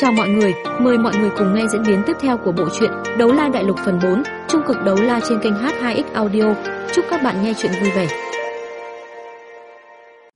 Chào mọi người, mời mọi người cùng nghe diễn biến tiếp theo của bộ truyện Đấu La Đại Lục phần 4, trung cực đấu la trên kênh H2X Audio. Chúc các bạn nghe truyện vui vẻ.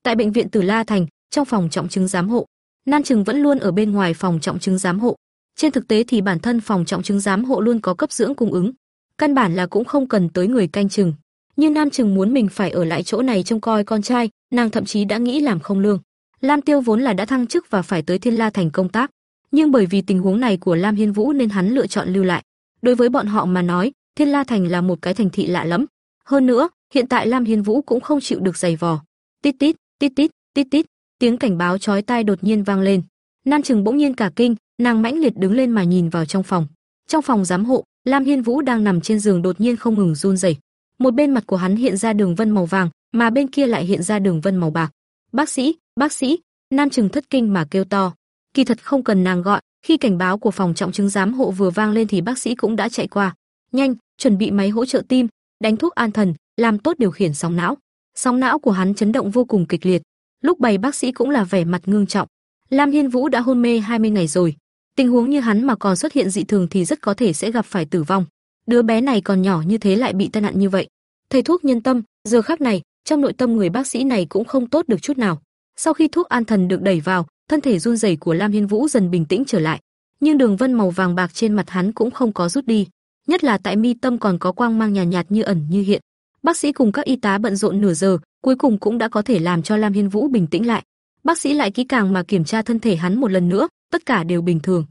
Tại bệnh viện Tử La Thành, trong phòng trọng chứng giám hộ, Nan Trừng vẫn luôn ở bên ngoài phòng trọng chứng giám hộ. Trên thực tế thì bản thân phòng trọng chứng giám hộ luôn có cấp dưỡng cung ứng, căn bản là cũng không cần tới người canh chừng. Nhưng Nam Trừng muốn mình phải ở lại chỗ này trông coi con trai, nàng thậm chí đã nghĩ làm không lương. Lam Tiêu vốn là đã thăng chức và phải tới Thiên La thành công tác, nhưng bởi vì tình huống này của Lam Hiên Vũ nên hắn lựa chọn lưu lại. Đối với bọn họ mà nói, Thiên La thành là một cái thành thị lạ lắm. Hơn nữa, hiện tại Lam Hiên Vũ cũng không chịu được giày vò. Tít tít, tít tít, tít tít, tiếng cảnh báo chói tai đột nhiên vang lên. Nam Trừng bỗng nhiên cả kinh, nàng mãnh liệt đứng lên mà nhìn vào trong phòng. Trong phòng giám hộ, Lam Hiên Vũ đang nằm trên giường đột nhiên không ngừng run rẩy. Một bên mặt của hắn hiện ra đường vân màu vàng, mà bên kia lại hiện ra đường vân màu bạc. "Bác sĩ, bác sĩ!" Nam Trừng thất kinh mà kêu to. Kỳ thật không cần nàng gọi, khi cảnh báo của phòng trọng chứng giám hộ vừa vang lên thì bác sĩ cũng đã chạy qua. "Nhanh, chuẩn bị máy hỗ trợ tim, đánh thuốc an thần, làm tốt điều khiển sóng não." Sóng não của hắn chấn động vô cùng kịch liệt. Lúc bày bác sĩ cũng là vẻ mặt ngưng trọng. Lam Hiên Vũ đã hôn mê 20 ngày rồi, tình huống như hắn mà còn xuất hiện dị thường thì rất có thể sẽ gặp phải tử vong. Đứa bé này còn nhỏ như thế lại bị tai nạn như vậy. Thầy thuốc nhân tâm, giờ khắc này, trong nội tâm người bác sĩ này cũng không tốt được chút nào. Sau khi thuốc an thần được đẩy vào, thân thể run rẩy của Lam Hiên Vũ dần bình tĩnh trở lại, nhưng đường vân màu vàng bạc trên mặt hắn cũng không có rút đi, nhất là tại mi tâm còn có quang mang nhàn nhạt, nhạt như ẩn như hiện. Bác sĩ cùng các y tá bận rộn nửa giờ, cuối cùng cũng đã có thể làm cho Lam Hiên Vũ bình tĩnh lại. Bác sĩ lại kỹ càng mà kiểm tra thân thể hắn một lần nữa, tất cả đều bình thường.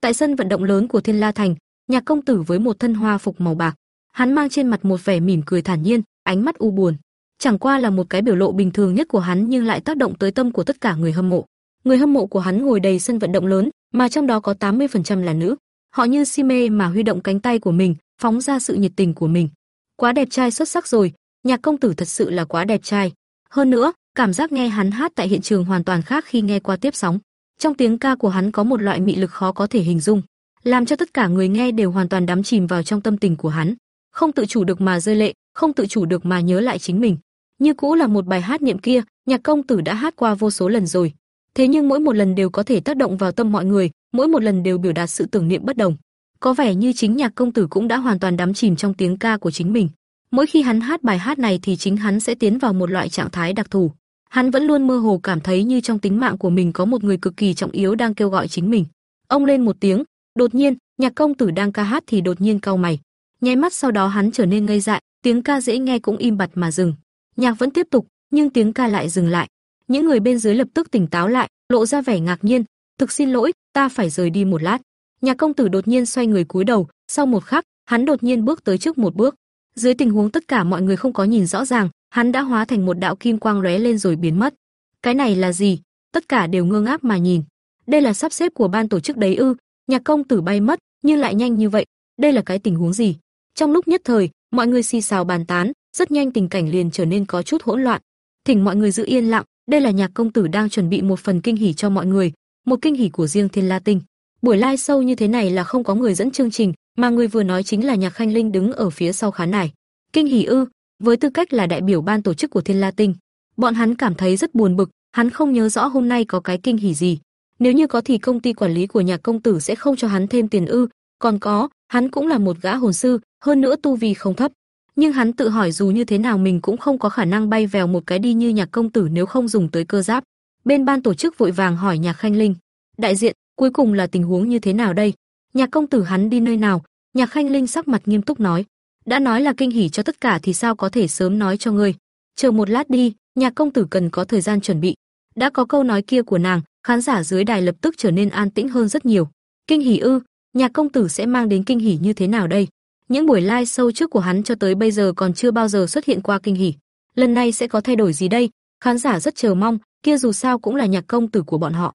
Tại sân vận động lớn của Thiên La Thành, Nhạc công tử với một thân hoa phục màu bạc, hắn mang trên mặt một vẻ mỉm cười thản nhiên, ánh mắt u buồn. Chẳng qua là một cái biểu lộ bình thường nhất của hắn nhưng lại tác động tới tâm của tất cả người hâm mộ. Người hâm mộ của hắn ngồi đầy sân vận động lớn, mà trong đó có 80% là nữ. Họ như si mê mà huy động cánh tay của mình, phóng ra sự nhiệt tình của mình. Quá đẹp trai xuất sắc rồi, nhạc công tử thật sự là quá đẹp trai. Hơn nữa, cảm giác nghe hắn hát tại hiện trường hoàn toàn khác khi nghe qua tiếp sóng. Trong tiếng ca của hắn có một loại mị lực khó có thể hình dung, làm cho tất cả người nghe đều hoàn toàn đắm chìm vào trong tâm tình của hắn, không tự chủ được mà rơi lệ, không tự chủ được mà nhớ lại chính mình. Như cũ là một bài hát niệm kia, nhạc công tử đã hát qua vô số lần rồi. Thế nhưng mỗi một lần đều có thể tác động vào tâm mọi người, mỗi một lần đều biểu đạt sự tưởng niệm bất đồng. Có vẻ như chính nhạc công tử cũng đã hoàn toàn đắm chìm trong tiếng ca của chính mình. Mỗi khi hắn hát bài hát này thì chính hắn sẽ tiến vào một loại trạng thái đặc thù. Hắn vẫn luôn mơ hồ cảm thấy như trong tính mạng của mình có một người cực kỳ trọng yếu đang kêu gọi chính mình. Ông lên một tiếng, đột nhiên, nhạc công tử đang ca hát thì đột nhiên cau mày. Nháy mắt sau đó hắn trở nên ngây dại, tiếng ca dễ nghe cũng im bặt mà dừng. Nhạc vẫn tiếp tục, nhưng tiếng ca lại dừng lại. Những người bên dưới lập tức tỉnh táo lại, lộ ra vẻ ngạc nhiên, "Thực xin lỗi, ta phải rời đi một lát." Nhạc công tử đột nhiên xoay người cúi đầu, sau một khắc, hắn đột nhiên bước tới trước một bước. Dưới tình huống tất cả mọi người không có nhìn rõ ràng, hắn đã hóa thành một đạo kim quang lóe lên rồi biến mất. Cái này là gì? Tất cả đều ngơ ngác mà nhìn. Đây là sắp xếp của ban tổ chức đấy ư? Nhạc công tử bay mất, nhưng lại nhanh như vậy, đây là cái tình huống gì? Trong lúc nhất thời, mọi người xì xào bàn tán, rất nhanh tình cảnh liền trở nên có chút hỗn loạn. Thỉnh mọi người giữ yên lặng, đây là nhạc công tử đang chuẩn bị một phần kinh hỉ cho mọi người, một kinh hỉ của riêng Thiên La Tinh. Buổi live show như thế này là không có người dẫn chương trình, mà người vừa nói chính là Nhạc Khanh Linh đứng ở phía sau khán đài. Kinh hỉ ư? Với tư cách là đại biểu ban tổ chức của Thiên La Tinh, bọn hắn cảm thấy rất buồn bực, hắn không nhớ rõ hôm nay có cái kinh hỉ gì. Nếu như có thì công ty quản lý của Nhạc công tử sẽ không cho hắn thêm tiền ư? Còn có, hắn cũng là một gã hồn sư, hơn nữa tu vi không thấp. Nhưng hắn tự hỏi dù như thế nào mình cũng không có khả năng bay vèo một cái đi như Nhạc công tử nếu không dùng tới cơ giáp. Bên ban tổ chức vội vàng hỏi Nhạc Khanh Linh, đại diện, cuối cùng là tình huống như thế nào đây? Nhạc công tử hắn đi nơi nào? Nhạc Khanh Linh sắc mặt nghiêm túc nói, đã nói là kinh hỉ cho tất cả thì sao có thể sớm nói cho ngươi? Chờ một lát đi, Nhạc công tử cần có thời gian chuẩn bị. Đã có câu nói kia của nàng, khán giả dưới đài lập tức trở nên an tĩnh hơn rất nhiều. Kinh hỉ ư? Nhạc công tử sẽ mang đến kinh hỉ như thế nào đây? Những buổi live show trước của hắn cho tới bây giờ còn chưa bao giờ xuất hiện qua kinh hỉ. Lần này sẽ có thay đổi gì đây? Khán giả rất chờ mong, kia dù sao cũng là nhạc công tử của bọn họ.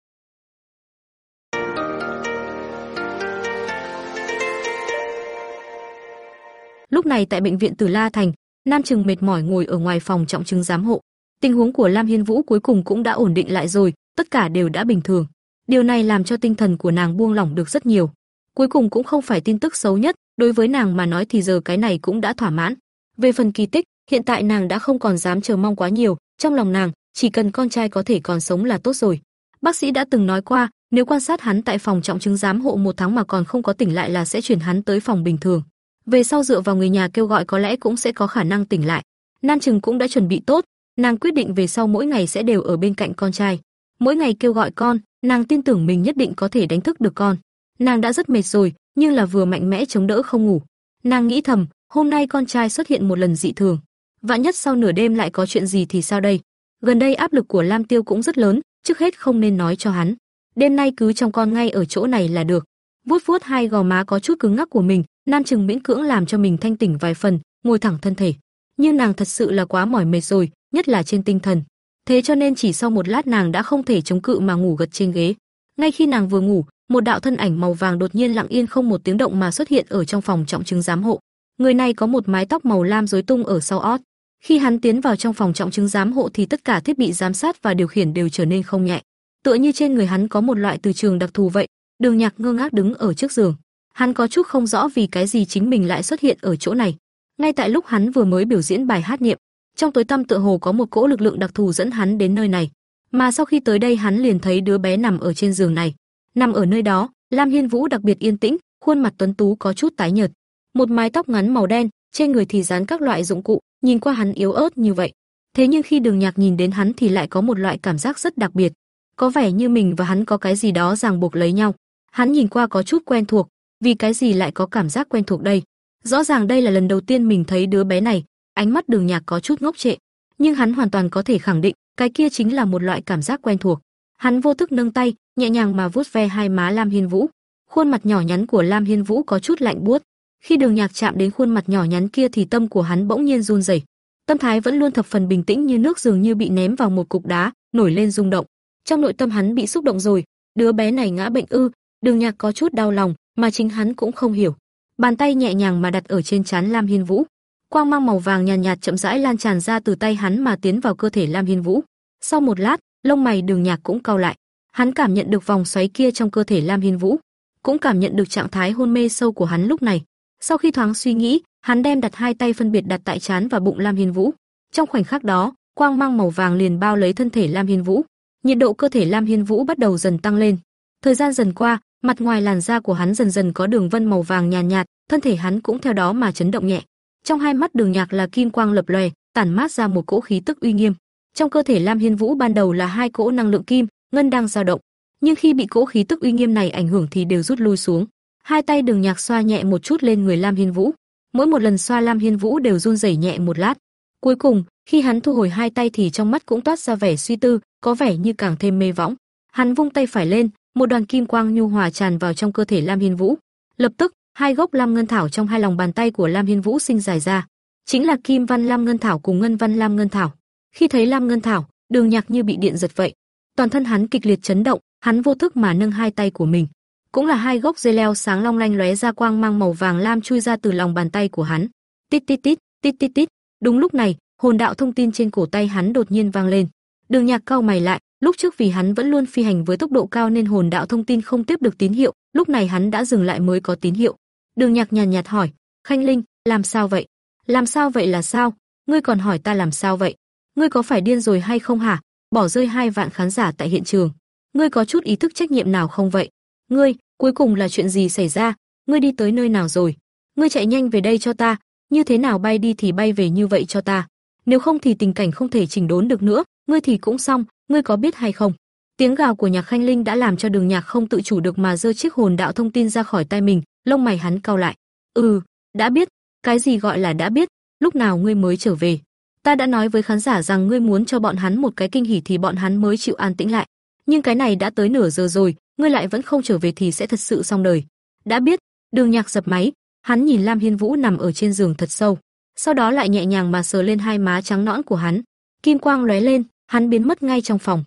Lúc này tại bệnh viện Tử La Thành, Nam Trừng mệt mỏi ngồi ở ngoài phòng trọng chứng giám hộ. Tình huống của Lam Hiên Vũ cuối cùng cũng đã ổn định lại rồi, tất cả đều đã bình thường. Điều này làm cho tinh thần của nàng buông lỏng được rất nhiều. Cuối cùng cũng không phải tin tức xấu nhất, đối với nàng mà nói thì giờ cái này cũng đã thỏa mãn. Về phần kỳ tích, Hiện tại nàng đã không còn dám chờ mong quá nhiều, trong lòng nàng, chỉ cần con trai có thể còn sống là tốt rồi. Bác sĩ đã từng nói qua, nếu quan sát hắn tại phòng trọng chứng giám hộ một tháng mà còn không có tỉnh lại là sẽ chuyển hắn tới phòng bình thường. Về sau dựa vào người nhà kêu gọi có lẽ cũng sẽ có khả năng tỉnh lại. Nam Trừng cũng đã chuẩn bị tốt, nàng quyết định về sau mỗi ngày sẽ đều ở bên cạnh con trai. Mỗi ngày kêu gọi con, nàng tin tưởng mình nhất định có thể đánh thức được con. Nàng đã rất mệt rồi, nhưng là vừa mạnh mẽ chống đỡ không ngủ. Nàng nghĩ thầm, hôm nay con trai xuất hiện một lần dị thường, vạn nhất sau nửa đêm lại có chuyện gì thì sao đây? Gần đây áp lực của Lam Tiêu cũng rất lớn, trước hết không nên nói cho hắn. Đêm nay cứ trong con ngay ở chỗ này là được. Vuốt vuốt hai gò má có chút cứng ngắc của mình, Nam Trừng miễn cưỡng làm cho mình thanh tỉnh vài phần, ngồi thẳng thân thể. Nhưng nàng thật sự là quá mỏi mệt rồi, nhất là trên tinh thần. Thế cho nên chỉ sau một lát nàng đã không thể chống cự mà ngủ gật trên ghế. Ngay khi nàng vừa ngủ, một đạo thân ảnh màu vàng đột nhiên lặng yên không một tiếng động mà xuất hiện ở trong phòng trọng chứng giám hộ. Người này có một mái tóc màu lam rối tung ở sau ót. Khi hắn tiến vào trong phòng trọng chứng giám hộ thì tất cả thiết bị giám sát và điều khiển đều trở nên không nhẹ. Tựa như trên người hắn có một loại từ trường đặc thù vậy. Đường Nhạc ngơ ngác đứng ở trước giường. Hắn có chút không rõ vì cái gì chính mình lại xuất hiện ở chỗ này. Ngay tại lúc hắn vừa mới biểu diễn bài hát niệm, trong tối tăm tựa hồ có một cỗ lực lượng đặc thù dẫn hắn đến nơi này. Mà sau khi tới đây hắn liền thấy đứa bé nằm ở trên giường này. Nằm ở nơi đó, Lam Hiên Vũ đặc biệt yên tĩnh, khuôn mặt tuấn tú có chút tái nhợt. Một mái tóc ngắn màu đen, trên người thì dán các loại dụng cụ, nhìn qua hắn yếu ớt như vậy. Thế nhưng khi Đường Nhạc nhìn đến hắn thì lại có một loại cảm giác rất đặc biệt, có vẻ như mình và hắn có cái gì đó ràng buộc lấy nhau. Hắn nhìn qua có chút quen thuộc, vì cái gì lại có cảm giác quen thuộc đây? Rõ ràng đây là lần đầu tiên mình thấy đứa bé này, ánh mắt Đường Nhạc có chút ngốc trệ, nhưng hắn hoàn toàn có thể khẳng định, cái kia chính là một loại cảm giác quen thuộc. Hắn vô thức nâng tay, nhẹ nhàng mà vuốt ve hai má Lam Hiên Vũ. Khuôn mặt nhỏ nhắn của Lam Hiên Vũ có chút lạnh buốt. Khi Đường Nhạc chạm đến khuôn mặt nhỏ nhắn kia thì tâm của hắn bỗng nhiên run rẩy. Tâm thái vẫn luôn thập phần bình tĩnh như nước dường như bị ném vào một cục đá, nổi lên rung động. Trong nội tâm hắn bị xúc động rồi, đứa bé này ngã bệnh ư? Đường Nhạc có chút đau lòng, mà chính hắn cũng không hiểu. Bàn tay nhẹ nhàng mà đặt ở trên trán Lam Hiên Vũ, quang mang màu vàng nhàn nhạt, nhạt chậm rãi lan tràn ra từ tay hắn mà tiến vào cơ thể Lam Hiên Vũ. Sau một lát, lông mày Đường Nhạc cũng cau lại. Hắn cảm nhận được vòng xoáy kia trong cơ thể Lam Hiên Vũ, cũng cảm nhận được trạng thái hôn mê sâu của hắn lúc này. Sau khi thoáng suy nghĩ, hắn đem đặt hai tay phân biệt đặt tại trán và bụng Lam Hiên Vũ. Trong khoảnh khắc đó, quang mang màu vàng liền bao lấy thân thể Lam Hiên Vũ. Nhiệt độ cơ thể Lam Hiên Vũ bắt đầu dần tăng lên. Thời gian dần qua, mặt ngoài làn da của hắn dần dần có đường vân màu vàng nhàn nhạt, nhạt, thân thể hắn cũng theo đó mà chấn động nhẹ. Trong hai mắt Đường Nhạc là kim quang lập lòe, tản mát ra một cỗ khí tức uy nghiêm. Trong cơ thể Lam Hiên Vũ ban đầu là hai cỗ năng lượng kim, ngân đang dao động, nhưng khi bị cỗ khí tức uy nghiêm này ảnh hưởng thì đều rút lui xuống. Hai tay Đường Nhạc xoa nhẹ một chút lên người Lam Hiên Vũ, mỗi một lần xoa Lam Hiên Vũ đều run rẩy nhẹ một lát. Cuối cùng, khi hắn thu hồi hai tay thì trong mắt cũng toát ra vẻ suy tư, có vẻ như càng thêm mê võng. Hắn vung tay phải lên, một đoàn kim quang nhu hòa tràn vào trong cơ thể Lam Hiên Vũ. Lập tức, hai gốc lam ngân thảo trong hai lòng bàn tay của Lam Hiên Vũ sinh dài ra, chính là Kim Văn Lam Ngân Thảo cùng Ngân Văn Lam Ngân Thảo. Khi thấy Lam Ngân Thảo, Đường Nhạc như bị điện giật vậy, toàn thân hắn kịch liệt chấn động, hắn vô thức mà nâng hai tay của mình, cũng là hai gốc dây leo sáng long lanh lóe ra quang mang màu vàng lam chui ra từ lòng bàn tay của hắn. Tít tít tít, tít tít tít. Đúng lúc này, hồn đạo thông tin trên cổ tay hắn đột nhiên vang lên. Đường Nhạc cau mày lại, lúc trước vì hắn vẫn luôn phi hành với tốc độ cao nên hồn đạo thông tin không tiếp được tín hiệu, lúc này hắn đã dừng lại mới có tín hiệu. Đường Nhạc nhàn nhạt hỏi, "Khanh Linh, làm sao vậy?" "Làm sao vậy là sao? Ngươi còn hỏi ta làm sao vậy? Ngươi có phải điên rồi hay không hả? Bỏ rơi hai vạn khán giả tại hiện trường, ngươi có chút ý thức trách nhiệm nào không vậy? Ngươi, cuối cùng là chuyện gì xảy ra? Ngươi đi tới nơi nào rồi? Ngươi chạy nhanh về đây cho ta, như thế nào bay đi thì bay về như vậy cho ta. Nếu không thì tình cảnh không thể chỉnh đốn được nữa, ngươi thì cũng xong, ngươi có biết hay không?" Tiếng gào của Nhạc Khanh Linh đã làm cho Đường Nhạc không tự chủ được mà giơ chiếc hồn đạo thông tin ra khỏi tay mình, lông mày hắn cau lại. "Ừ, đã biết, cái gì gọi là đã biết, lúc nào ngươi mới trở về? Ta đã nói với khán giả rằng ngươi muốn cho bọn hắn một cái kinh hỉ thì bọn hắn mới chịu an tĩnh lại, nhưng cái này đã tới nửa giờ rồi, ngươi lại vẫn không trở về thì sẽ thật sự xong đời." Đã biết, Đường Nhạc dập máy, hắn nhìn Lam Hiên Vũ nằm ở trên giường thật sâu, sau đó lại nhẹ nhàng mà sờ lên hai má trắng nõn của hắn. Kim quang lóe lên, hắn biến mất ngay trong phòng.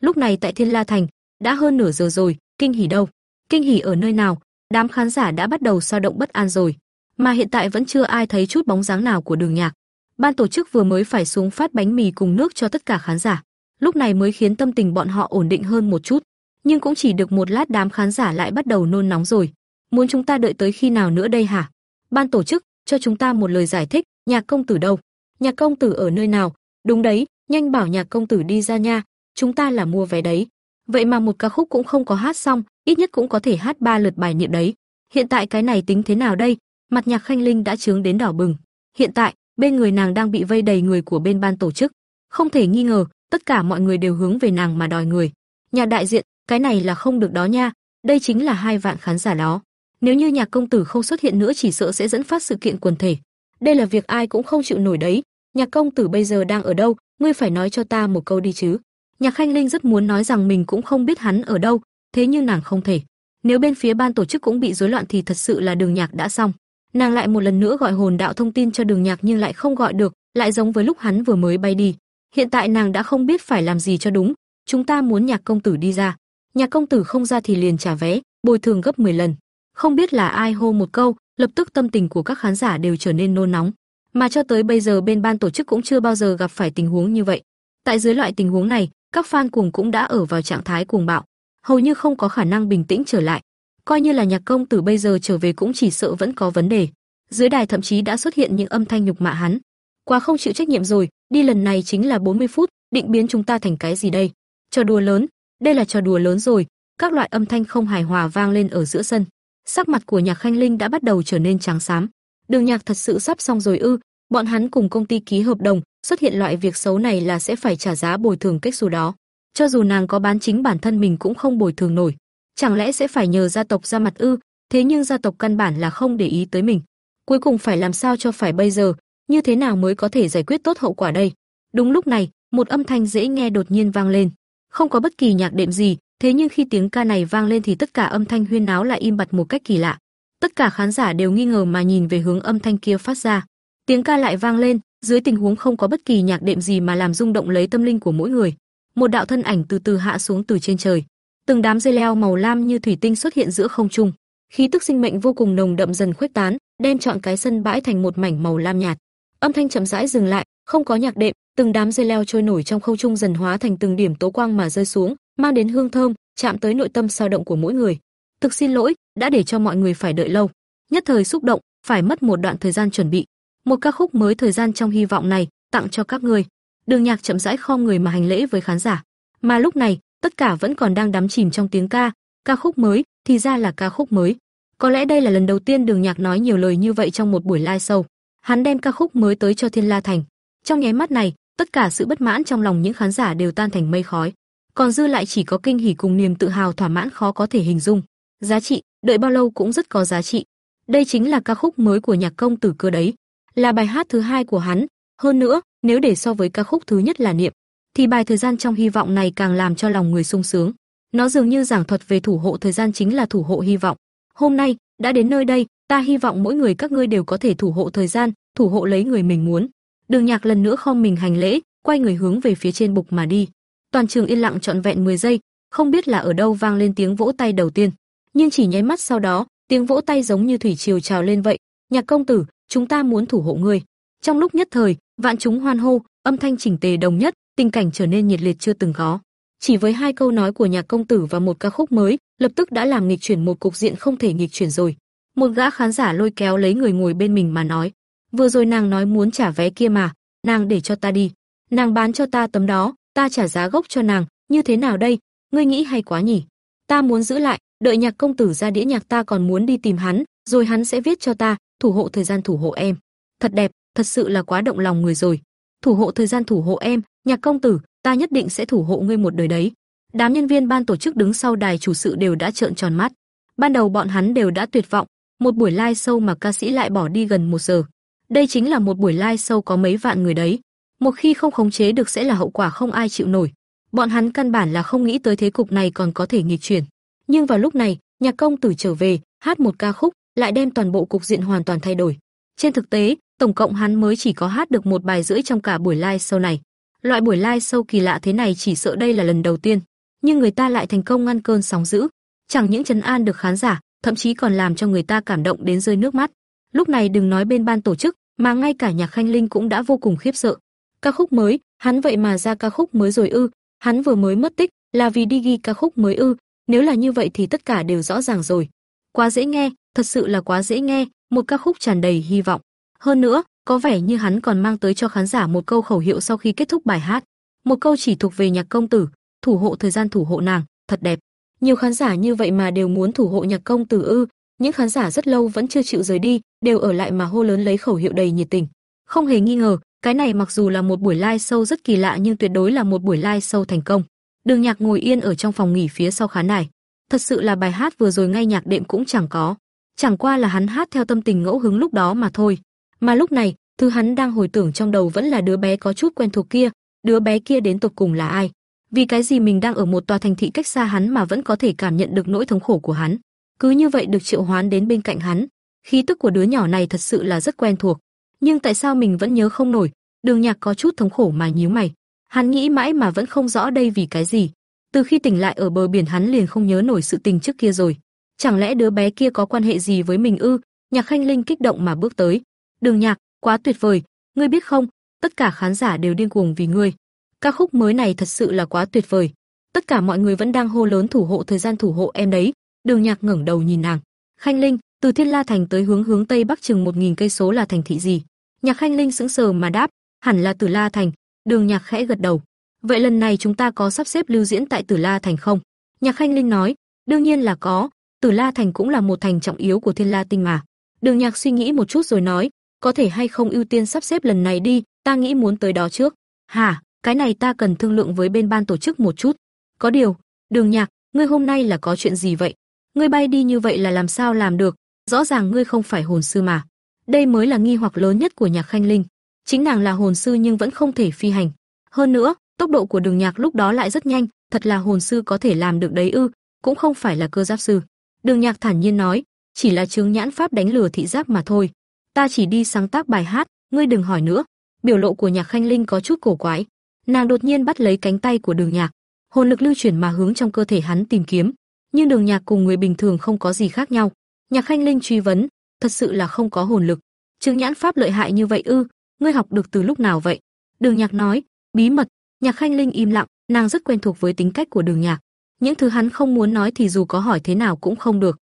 Lúc này tại Thiên La Thành, đã hơn nửa giờ rồi, kinh hỉ đâu? Kinh hỉ ở nơi nào? Đám khán giả đã bắt đầu sao động bất an rồi, mà hiện tại vẫn chưa ai thấy chút bóng dáng nào của Đường Nhạc. Ban tổ chức vừa mới phải xuống phát bánh mì cùng nước cho tất cả khán giả, lúc này mới khiến tâm tình bọn họ ổn định hơn một chút. nhưng cũng chỉ được một lát đám khán giả lại bắt đầu nôn nóng rồi. Muốn chúng ta đợi tới khi nào nữa đây hả? Ban tổ chức, cho chúng ta một lời giải thích, nhạc công tử đâu? Nhạc công tử ở nơi nào? Đúng đấy, nhanh bảo nhạc công tử đi ra nha, chúng ta là mua vé đấy. Vậy mà một ca khúc cũng không có hát xong, ít nhất cũng có thể hát ba lượt bài niệm đấy. Hiện tại cái này tính thế nào đây? Mặt Nhạc Khanh Linh đã trướng đến đỏ bừng. Hiện tại, bên người nàng đang bị vây đầy người của bên ban tổ chức. Không thể nghi ngờ, tất cả mọi người đều hướng về nàng mà đòi người. Nhà đại diện, cái này là không được đó nha, đây chính là hai vạn khán giả đó. Nếu như nhạc công tử không xuất hiện nữa chỉ sợ sẽ dẫn phát sự kiện quần thể. Đây là việc ai cũng không chịu nổi đấy. Nhạc công tử bây giờ đang ở đâu, ngươi phải nói cho ta một câu đi chứ. Nhạc Khanh Linh rất muốn nói rằng mình cũng không biết hắn ở đâu, thế nhưng nàng không thể. Nếu bên phía ban tổ chức cũng bị rối loạn thì thật sự là Đường Nhạc đã xong. Nàng lại một lần nữa gọi hồn đạo thông tin cho Đường Nhạc nhưng lại không gọi được, lại giống với lúc hắn vừa mới bay đi. Hiện tại nàng đã không biết phải làm gì cho đúng. Chúng ta muốn Nhạc công tử đi ra. Nhạc công tử không ra thì liền trả vé, bồi thường gấp 10 lần. Không biết là ai hô một câu, lập tức tâm tình của các khán giả đều trở nên nôn nóng. Mà cho tới bây giờ bên ban tổ chức cũng chưa bao giờ gặp phải tình huống như vậy. Tại dưới loại tình huống này, các fan cùng cũng đã ở vào trạng thái cuồng bạo, hầu như không có khả năng bình tĩnh trở lại. Coi như là nhạc công từ bây giờ trở về cũng chỉ sợ vẫn có vấn đề. Dưới đài thậm chí đã xuất hiện những âm thanh nhục mạ hắn. Quá không chịu trách nhiệm rồi, đi lần này chính là 40 phút, định biến chúng ta thành cái gì đây? Trò đùa lớn, đây là trò đùa lớn rồi, các loại âm thanh không hài hòa vang lên ở giữa sân. Sắc mặt của Nhạc Khanh Linh đã bắt đầu trở nên trắng xám. Đường Nhạc thật sự sắp xong rồi ư? Bọn hắn cùng công ty ký hợp đồng, xuất hiện loại việc xấu này là sẽ phải trả giá bồi thường cách dù đó. Cho dù nàng có bán chính bản thân mình cũng không bồi thường nổi. Chẳng lẽ sẽ phải nhờ gia tộc ra mặt ư? Thế nhưng gia tộc căn bản là không để ý tới mình. Cuối cùng phải làm sao cho phải bây giờ, như thế nào mới có thể giải quyết tốt hậu quả đây? Đúng lúc này, một âm thanh dễ nghe đột nhiên vang lên. Không có bất kỳ nhạc đệm gì, thế nhưng khi tiếng ca này vang lên thì tất cả âm thanh huyên náo lại im bặt một cách kỳ lạ. Tất cả khán giả đều nghi ngờ mà nhìn về hướng âm thanh kia phát ra. Tiếng ca lại vang lên, dưới tình huống không có bất kỳ nhạc đệm gì mà làm rung động lấy tâm linh của mỗi người. Một đạo thân ảnh từ từ hạ xuống từ trên trời. Từng đám dây leo màu lam như thủy tinh xuất hiện giữa không trung. Khí tức sinh mệnh vô cùng nồng đậm dần khuếch tán, đem trọn cái sân bãi thành một mảnh màu lam nhạt. Âm thanh chậm rãi dừng lại, không có nhạc đệm, từng đám dây leo trôi nổi trong không trung dần hóa thành từng điểm tố quang mà rơi xuống, mang đến hương thơm, chạm tới nội tâm sao động của mỗi người. Thực xin lỗi, đã để cho mọi người phải đợi lâu. Nhất thời xúc động, phải mất một đoạn thời gian chuẩn bị. Một ca khúc mới thời gian trong hy vọng này, tặng cho các người. Đường Nhạc chậm rãi khom người mà hành lễ với khán giả. Mà lúc này, tất cả vẫn còn đang đắm chìm trong tiếng ca, ca khúc mới, thì ra là ca khúc mới. Có lẽ đây là lần đầu tiên Đường Nhạc nói nhiều lời như vậy trong một buổi live show. Hắn đem ca khúc mới tới cho Thiên La Thành. Trong nháy mắt này, tất cả sự bất mãn trong lòng những khán giả đều tan thành mây khói, còn dư lại chỉ có kinh hỉ cùng niềm tự hào thỏa mãn khó có thể hình dung. Giá trị, đợi bao lâu cũng rất có giá trị. Đây chính là ca khúc mới của nhạc công tử cơ đấy, là bài hát thứ hai của hắn, hơn nữa, nếu để so với ca khúc thứ nhất là niệm, thì bài thời gian trong hy vọng này càng làm cho lòng người sung sướng. Nó dường như giảng thuật về thủ hộ thời gian chính là thủ hộ hy vọng. Hôm nay, đã đến nơi đây, ta hy vọng mỗi người các ngươi đều có thể thủ hộ thời gian, thủ hộ lấy người mình muốn. Đường Nhạc lần nữa khom mình hành lễ, quay người hướng về phía trên bục mà đi. Toàn trường yên lặng trọn vẹn 10 giây, không biết là ở đâu vang lên tiếng vỗ tay đầu tiên, nhưng chỉ nháy mắt sau đó, tiếng vỗ tay giống như thủy triều trào lên vậy. Nhạc công tử, chúng ta muốn thủ hộ ngươi. Trong lúc nhất thời, vạn chúng hoan hô, âm thanh chỉnh tề đồng nhất, tình cảnh trở nên nhiệt liệt chưa từng có. Chỉ với hai câu nói của nhạc công tử và một ca khúc mới, lập tức đã làm nghịch chuyển một cục diện không thể nghịch chuyển rồi. Một gã khán giả lôi kéo lấy người ngồi bên mình mà nói, vừa rồi nàng nói muốn trả vé kia mà, nàng để cho ta đi, nàng bán cho ta tấm đó, ta trả giá gốc cho nàng, như thế nào đây? Ngươi nghĩ hay quá nhỉ? Ta muốn giữ lại, đợi nhạc công tử ra đĩa nhạc ta còn muốn đi tìm hắn, rồi hắn sẽ viết cho ta, thủ hộ thời gian thủ hộ em. Thật đẹp, thật sự là quá động lòng người rồi. Thủ hộ thời gian thủ hộ em, nhạc công tử, ta nhất định sẽ thủ hộ ngươi một đời đấy. Đám nhân viên ban tổ chức đứng sau đài chủ sự đều đã trợn tròn mắt. Ban đầu bọn hắn đều đã tuyệt vọng, một buổi live show mà ca sĩ lại bỏ đi gần một giờ. Đây chính là một buổi live show có mấy vạn người đấy. Một khi không khống chế được sẽ là hậu quả không ai chịu nổi. Bọn hắn căn bản là không nghĩ tới thế cục này còn có thể nghịch chuyển. Nhưng vào lúc này, nhạc công tử trở về, hát một ca khúc, lại đem toàn bộ cục diện hoàn toàn thay đổi. Trên thực tế, tổng cộng hắn mới chỉ có hát được một bài rưỡi trong cả buổi live show này. Loại buổi live show kỳ lạ thế này chỉ sợ đây là lần đầu tiên, nhưng người ta lại thành công ngăn cơn sóng dữ, chẳng những trấn an được khán giả, thậm chí còn làm cho người ta cảm động đến rơi nước mắt. Lúc này đừng nói bên ban tổ chức, mà ngay cả Nhạc Khanh Linh cũng đã vô cùng khiếp sợ. Ca khúc mới, hắn vậy mà ra ca khúc mới rồi ư? Hắn vừa mới mất tích, là vì đi ghi ca khúc mới ư? Nếu là như vậy thì tất cả đều rõ ràng rồi. Quá dễ nghe, thật sự là quá dễ nghe, một ca khúc tràn đầy hy vọng. Hơn nữa, có vẻ như hắn còn mang tới cho khán giả một câu khẩu hiệu sau khi kết thúc bài hát. Một câu chỉ thuộc về nhạc công tử, thủ hộ thời gian thủ hộ nàng, thật đẹp. Nhiều khán giả như vậy mà đều muốn thủ hộ nhạc công tử ư? Những khán giả rất lâu vẫn chưa chịu rời đi, đều ở lại mà hô lớn lấy khẩu hiệu đầy nhiệt tình. Không hề nghi ngờ, cái này mặc dù là một buổi live show rất kỳ lạ nhưng tuyệt đối là một buổi live show thành công. Đường Nhạc ngồi yên ở trong phòng nghỉ phía sau khán đài. Thật sự là bài hát vừa rồi ngay nhạc đệm cũng chẳng có, chẳng qua là hắn hát theo tâm tình ngẫu hứng lúc đó mà thôi. Mà lúc này, thứ hắn đang hồi tưởng trong đầu vẫn là đứa bé có chút quen thuộc kia, đứa bé kia đến tột cùng là ai? Vì cái gì mình đang ở một tòa thành thị cách xa hắn mà vẫn có thể cảm nhận được nỗi thống khổ của hắn? Cứ như vậy được triệu hoán đến bên cạnh hắn, khí tức của đứa nhỏ này thật sự là rất quen thuộc. Nhưng tại sao mình vẫn nhớ không nổi? Đường Nhạc có chút thống khổ mà nhíu mày. Hắn nghĩ mãi mà vẫn không rõ đây vì cái gì. Từ khi tỉnh lại ở bờ biển hắn liền không nhớ nổi sự tình trước kia rồi. Chẳng lẽ đứa bé kia có quan hệ gì với mình ư? Nhạc Khanh Linh kích động mà bước tới. Đường Nhạc, quá tuyệt vời, ngươi biết không, tất cả khán giả đều điên cuồng vì ngươi. Ca khúc mới này thật sự là quá tuyệt vời. Tất cả mọi người vẫn đang hô lớn thủ hộ thời gian thủ hộ em đấy. Đường Nhạc ngẩng đầu nhìn nàng. Khanh Linh, từ Thiên La thành tới hướng hướng tây bắc chừng 1000 cây số là thành thị gì? Nhạc Khanh Linh sững sờ mà đáp, hẳn là Tử La thành. Đường Nhạc khẽ gật đầu. Vậy lần này chúng ta có sắp xếp lưu diễn tại Tử La thành không? Nhạc Khanh Linh nói, đương nhiên là có, Tử La thành cũng là một thành trọng yếu của Thiên La tinh mà. Đường Nhạc suy nghĩ một chút rồi nói, có thể hay không ưu tiên sắp xếp lần này đi, ta nghĩ muốn tới đó trước. Hả, cái này ta cần thương lượng với bên ban tổ chức một chút. Có điều, Đường Nhạc, ngươi hôm nay là có chuyện gì vậy? Ngươi bay đi như vậy là làm sao làm được? Rõ ràng ngươi không phải hồn sư mà. Đây mới là nghi hoặc lớn nhất của Nhạc Khanh Linh. Chính nàng là hồn sư nhưng vẫn không thể phi hành. Hơn nữa, tốc độ của Đường Nhạc lúc đó lại rất nhanh, thật là hồn sư có thể làm được đấy ư, cũng không phải là cơ giáp sư. Đường Nhạc thản nhiên nói, chỉ là chứng nhãn pháp đánh lừa thị giác mà thôi. Ta chỉ đi sáng tác bài hát, ngươi đừng hỏi nữa. Biểu lộ của Nhạc Khanh Linh có chút cổ quái. Nàng đột nhiên bắt lấy cánh tay của Đường Nhạc, hồn lực lưu chuyển mà hướng trong cơ thể hắn tìm kiếm, nhưng Đường Nhạc cùng người bình thường không có gì khác nhau. Nhạc Khanh Linh truy vấn, thật sự là không có hồn lực. Chứng nhãn pháp lợi hại như vậy ư? Ngươi học được từ lúc nào vậy? Đường Nhạc nói, bí mật. Nhạc Khanh Linh im lặng, nàng rất quen thuộc với tính cách của Đường Nhạc. Những thứ hắn không muốn nói thì dù có hỏi thế nào cũng không được.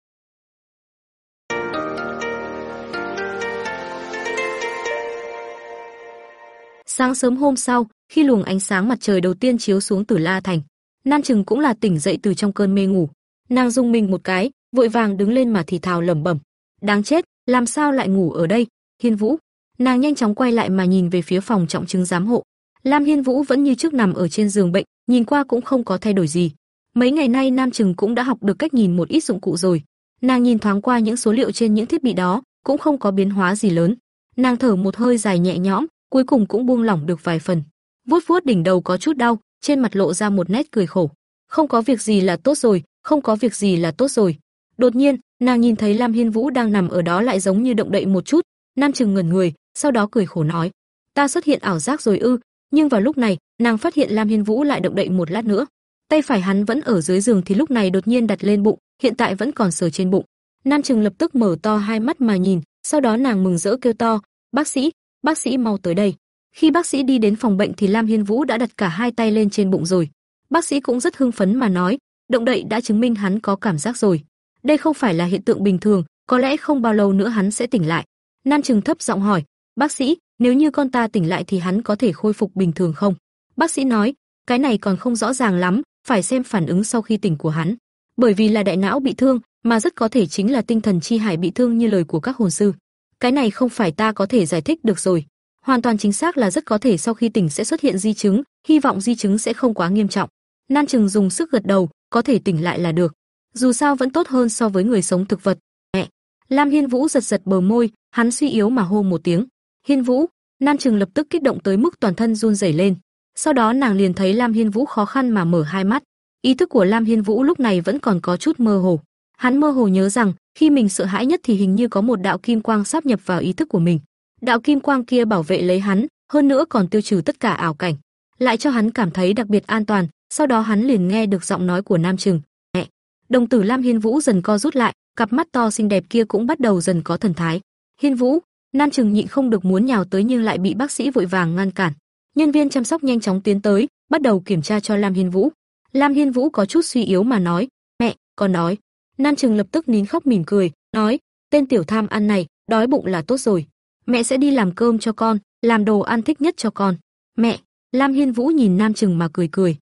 Sáng sớm hôm sau, khi luồng ánh sáng mặt trời đầu tiên chiếu xuống Tử La thành, Nan Trừng cũng là tỉnh dậy từ trong cơn mê ngủ. Nàng rung mình một cái, vội vàng đứng lên mà thì thào lẩm bẩm, đáng chết, làm sao lại ngủ ở đây? Hiên Vũ, nàng nhanh chóng quay lại mà nhìn về phía phòng trọng chứng giám hộ. Lam Hiên Vũ vẫn như trước nằm ở trên giường bệnh, nhìn qua cũng không có thay đổi gì. Mấy ngày nay Nam Trừng cũng đã học được cách nhìn một ít dụng cụ rồi. Nàng nhìn thoáng qua những số liệu trên những thiết bị đó, cũng không có biến hóa gì lớn. Nàng thở một hơi dài nhẹ nhõm, cuối cùng cũng buông lỏng được vài phần. Vuốt vuốt đỉnh đầu có chút đau, trên mặt lộ ra một nét cười khổ. Không có việc gì là tốt rồi, không có việc gì là tốt rồi. Đột nhiên, nàng nhìn thấy Lam Hiên Vũ đang nằm ở đó lại giống như động đậy một chút, Nam Trừng ngẩn người, sau đó cười khổ nói: "Ta xuất hiện ảo giác rồi ư?" Nhưng vào lúc này, nàng phát hiện Lam Hiên Vũ lại động đậy một lát nữa. Tay phải hắn vẫn ở dưới giường thì lúc này đột nhiên đặt lên bụng, hiện tại vẫn còn sờ trên bụng. Nam Trừng lập tức mở to hai mắt mà nhìn, sau đó nàng mừng rỡ kêu to: "Bác sĩ, bác sĩ mau tới đây." Khi bác sĩ đi đến phòng bệnh thì Lam Hiên Vũ đã đặt cả hai tay lên trên bụng rồi. Bác sĩ cũng rất hưng phấn mà nói, động đậy đã chứng minh hắn có cảm giác rồi. Đây không phải là hiện tượng bình thường, có lẽ không bao lâu nữa hắn sẽ tỉnh lại. Nam Trừng thấp giọng hỏi, bác sĩ, nếu như con ta tỉnh lại thì hắn có thể khôi phục bình thường không? Bác sĩ nói, cái này còn không rõ ràng lắm, phải xem phản ứng sau khi tỉnh của hắn. Bởi vì là đại não bị thương, mà rất có thể chính là tinh thần chi hải bị thương như lời của các hồn sư. Cái này không phải ta có thể giải thích được rồi. Hoàn toàn chính xác là rất có thể sau khi tỉnh sẽ xuất hiện di chứng, hy vọng di chứng sẽ không quá nghiêm trọng. Nan Trừng dùng sức gật đầu, có thể tỉnh lại là được. Dù sao vẫn tốt hơn so với người sống thực vật. Mẹ. Lam Hiên Vũ giật giật bờ môi, hắn suy yếu mà hô một tiếng. Hiên Vũ, Nan Trừng lập tức kích động tới mức toàn thân run rẩy lên. Sau đó nàng liền thấy Lam Hiên Vũ khó khăn mà mở hai mắt. Ý thức của Lam Hiên Vũ lúc này vẫn còn có chút mơ hồ. Hắn mơ hồ nhớ rằng, khi mình sợ hãi nhất thì hình như có một đạo kim quang sắp nhập vào ý thức của mình. Đạo kim quang kia bảo vệ lấy hắn, hơn nữa còn tiêu trừ tất cả ảo cảnh, lại cho hắn cảm thấy đặc biệt an toàn. Sau đó hắn liền nghe được giọng nói của Nam Trừng. Mẹ. Đồng tử Lam Hiên Vũ dần co rút lại, cặp mắt to xinh đẹp kia cũng bắt đầu dần có thần thái. Hiên Vũ, Nam Trừng nhịn không được muốn nhào tới nhưng lại bị bác sĩ vội vàng ngăn cản. Nhân viên chăm sóc nhanh chóng tiến tới, bắt đầu kiểm tra cho Lam Hiên Vũ. Lam Hiên Vũ có chút suy yếu mà nói, "Mẹ, con nói. Nam Trừng lập tức nín khóc mỉm cười, nói, tên tiểu tham ăn này, đói bụng là tốt rồi. Mẹ sẽ đi làm cơm cho con, làm đồ ăn thích nhất cho con. Mẹ, Lam Hiên Vũ nhìn Nam Trừng mà cười cười.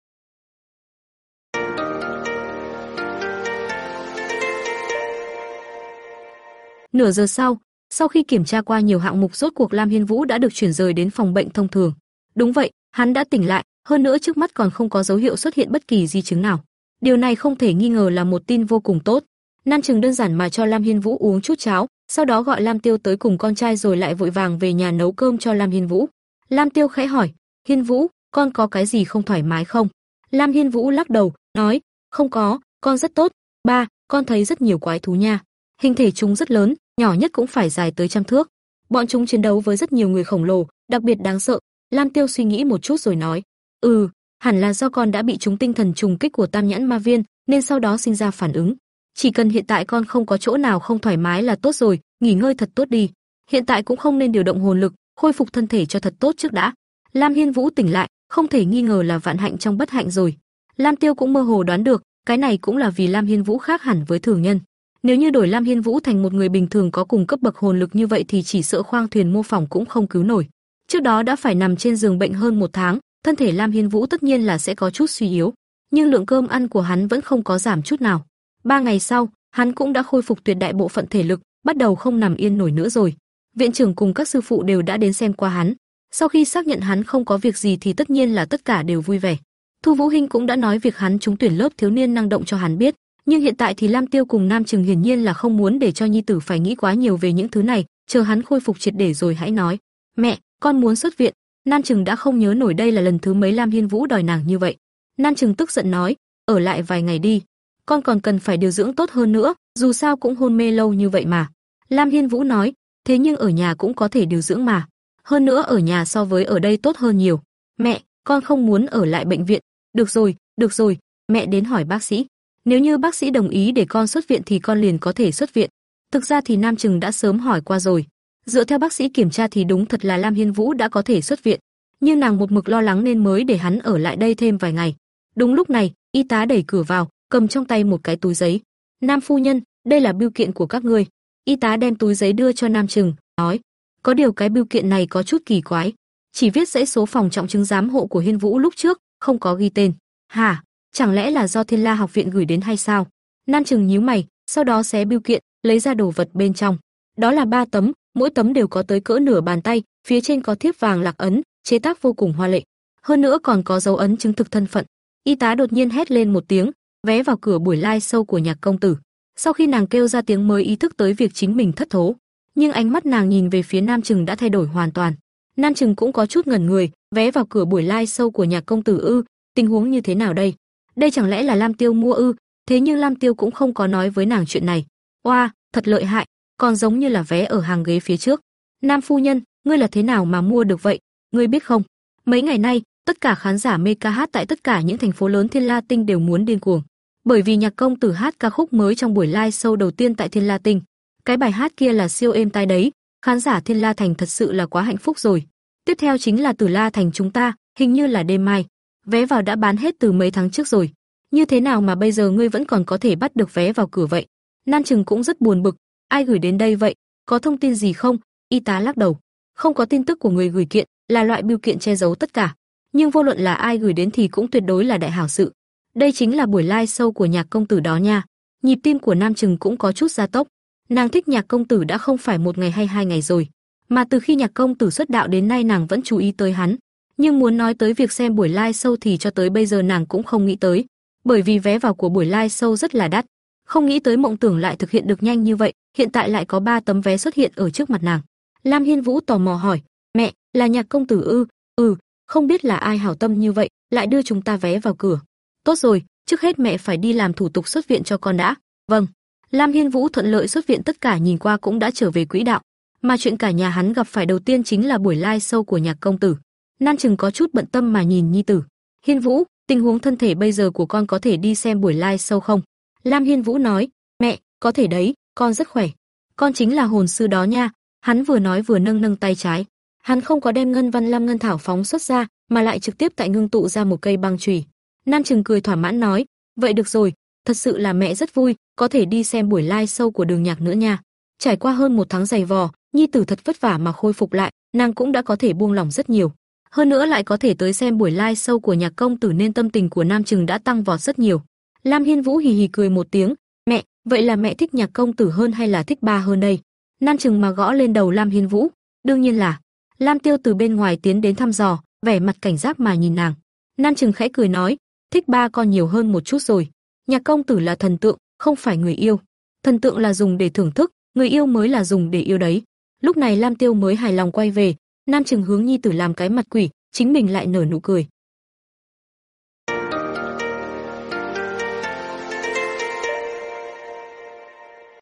Nửa giờ sau, sau khi kiểm tra qua nhiều hạng mục rốt cuộc Lam Hiên Vũ đã được chuyển rời đến phòng bệnh thông thường. Đúng vậy, hắn đã tỉnh lại, hơn nữa trước mắt còn không có dấu hiệu xuất hiện bất kỳ di chứng nào. Điều này không thể nghi ngờ là một tin vô cùng tốt. Nam Trừng đơn giản mà cho Lam Hiên Vũ uống chút cháo, sau đó gọi Lam Tiêu tới cùng con trai rồi lại vội vàng về nhà nấu cơm cho Lam Hiên Vũ. Lam Tiêu khẽ hỏi, "Hiên Vũ, con có cái gì không thoải mái không?" Lam Hiên Vũ lắc đầu, nói, "Không có, con rất tốt. Ba, con thấy rất nhiều quái thú nha. Hình thể chúng rất lớn, nhỏ nhất cũng phải dài tới trăm thước. Bọn chúng chiến đấu với rất nhiều người khổng lồ, đặc biệt đáng sợ." Lam Tiêu suy nghĩ một chút rồi nói, "Ừ, hẳn là do con đã bị chúng tinh thần trùng kích của Tam Nhãn Ma Viên, nên sau đó sinh ra phản ứng. Chỉ cần hiện tại con không có chỗ nào không thoải mái là tốt rồi, nghỉ ngơi thật tốt đi. Hiện tại cũng không nên điều động hồn lực, khôi phục thân thể cho thật tốt trước đã." Lam Hiên Vũ tỉnh lại, không thể nghi ngờ là vạn hạnh trong bất hạnh rồi. Lam Tiêu cũng mơ hồ đoán được, cái này cũng là vì Lam Hiên Vũ khác hẳn với thường nhân. Nếu như đổi Lam Hiên Vũ thành một người bình thường có cùng cấp bậc hồn lực như vậy thì chỉ sợ khoang thuyền mô phỏng cũng không cứu nổi. Trước đó đã phải nằm trên giường bệnh hơn một tháng, thân thể Lam Hiên Vũ tất nhiên là sẽ có chút suy yếu, nhưng lượng cơm ăn của hắn vẫn không có giảm chút nào. Ba ngày sau, hắn cũng đã khôi phục tuyệt đại bộ phận thể lực, bắt đầu không nằm yên nổi nữa rồi. Viện trưởng cùng các sư phụ đều đã đến xem qua hắn. Sau khi xác nhận hắn không có việc gì thì tất nhiên là tất cả đều vui vẻ. Thu Vũ Hinh cũng đã nói việc hắn trúng tuyển lớp thiếu niên năng động cho hắn biết, nhưng hiện tại thì Lam Tiêu cùng Nam Trừng hiển nhiên là không muốn để cho nhi tử phải nghĩ quá nhiều về những thứ này, chờ hắn khôi phục triệt để rồi hãy nói. "Mẹ, con muốn xuất viện." nan Trừng đã không nhớ nổi đây là lần thứ mấy Lam Hiên Vũ đòi nàng như vậy. nan Trừng tức giận nói, "Ở lại vài ngày đi, con còn cần phải điều dưỡng tốt hơn nữa, dù sao cũng hôn mê lâu như vậy mà." Lam Hiên Vũ nói, "Thế nhưng ở nhà cũng có thể điều dưỡng mà, hơn nữa ở nhà so với ở đây tốt hơn nhiều." "Mẹ, con không muốn ở lại bệnh viện." "Được rồi, được rồi, mẹ đến hỏi bác sĩ." Nếu như bác sĩ đồng ý để con xuất viện thì con liền có thể xuất viện. Thực ra thì Nam Trừng đã sớm hỏi qua rồi. Dựa theo bác sĩ kiểm tra thì đúng thật là Lam Hiên Vũ đã có thể xuất viện, nhưng nàng một mực lo lắng nên mới để hắn ở lại đây thêm vài ngày. Đúng lúc này, y tá đẩy cửa vào, cầm trong tay một cái túi giấy. "Nam phu nhân, đây là bưu kiện của các ngươi." Y tá đem túi giấy đưa cho Nam Trừng, nói: "Có điều cái bưu kiện này có chút kỳ quái, chỉ viết dãy số phòng trọng chứng giám hộ của Hiên Vũ lúc trước, không có ghi tên." "Hả? chẳng lẽ là do Thiên La học viện gửi đến hay sao? Nam Trừng nhíu mày, sau đó xé bưu kiện, lấy ra đồ vật bên trong. Đó là ba tấm, mỗi tấm đều có tới cỡ nửa bàn tay, phía trên có thiếp vàng lạc ấn, chế tác vô cùng hoa lệ. Hơn nữa còn có dấu ấn chứng thực thân phận. Y tá đột nhiên hét lên một tiếng, vé vào cửa buổi live sâu của nhạc công tử. Sau khi nàng kêu ra tiếng mới ý thức tới việc chính mình thất thố, nhưng ánh mắt nàng nhìn về phía Nam Trừng đã thay đổi hoàn toàn. Nam Trừng cũng có chút ngẩn người, vé vào cửa buổi live sâu của nhạc công tử ư, tình huống như thế nào đây? Đây chẳng lẽ là Lam Tiêu mua ư? Thế nhưng Lam Tiêu cũng không có nói với nàng chuyện này. Oa, thật lợi hại, còn giống như là vé ở hàng ghế phía trước. Nam phu nhân, ngươi là thế nào mà mua được vậy? Ngươi biết không? Mấy ngày nay, tất cả khán giả mê ca hát tại tất cả những thành phố lớn Thiên La Tinh đều muốn điên cuồng, bởi vì nhạc công tử hát ca khúc mới trong buổi live show đầu tiên tại Thiên La Tinh. Cái bài hát kia là siêu êm tai đấy, khán giả Thiên La Thành thật sự là quá hạnh phúc rồi. Tiếp theo chính là Tử La Thành chúng ta, hình như là đêm mai vé vào đã bán hết từ mấy tháng trước rồi. Như thế nào mà bây giờ ngươi vẫn còn có thể bắt được vé vào cửa vậy? Nan Trừng cũng rất buồn bực, ai gửi đến đây vậy? Có thông tin gì không? Y tá lắc đầu, không có tin tức của người gửi kiện, là loại biêu kiện che giấu tất cả. Nhưng vô luận là ai gửi đến thì cũng tuyệt đối là đại hảo sự. Đây chính là buổi live show của nhạc công tử đó nha. Nhịp tim của Nam Trừng cũng có chút gia tốc. Nàng thích nhạc công tử đã không phải một ngày hay hai ngày rồi, mà từ khi nhạc công tử xuất đạo đến nay nàng vẫn chú ý tới hắn, nhưng muốn nói tới việc xem buổi live show thì cho tới bây giờ nàng cũng không nghĩ tới, bởi vì vé vào của buổi live show rất là đắt, không nghĩ tới mộng tưởng lại thực hiện được nhanh như vậy, hiện tại lại có ba tấm vé xuất hiện ở trước mặt nàng. Lam Hiên Vũ tò mò hỏi, "Mẹ, là nhạc công tử ư?" "Ừ, không biết là ai hảo tâm như vậy, lại đưa chúng ta vé vào cửa." "Tốt rồi, trước hết mẹ phải đi làm thủ tục xuất viện cho con đã." "Vâng." Lam Hiên Vũ thuận lợi xuất viện tất cả nhìn qua cũng đã trở về quỹ đạo, mà chuyện cả nhà hắn gặp phải đầu tiên chính là buổi live show của nhạc công tử. Nan Trừng có chút bận tâm mà nhìn nhi tử. Hiên Vũ, tình huống thân thể bây giờ của con có thể đi xem buổi live sâu không? Lam Hiên Vũ nói, mẹ, có thể đấy, con rất khỏe. Con chính là hồn sư đó nha. Hắn vừa nói vừa nâng nâng tay trái. Hắn không có đem ngân văn lam ngân thảo phóng xuất ra, mà lại trực tiếp tại ngưng tụ ra một cây băng chùy. Nam Trừng cười thỏa mãn nói, vậy được rồi, thật sự là mẹ rất vui, có thể đi xem buổi live show của Đường Nhạc nữa nha. Trải qua hơn một tháng dày vò, nhi tử thật vất vả mà khôi phục lại, nàng cũng đã có thể buông lỏng rất nhiều. Hơn nữa lại có thể tới xem buổi live show của nhạc công tử nên tâm tình của Nam Trừng đã tăng vọt rất nhiều. Lam Hiên Vũ hì hì cười một tiếng, "Mẹ, vậy là mẹ thích nhạc công tử hơn hay là thích ba hơn đây?" Nan Trừng mà gõ lên đầu Lam Hiên Vũ, "Đương nhiên là." Lam Tiêu từ bên ngoài tiến đến thăm dò, vẻ mặt cảnh giác mà nhìn nàng. Nan Trừng khẽ cười nói, "Thích ba con nhiều hơn một chút rồi. Nhạc công tử là thần tượng, không phải người yêu. Thần tượng là dùng để thưởng thức, người yêu mới là dùng để yêu đấy." Lúc này Lam Tiêu mới hài lòng quay về, Nam Trừng hướng nhi tử làm cái mặt quỷ, chính mình lại nở nụ cười.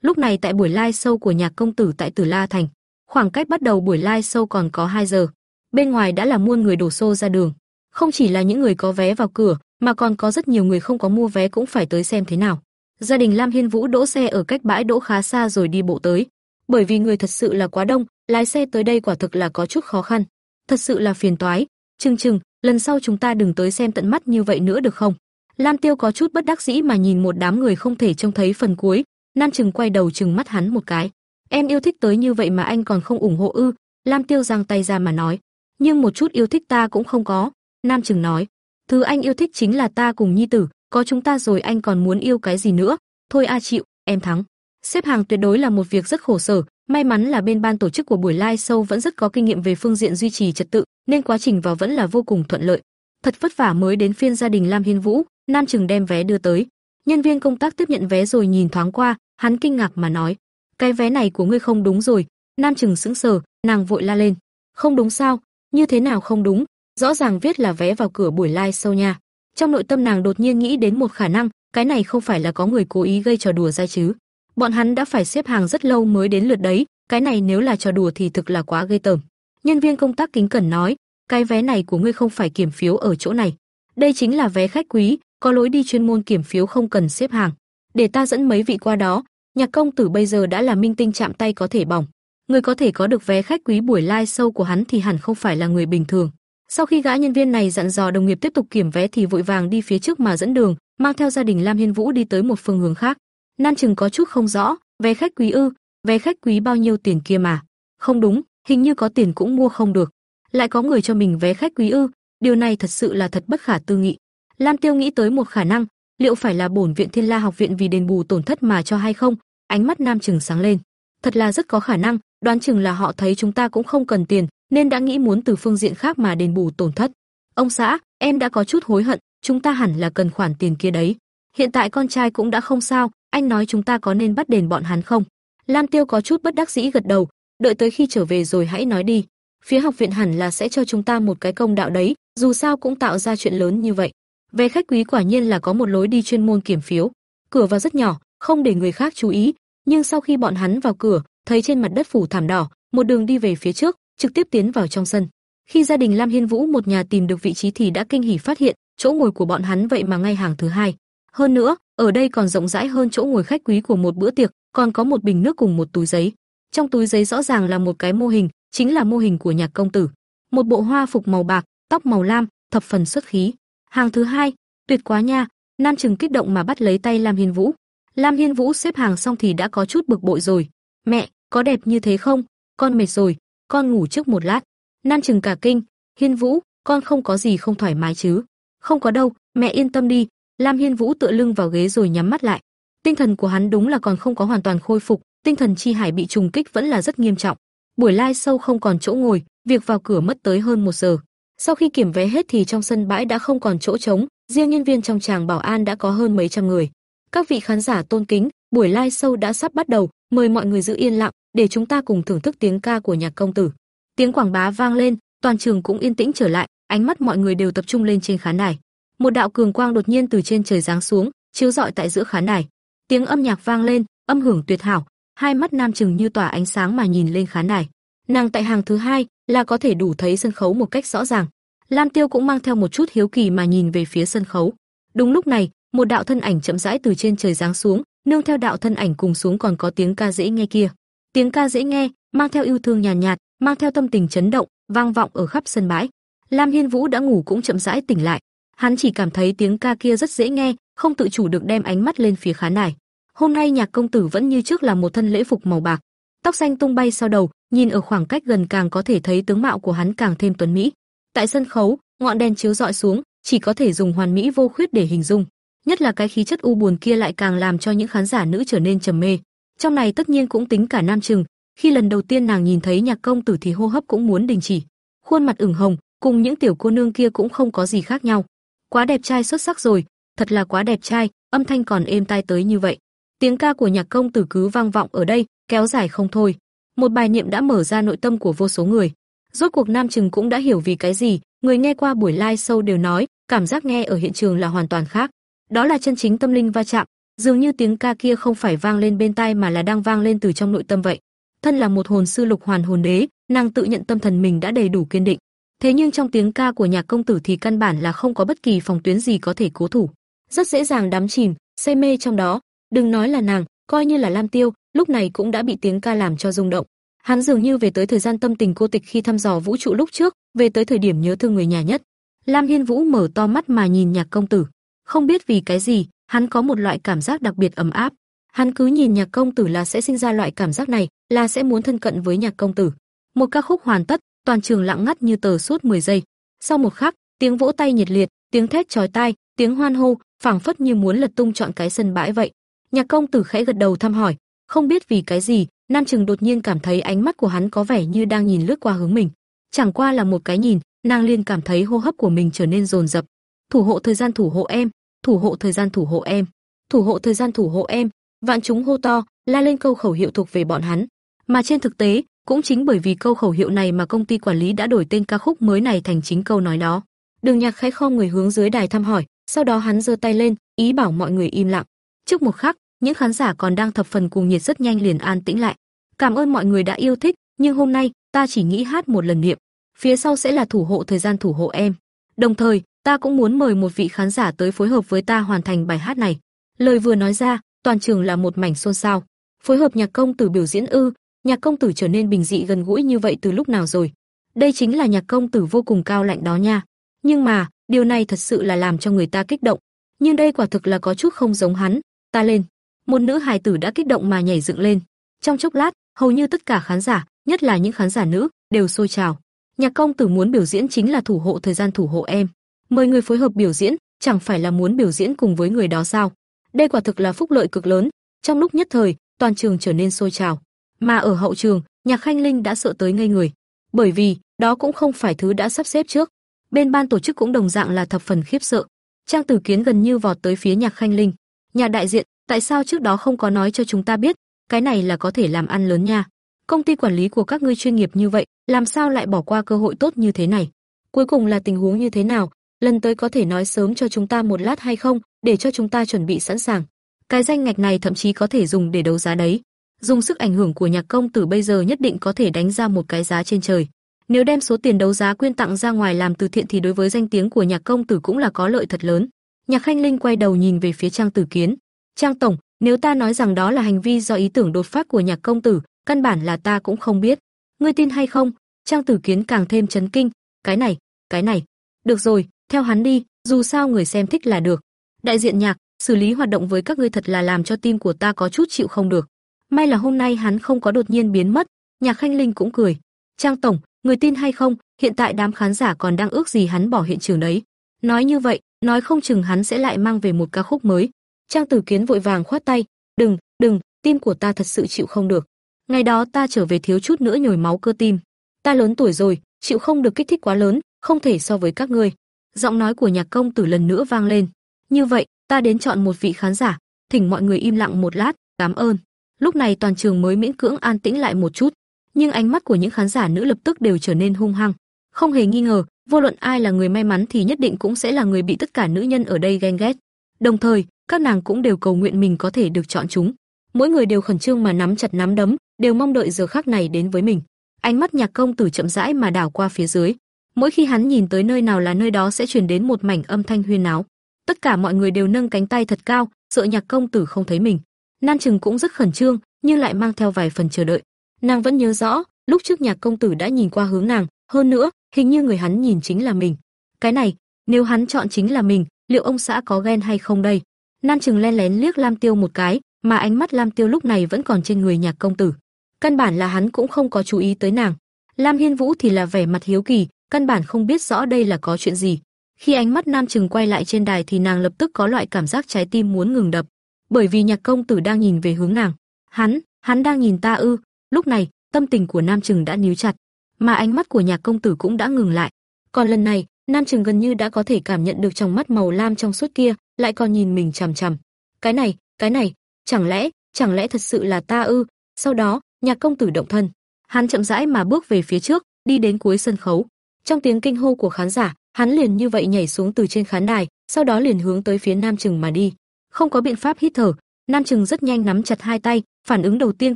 Lúc này tại buổi live show của nhạc công tử tại Tử La Thành, khoảng cách bắt đầu buổi live show còn có 2 giờ. Bên ngoài đã là muôn người đổ xô ra đường. Không chỉ là những người có vé vào cửa, mà còn có rất nhiều người không có mua vé cũng phải tới xem thế nào. Gia đình Lam Hiên Vũ đỗ xe ở cách bãi đỗ khá xa rồi đi bộ tới. Bởi vì người thật sự là quá đông, lái xe tới đây quả thực là có chút khó khăn. Thật sự là phiền toái. Trừng Trừng, lần sau chúng ta đừng tới xem tận mắt như vậy nữa được không? Lam Tiêu có chút bất đắc dĩ mà nhìn một đám người không thể trông thấy phần cuối, Nam Trừng quay đầu trừng mắt hắn một cái. Em yêu thích tới như vậy mà anh còn không ủng hộ ư? Lam Tiêu giang tay ra mà nói. Nhưng một chút yêu thích ta cũng không có. Nam Trừng nói. Thứ anh yêu thích chính là ta cùng Nhi Tử, có chúng ta rồi anh còn muốn yêu cái gì nữa? Thôi a chịu, em thắng. Xếp hàng tuyệt đối là một việc rất khổ sở, may mắn là bên ban tổ chức của buổi live show vẫn rất có kinh nghiệm về phương diện duy trì trật tự, nên quá trình vào vẫn là vô cùng thuận lợi. Thật vất vả mới đến phiên gia đình Lam Hiên Vũ, Nam Trừng đem vé đưa tới. Nhân viên công tác tiếp nhận vé rồi nhìn thoáng qua, hắn kinh ngạc mà nói: "Cái vé này của ngươi không đúng rồi." Nam Trừng sững sờ, nàng vội la lên: "Không đúng sao? Như thế nào không đúng? Rõ ràng viết là vé vào cửa buổi live show nha." Trong nội tâm nàng đột nhiên nghĩ đến một khả năng, cái này không phải là có người cố ý gây trò đùa ra chứ? Bọn hắn đã phải xếp hàng rất lâu mới đến lượt đấy, cái này nếu là trò đùa thì thực là quá gây tởm. Nhân viên công tác kính cẩn nói, cái vé này của ngươi không phải kiểm phiếu ở chỗ này. Đây chính là vé khách quý, có lối đi chuyên môn kiểm phiếu không cần xếp hàng. Để ta dẫn mấy vị qua đó, nhạc công tử bây giờ đã là minh tinh chạm tay có thể bỏng. Người có thể có được vé khách quý buổi live show của hắn thì hẳn không phải là người bình thường. Sau khi gã nhân viên này dặn dò đồng nghiệp tiếp tục kiểm vé thì vội vàng đi phía trước mà dẫn đường, mang theo gia đình Lam Hiên Vũ đi tới một phương hướng khác. Nan Trừng có chút không rõ, vé khách quý ư, vé khách quý bao nhiêu tiền kia mà? Không đúng, hình như có tiền cũng mua không được. Lại có người cho mình vé khách quý ư, điều này thật sự là thật bất khả tư nghị. Lam Tiêu nghĩ tới một khả năng, liệu phải là bổn viện Thiên La học viện vì đền bù tổn thất mà cho hay không? Ánh mắt Nam Trừng sáng lên. Thật là rất có khả năng, đoán chừng là họ thấy chúng ta cũng không cần tiền, nên đã nghĩ muốn từ phương diện khác mà đền bù tổn thất. Ông xã, em đã có chút hối hận, chúng ta hẳn là cần khoản tiền kia đấy. Hiện tại con trai cũng đã không sao, anh nói chúng ta có nên bắt đền bọn hắn không? Lam Tiêu có chút bất đắc dĩ gật đầu, đợi tới khi trở về rồi hãy nói đi. Phía học viện hẳn là sẽ cho chúng ta một cái công đạo đấy, dù sao cũng tạo ra chuyện lớn như vậy. Về khách quý quả nhiên là có một lối đi chuyên môn kiểm phiếu, cửa vào rất nhỏ, không để người khác chú ý, nhưng sau khi bọn hắn vào cửa, thấy trên mặt đất phủ thảm đỏ, một đường đi về phía trước, trực tiếp tiến vào trong sân. Khi gia đình Lam Hiên Vũ một nhà tìm được vị trí thì đã kinh hỉ phát hiện, chỗ ngồi của bọn hắn vậy mà ngay hàng thứ hai. Hơn nữa, ở đây còn rộng rãi hơn chỗ ngồi khách quý của một bữa tiệc, còn có một bình nước cùng một túi giấy. Trong túi giấy rõ ràng là một cái mô hình, chính là mô hình của nhạc công tử. Một bộ hoa phục màu bạc, tóc màu lam, thập phần xuất khí. Hàng thứ hai, tuyệt quá nha, Nam Trừng kích động mà bắt lấy tay Lam Hiên Vũ. Lam Hiên Vũ xếp hàng xong thì đã có chút bực bội rồi. "Mẹ, có đẹp như thế không? Con mệt rồi, con ngủ trước một lát." Nam Trừng cả kinh, "Hiên Vũ, con không có gì không thoải mái chứ?" "Không có đâu, mẹ yên tâm đi." Lam Hiên Vũ tựa lưng vào ghế rồi nhắm mắt lại. Tinh thần của hắn đúng là còn không có hoàn toàn khôi phục, tinh thần chi hải bị trùng kích vẫn là rất nghiêm trọng. Buổi lai sâu không còn chỗ ngồi, việc vào cửa mất tới hơn một giờ. Sau khi kiểm vé hết thì trong sân bãi đã không còn chỗ trống, riêng nhân viên trong tràng bảo an đã có hơn mấy trăm người. Các vị khán giả tôn kính, buổi live show đã sắp bắt đầu, mời mọi người giữ yên lặng để chúng ta cùng thưởng thức tiếng ca của nhạc công tử. Tiếng quảng bá vang lên, toàn trường cũng yên tĩnh trở lại, ánh mắt mọi người đều tập trung lên trên khán đài. Một đạo cường quang đột nhiên từ trên trời giáng xuống, chiếu rọi tại giữa khán đài. Tiếng âm nhạc vang lên, âm hưởng tuyệt hảo, hai mắt Nam Trừng như tỏa ánh sáng mà nhìn lên khán đài. Nàng tại hàng thứ hai là có thể đủ thấy sân khấu một cách rõ ràng. Lam Tiêu cũng mang theo một chút hiếu kỳ mà nhìn về phía sân khấu. Đúng lúc này, một đạo thân ảnh chậm rãi từ trên trời giáng xuống, nương theo đạo thân ảnh cùng xuống còn có tiếng ca dễ nghe kia. Tiếng ca dễ nghe, mang theo yêu thương nhàn nhạt, nhạt, mang theo tâm tình chấn động, vang vọng ở khắp sân bãi. Lam Hiên Vũ đã ngủ cũng chậm rãi tỉnh lại. Hắn chỉ cảm thấy tiếng ca kia rất dễ nghe, không tự chủ được đem ánh mắt lên phía khán đài. Hôm nay nhạc công tử vẫn như trước là một thân lễ phục màu bạc, tóc xanh tung bay sau đầu, nhìn ở khoảng cách gần càng có thể thấy tướng mạo của hắn càng thêm tuấn mỹ. Tại sân khấu, ngọn đèn chiếu rọi xuống, chỉ có thể dùng hoàn mỹ vô khuyết để hình dung. Nhất là cái khí chất u buồn kia lại càng làm cho những khán giả nữ trở nên trầm mê. Trong này tất nhiên cũng tính cả Nam Trừng, khi lần đầu tiên nàng nhìn thấy nhạc công tử thì hô hấp cũng muốn đình chỉ. Khuôn mặt ửng hồng, cùng những tiểu cô nương kia cũng không có gì khác nhau. Quá đẹp trai xuất sắc rồi, thật là quá đẹp trai, âm thanh còn êm tai tới như vậy. Tiếng ca của nhạc công tử cứ vang vọng ở đây, kéo dài không thôi. Một bài niệm đã mở ra nội tâm của vô số người. Rốt cuộc Nam Trừng cũng đã hiểu vì cái gì, người nghe qua buổi live show đều nói, cảm giác nghe ở hiện trường là hoàn toàn khác. Đó là chân chính tâm linh va chạm, dường như tiếng ca kia không phải vang lên bên tai mà là đang vang lên từ trong nội tâm vậy. Thân là một hồn sư lục hoàn hồn đế, nàng tự nhận tâm thần mình đã đầy đủ kiên định. Thế nhưng trong tiếng ca của nhạc công tử thì căn bản là không có bất kỳ phòng tuyến gì có thể cố thủ, rất dễ dàng đắm chìm, say mê trong đó. Đừng nói là nàng, coi như là Lam Tiêu, lúc này cũng đã bị tiếng ca làm cho rung động. Hắn dường như về tới thời gian tâm tình cô tịch khi thăm dò vũ trụ lúc trước, về tới thời điểm nhớ thương người nhà nhất. Lam Hiên Vũ mở to mắt mà nhìn Nhạc công tử, không biết vì cái gì, hắn có một loại cảm giác đặc biệt ấm áp. Hắn cứ nhìn Nhạc công tử là sẽ sinh ra loại cảm giác này, là sẽ muốn thân cận với Nhạc công tử. Một ca khúc hoàn tất, toàn trường lặng ngắt như tờ suốt 10 giây. Sau một khắc, tiếng vỗ tay nhiệt liệt, tiếng thét chói tai, tiếng hoan hô, phảng phất như muốn lật tung trọn cái sân bãi vậy. Nhạc công tử khẽ gật đầu thăm hỏi, không biết vì cái gì, Nam Trừng đột nhiên cảm thấy ánh mắt của hắn có vẻ như đang nhìn lướt qua hướng mình. Chẳng qua là một cái nhìn, nàng liền cảm thấy hô hấp của mình trở nên dồn dập. Thủ hộ thời gian thủ hộ em, thủ hộ thời gian thủ hộ em, thủ hộ thời gian thủ hộ em, vạn chúng hô to, la lên câu khẩu hiệu thuộc về bọn hắn. Mà trên thực tế, cũng chính bởi vì câu khẩu hiệu này mà công ty quản lý đã đổi tên ca khúc mới này thành chính câu nói đó. Đường Nhạc khẽ khom người hướng dưới đài thăm hỏi, sau đó hắn giơ tay lên, ý bảo mọi người im lặng. Trước một khắc, những khán giả còn đang thập phần cùng nhiệt rất nhanh liền an tĩnh lại. Cảm ơn mọi người đã yêu thích, nhưng hôm nay ta chỉ nghĩ hát một lần niệm. Phía sau sẽ là thủ hộ thời gian thủ hộ em. Đồng thời, ta cũng muốn mời một vị khán giả tới phối hợp với ta hoàn thành bài hát này. Lời vừa nói ra, toàn trường là một mảnh xôn xao. Phối hợp nhạc công tử biểu diễn ư? Nhạc công tử trở nên bình dị gần gũi như vậy từ lúc nào rồi? Đây chính là nhạc công tử vô cùng cao lạnh đó nha. Nhưng mà, điều này thật sự là làm cho người ta kích động. Nhưng đây quả thực là có chút không giống hắn. Ta lên. Một nữ hài tử đã kích động mà nhảy dựng lên. Trong chốc lát, hầu như tất cả khán giả, nhất là những khán giả nữ, đều sôi trào. Nhạc công tử muốn biểu diễn chính là thủ hộ thời gian thủ hộ em. Mời người phối hợp biểu diễn, chẳng phải là muốn biểu diễn cùng với người đó sao? Đây quả thực là phúc lợi cực lớn. Trong lúc nhất thời, toàn trường trở nên sôi trào. Mà ở hậu trường, Nhạc Khanh Linh đã sợ tới ngây người, bởi vì đó cũng không phải thứ đã sắp xếp trước. Bên ban tổ chức cũng đồng dạng là thập phần khiếp sợ. Trang Tử Kiến gần như vọt tới phía Nhạc Khanh Linh. Nhà đại diện, tại sao trước đó không có nói cho chúng ta biết, cái này là có thể làm ăn lớn nha. Công ty quản lý của các ngươi chuyên nghiệp như vậy, làm sao lại bỏ qua cơ hội tốt như thế này? Cuối cùng là tình huống như thế nào? Lần tới có thể nói sớm cho chúng ta một lát hay không, để cho chúng ta chuẩn bị sẵn sàng. Cái danh ngạch này thậm chí có thể dùng để đấu giá đấy. Dùng sức ảnh hưởng của nhạc công tử bây giờ nhất định có thể đánh ra một cái giá trên trời. Nếu đem số tiền đấu giá quyên tặng ra ngoài làm từ thiện thì đối với danh tiếng của nhạc công tử cũng là có lợi thật lớn. Nhạc Khanh Linh quay đầu nhìn về phía Trang Tử Kiến. Trang tổng, nếu ta nói rằng đó là hành vi do ý tưởng đột phát của nhạc công tử, căn bản là ta cũng không biết. Ngươi tin hay không? Trang Tử Kiến càng thêm chấn kinh, cái này, cái này. Được rồi, theo hắn đi, dù sao người xem thích là được. Đại diện nhạc, xử lý hoạt động với các ngươi thật là làm cho tim của ta có chút chịu không được. May là hôm nay hắn không có đột nhiên biến mất, Nhạc Khanh Linh cũng cười. Trang tổng, người tin hay không, hiện tại đám khán giả còn đang ước gì hắn bỏ hiện trường đấy. Nói như vậy, nói không chừng hắn sẽ lại mang về một ca khúc mới. Trang Tử Kiến vội vàng khoát tay, "Đừng, đừng, tim của ta thật sự chịu không được. Ngày đó ta trở về thiếu chút nữa nhồi máu cơ tim. Ta lớn tuổi rồi, chịu không được kích thích quá lớn, không thể so với các ngươi." Giọng nói của Nhạc công tử lần nữa vang lên. "Như vậy, ta đến chọn một vị khán giả, thỉnh mọi người im lặng một lát, cảm ơn." Lúc này toàn trường mới miễn cưỡng an tĩnh lại một chút, nhưng ánh mắt của những khán giả nữ lập tức đều trở nên hung hăng. Không hề nghi ngờ, vô luận ai là người may mắn thì nhất định cũng sẽ là người bị tất cả nữ nhân ở đây ghen ghét. Đồng thời, các nàng cũng đều cầu nguyện mình có thể được chọn chúng. Mỗi người đều khẩn trương mà nắm chặt nắm đấm, đều mong đợi giờ khắc này đến với mình. Ánh mắt Nhạc công tử chậm rãi mà đảo qua phía dưới. Mỗi khi hắn nhìn tới nơi nào là nơi đó sẽ truyền đến một mảnh âm thanh huyên náo. Tất cả mọi người đều nâng cánh tay thật cao, sợ Nhạc công tử không thấy mình. Nan Trừng cũng rất khẩn trương, nhưng lại mang theo vài phần chờ đợi. Nàng vẫn nhớ rõ, lúc trước Nhạc công tử đã nhìn qua hướng nàng, hơn nữa, hình như người hắn nhìn chính là mình. Cái này, nếu hắn chọn chính là mình, liệu ông xã có ghen hay không đây? Nam Trừng len lén liếc Lam Tiêu một cái, mà ánh mắt Lam Tiêu lúc này vẫn còn trên người nhạc công tử. Căn bản là hắn cũng không có chú ý tới nàng. Lam Hiên Vũ thì là vẻ mặt hiếu kỳ, căn bản không biết rõ đây là có chuyện gì. Khi ánh mắt Nam Trừng quay lại trên đài thì nàng lập tức có loại cảm giác trái tim muốn ngừng đập, bởi vì nhạc công tử đang nhìn về hướng nàng. Hắn, hắn đang nhìn ta ư? Lúc này, tâm tình của Nam Trừng đã níu chặt, mà ánh mắt của nhạc công tử cũng đã ngừng lại. Còn lần này, Nam Trừng gần như đã có thể cảm nhận được trong mắt màu lam trong suốt kia, lại còn nhìn mình chằm chằm. Cái này, cái này, chẳng lẽ, chẳng lẽ thật sự là ta ư? Sau đó, nhạc công tử động thân, hắn chậm rãi mà bước về phía trước, đi đến cuối sân khấu. Trong tiếng kinh hô của khán giả, hắn liền như vậy nhảy xuống từ trên khán đài, sau đó liền hướng tới phía Nam Trừng mà đi. Không có biện pháp hít thở, Nam Trừng rất nhanh nắm chặt hai tay, phản ứng đầu tiên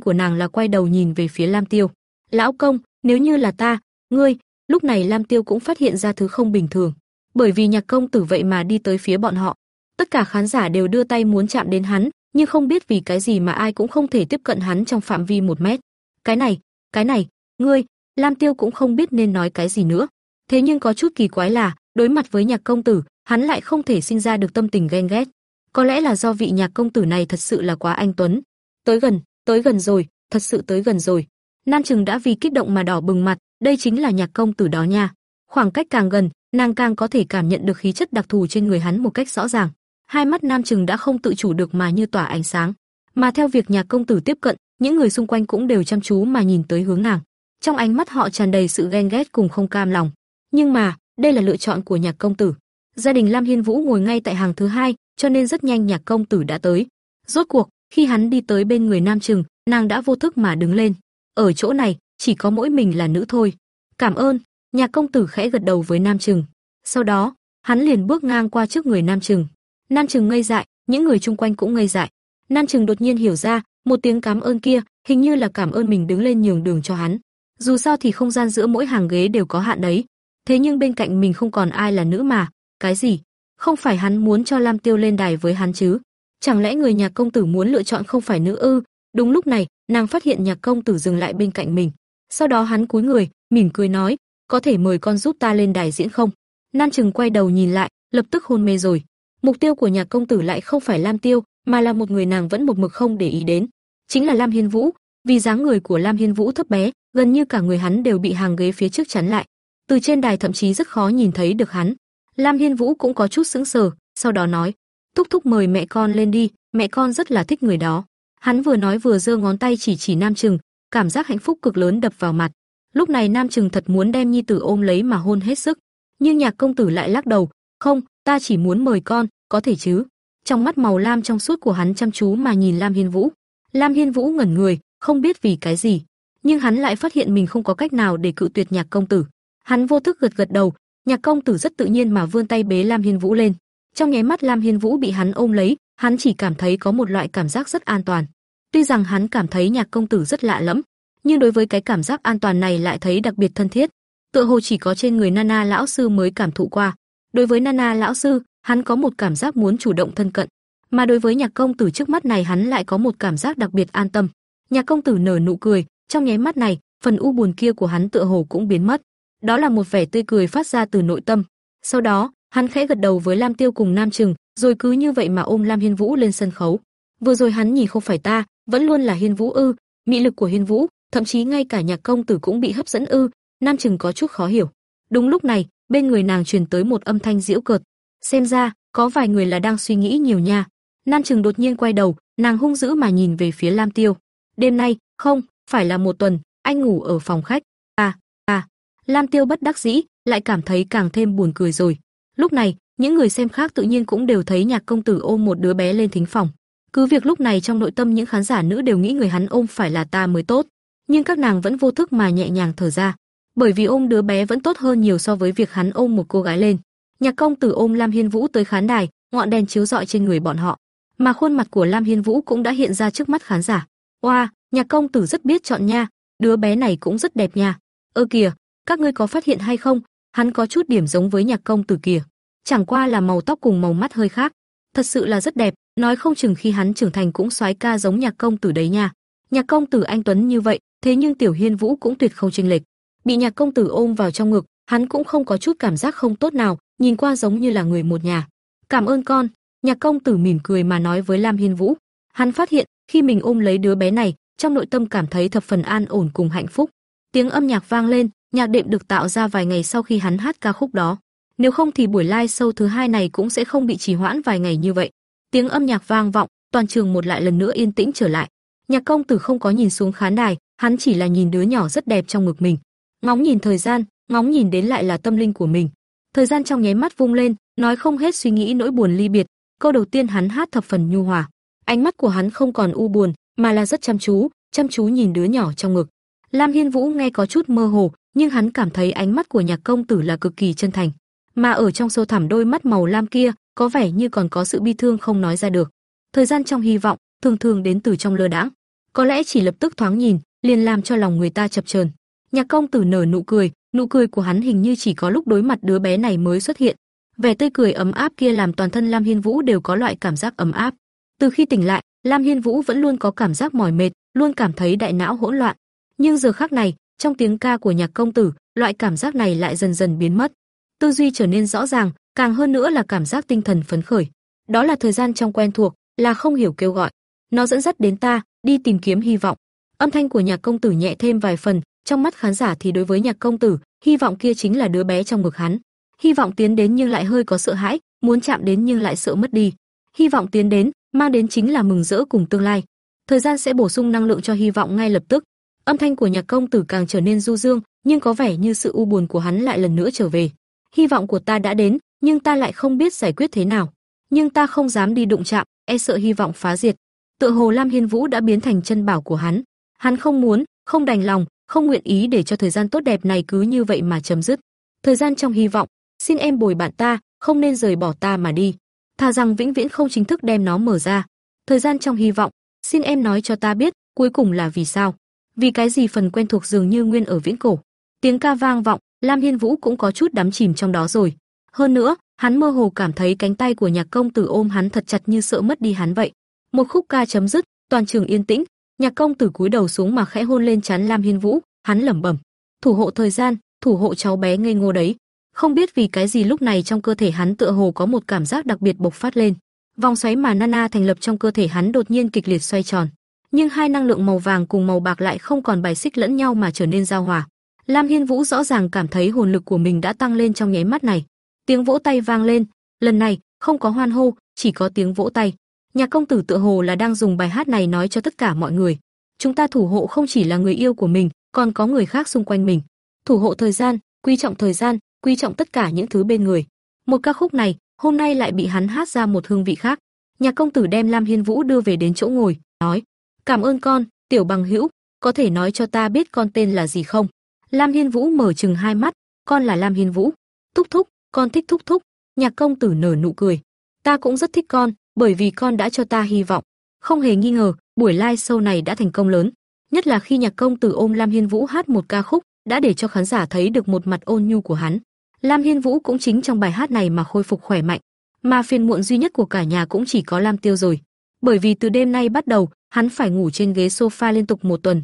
của nàng là quay đầu nhìn về phía Lam Tiêu. "Lão công, nếu như là ta, ngươi?" Lúc này Lam Tiêu cũng phát hiện ra thứ không bình thường, bởi vì Nhạc công tử vậy mà đi tới phía bọn họ. Tất cả khán giả đều đưa tay muốn chạm đến hắn, nhưng không biết vì cái gì mà ai cũng không thể tiếp cận hắn trong phạm vi một mét. Cái này, cái này, ngươi, Lam Tiêu cũng không biết nên nói cái gì nữa. Thế nhưng có chút kỳ quái là, đối mặt với nhạc công tử, hắn lại không thể sinh ra được tâm tình ghen ghét. Có lẽ là do vị nhạc công tử này thật sự là quá anh tuấn. Tới gần, tới gần rồi, thật sự tới gần rồi. Nam Trừng đã vì kích động mà đỏ bừng mặt, đây chính là nhạc công tử đó nha. Khoảng cách càng gần, nàng càng có thể cảm nhận được khí chất đặc thù trên người hắn một cách rõ ràng. Hai mắt Nam Trừng đã không tự chủ được mà như tỏa ánh sáng. Mà theo việc nhạc công tử tiếp cận, những người xung quanh cũng đều chăm chú mà nhìn tới hướng nàng. Trong ánh mắt họ tràn đầy sự ghen ghét cùng không cam lòng. Nhưng mà, đây là lựa chọn của nhạc công tử. Gia đình Lam Hiên Vũ ngồi ngay tại hàng thứ hai, cho nên rất nhanh nhạc công tử đã tới. Rốt cuộc, khi hắn đi tới bên người Nam Trừng, nàng đã vô thức mà đứng lên. Ở chỗ này, chỉ có mỗi mình là nữ thôi. Cảm ơn, nhạc công tử khẽ gật đầu với Nam Trừng. Sau đó, hắn liền bước ngang qua trước người Nam Trừng. Nam Trừng ngây dại, những người chung quanh cũng ngây dại. Nam Trừng đột nhiên hiểu ra, một tiếng cảm ơn kia, hình như là cảm ơn mình đứng lên nhường đường cho hắn. Dù sao thì không gian giữa mỗi hàng ghế đều có hạn đấy. Thế nhưng bên cạnh mình không còn ai là nữ mà, cái gì? Không phải hắn muốn cho Lam Tiêu lên đài với hắn chứ? Chẳng lẽ người nhà công tử muốn lựa chọn không phải nữ ư? Đúng lúc này, nàng phát hiện nhạc công tử dừng lại bên cạnh mình. Sau đó hắn cúi người, mỉm cười nói, có thể mời con giúp ta lên đài diễn không? Nam Trừng quay đầu nhìn lại, lập tức hôn mê rồi. Mục tiêu của nhạc công tử lại không phải Lam Tiêu, mà là một người nàng vẫn một mực không để ý đến, chính là Lam Hiên Vũ. Vì dáng người của Lam Hiên Vũ thấp bé, gần như cả người hắn đều bị hàng ghế phía trước chắn lại. Từ trên đài thậm chí rất khó nhìn thấy được hắn. Lam Hiên Vũ cũng có chút sững sờ, sau đó nói: "Thúc thúc mời mẹ con lên đi, mẹ con rất là thích người đó." Hắn vừa nói vừa giơ ngón tay chỉ chỉ Nam Trừng, cảm giác hạnh phúc cực lớn đập vào mặt. Lúc này Nam Trừng thật muốn đem nhi tử ôm lấy mà hôn hết sức, nhưng Nhạc công tử lại lắc đầu, "Không, ta chỉ muốn mời con, có thể chứ?" Trong mắt màu lam trong suốt của hắn chăm chú mà nhìn Lam Hiên Vũ. Lam Hiên Vũ ngẩn người, không biết vì cái gì, nhưng hắn lại phát hiện mình không có cách nào để cự tuyệt Nhạc công tử. Hắn vô thức gật gật đầu, Nhạc công tử rất tự nhiên mà vươn tay bế Lam Hiên Vũ lên. Trong nháy mắt Lam Hiên Vũ bị hắn ôm lấy, hắn chỉ cảm thấy có một loại cảm giác rất an toàn. Tuy rằng hắn cảm thấy Nhạc công tử rất lạ lẫm, nhưng đối với cái cảm giác an toàn này lại thấy đặc biệt thân thiết, tựa hồ chỉ có trên người Nana lão sư mới cảm thụ qua. Đối với Nana lão sư, hắn có một cảm giác muốn chủ động thân cận, mà đối với Nhạc công tử trước mắt này hắn lại có một cảm giác đặc biệt an tâm. Nhạc công tử nở nụ cười, trong nháy mắt này, phần u buồn kia của hắn tựa hồ cũng biến mất. Đó là một vẻ tươi cười phát ra từ nội tâm. Sau đó, hắn khẽ gật đầu với Lam Tiêu cùng Nam Trừng, rồi cứ như vậy mà ôm Lam Hiên Vũ lên sân khấu. Vừa rồi hắn nhìn không phải ta, vẫn luôn là Hiên Vũ ư? Mỹ lực của Hiên Vũ, thậm chí ngay cả Nhạc công tử cũng bị hấp dẫn ư? Nam Trừng có chút khó hiểu. Đúng lúc này, bên người nàng truyền tới một âm thanh giễu cợt. Xem ra, có vài người là đang suy nghĩ nhiều nha. Nam Trừng đột nhiên quay đầu, nàng hung dữ mà nhìn về phía Lam Tiêu. Đêm nay, không, phải là một tuần, anh ngủ ở phòng khách. À, à. Lam Tiêu bất đắc dĩ, lại cảm thấy càng thêm buồn cười rồi. Lúc này, những người xem khác tự nhiên cũng đều thấy Nhạc công tử ôm một đứa bé lên thính phòng. Cứ việc lúc này trong nội tâm những khán giả nữ đều nghĩ người hắn ôm phải là ta mới tốt, nhưng các nàng vẫn vô thức mà nhẹ nhàng thở ra, bởi vì ôm đứa bé vẫn tốt hơn nhiều so với việc hắn ôm một cô gái lên. Nhạc công tử ôm Lam Hiên Vũ tới khán đài, ngọn đèn chiếu rọi trên người bọn họ, mà khuôn mặt của Lam Hiên Vũ cũng đã hiện ra trước mắt khán giả. Oa, wow, nhạc công tử rất biết chọn nha, đứa bé này cũng rất đẹp nha. Ơ kìa, các ngươi có phát hiện hay không, hắn có chút điểm giống với nhạc công tử kìa. Chẳng qua là màu tóc cùng màu mắt hơi khác. Thật sự là rất đẹp, nói không chừng khi hắn trưởng thành cũng soái ca giống nhạc công tử đấy nha. Nhạc công tử anh tuấn như vậy, thế nhưng Tiểu Hiên Vũ cũng tuyệt không chênh lệch. Bị nhạc công tử ôm vào trong ngực, hắn cũng không có chút cảm giác không tốt nào, nhìn qua giống như là người một nhà. "Cảm ơn con." Nhạc công tử mỉm cười mà nói với Lam Hiên Vũ. Hắn phát hiện, khi mình ôm lấy đứa bé này, trong nội tâm cảm thấy thập phần an ổn cùng hạnh phúc. Tiếng âm nhạc vang lên, nhạc đệm được tạo ra vài ngày sau khi hắn hát ca khúc đó. Nếu không thì buổi live show thứ hai này cũng sẽ không bị trì hoãn vài ngày như vậy. Tiếng âm nhạc vang vọng, toàn trường một lại lần nữa yên tĩnh trở lại. Nhạc công tử không có nhìn xuống khán đài, hắn chỉ là nhìn đứa nhỏ rất đẹp trong ngực mình. Ngóng nhìn thời gian, ngóng nhìn đến lại là tâm linh của mình. Thời gian trong nháy mắt vung lên, nói không hết suy nghĩ nỗi buồn ly biệt. Câu đầu tiên hắn hát thập phần nhu hòa. Ánh mắt của hắn không còn u buồn, mà là rất chăm chú, chăm chú nhìn đứa nhỏ trong ngực. Lam Hiên Vũ nghe có chút mơ hồ, nhưng hắn cảm thấy ánh mắt của nhạc công tử là cực kỳ chân thành, mà ở trong sâu thẳm đôi mắt màu lam kia, có vẻ như còn có sự bi thương không nói ra được. Thời gian trong hy vọng, thường thường đến từ trong lơ đãng, có lẽ chỉ lập tức thoáng nhìn, liền làm cho lòng người ta chập chờn. Nhạc công tử nở nụ cười, nụ cười của hắn hình như chỉ có lúc đối mặt đứa bé này mới xuất hiện. Vẻ tươi cười ấm áp kia làm toàn thân Lam Hiên Vũ đều có loại cảm giác ấm áp. Từ khi tỉnh lại, Lam Hiên Vũ vẫn luôn có cảm giác mỏi mệt, luôn cảm thấy đại não hỗn loạn. Nhưng giờ khắc này, trong tiếng ca của nhạc công tử, loại cảm giác này lại dần dần biến mất. Tư duy trở nên rõ ràng, càng hơn nữa là cảm giác tinh thần phấn khởi. Đó là thời gian trong quen thuộc, là không hiểu kêu gọi. Nó dẫn dắt đến ta, đi tìm kiếm hy vọng. Âm thanh của nhạc công tử nhẹ thêm vài phần, trong mắt khán giả thì đối với nhạc công tử, hy vọng kia chính là đứa bé trong ngực hắn. Hy vọng tiến đến nhưng lại hơi có sợ hãi, muốn chạm đến nhưng lại sợ mất đi. Hy vọng tiến đến, mang đến chính là mừng rỡ cùng tương lai. Thời gian sẽ bổ sung năng lượng cho hy vọng ngay lập tức. Âm thanh của nhạc công tử càng trở nên du dương, nhưng có vẻ như sự u buồn của hắn lại lần nữa trở về. Hy vọng của ta đã đến, nhưng ta lại không biết giải quyết thế nào. Nhưng ta không dám đi đụng chạm, e sợ hy vọng phá diệt. Tựa hồ Lam Hiên Vũ đã biến thành chân bảo của hắn. Hắn không muốn, không đành lòng, không nguyện ý để cho thời gian tốt đẹp này cứ như vậy mà chấm dứt. Thời gian trong hy vọng, xin em bồi bạn ta, không nên rời bỏ ta mà đi. Thà rằng vĩnh viễn không chính thức đem nó mở ra. Thời gian trong hy vọng, xin em nói cho ta biết, cuối cùng là vì sao? Vì cái gì phần quen thuộc dường như nguyên ở viễn cổ. Tiếng ca vang vọng, Lam Hiên Vũ cũng có chút đắm chìm trong đó rồi. Hơn nữa, hắn mơ hồ cảm thấy cánh tay của nhạc công tử ôm hắn thật chặt như sợ mất đi hắn vậy. Một khúc ca chấm dứt, toàn trường yên tĩnh, nhạc công tử cúi đầu xuống mà khẽ hôn lên trán Lam Hiên Vũ, hắn lẩm bẩm, thủ hộ thời gian, thủ hộ cháu bé ngây ngô đấy. Không biết vì cái gì lúc này trong cơ thể hắn tựa hồ có một cảm giác đặc biệt bộc phát lên. Vòng xoáy mà Nana thành lập trong cơ thể hắn đột nhiên kịch liệt xoay tròn, nhưng hai năng lượng màu vàng cùng màu bạc lại không còn bài xích lẫn nhau mà trở nên giao hòa. Lam Hiên Vũ rõ ràng cảm thấy hồn lực của mình đã tăng lên trong nháy mắt này. Tiếng vỗ tay vang lên, lần này không có hoan hô, chỉ có tiếng vỗ tay. Nhạc công tử tựa hồ là đang dùng bài hát này nói cho tất cả mọi người, chúng ta thủ hộ không chỉ là người yêu của mình, còn có người khác xung quanh mình. Thủ hộ thời gian, quý trọng thời gian, quý trọng tất cả những thứ bên người. Một ca khúc này, hôm nay lại bị hắn hát ra một hương vị khác. Nhạc công tử đem Lam Hiên Vũ đưa về đến chỗ ngồi, nói: "Cảm ơn con, tiểu bằng hữu, có thể nói cho ta biết con tên là gì không?" Lam Hiên Vũ mở trừng hai mắt, "Con là Lam Hiên Vũ." "Thúc thúc, con thích thúc thúc." Nhạc công tử nở nụ cười. "Ta cũng rất thích con, bởi vì con đã cho ta hy vọng." Không hề nghi ngờ, buổi live show này đã thành công lớn, nhất là khi nhạc công tử ôm Lam Hiên Vũ hát một ca khúc, đã để cho khán giả thấy được một mặt ôn nhu của hắn. Lam Hiên Vũ cũng chính trong bài hát này mà khôi phục khỏe mạnh, mà phiền muộn duy nhất của cả nhà cũng chỉ có Lam Tiêu rồi, bởi vì từ đêm nay bắt đầu, hắn phải ngủ trên ghế sofa liên tục một tuần.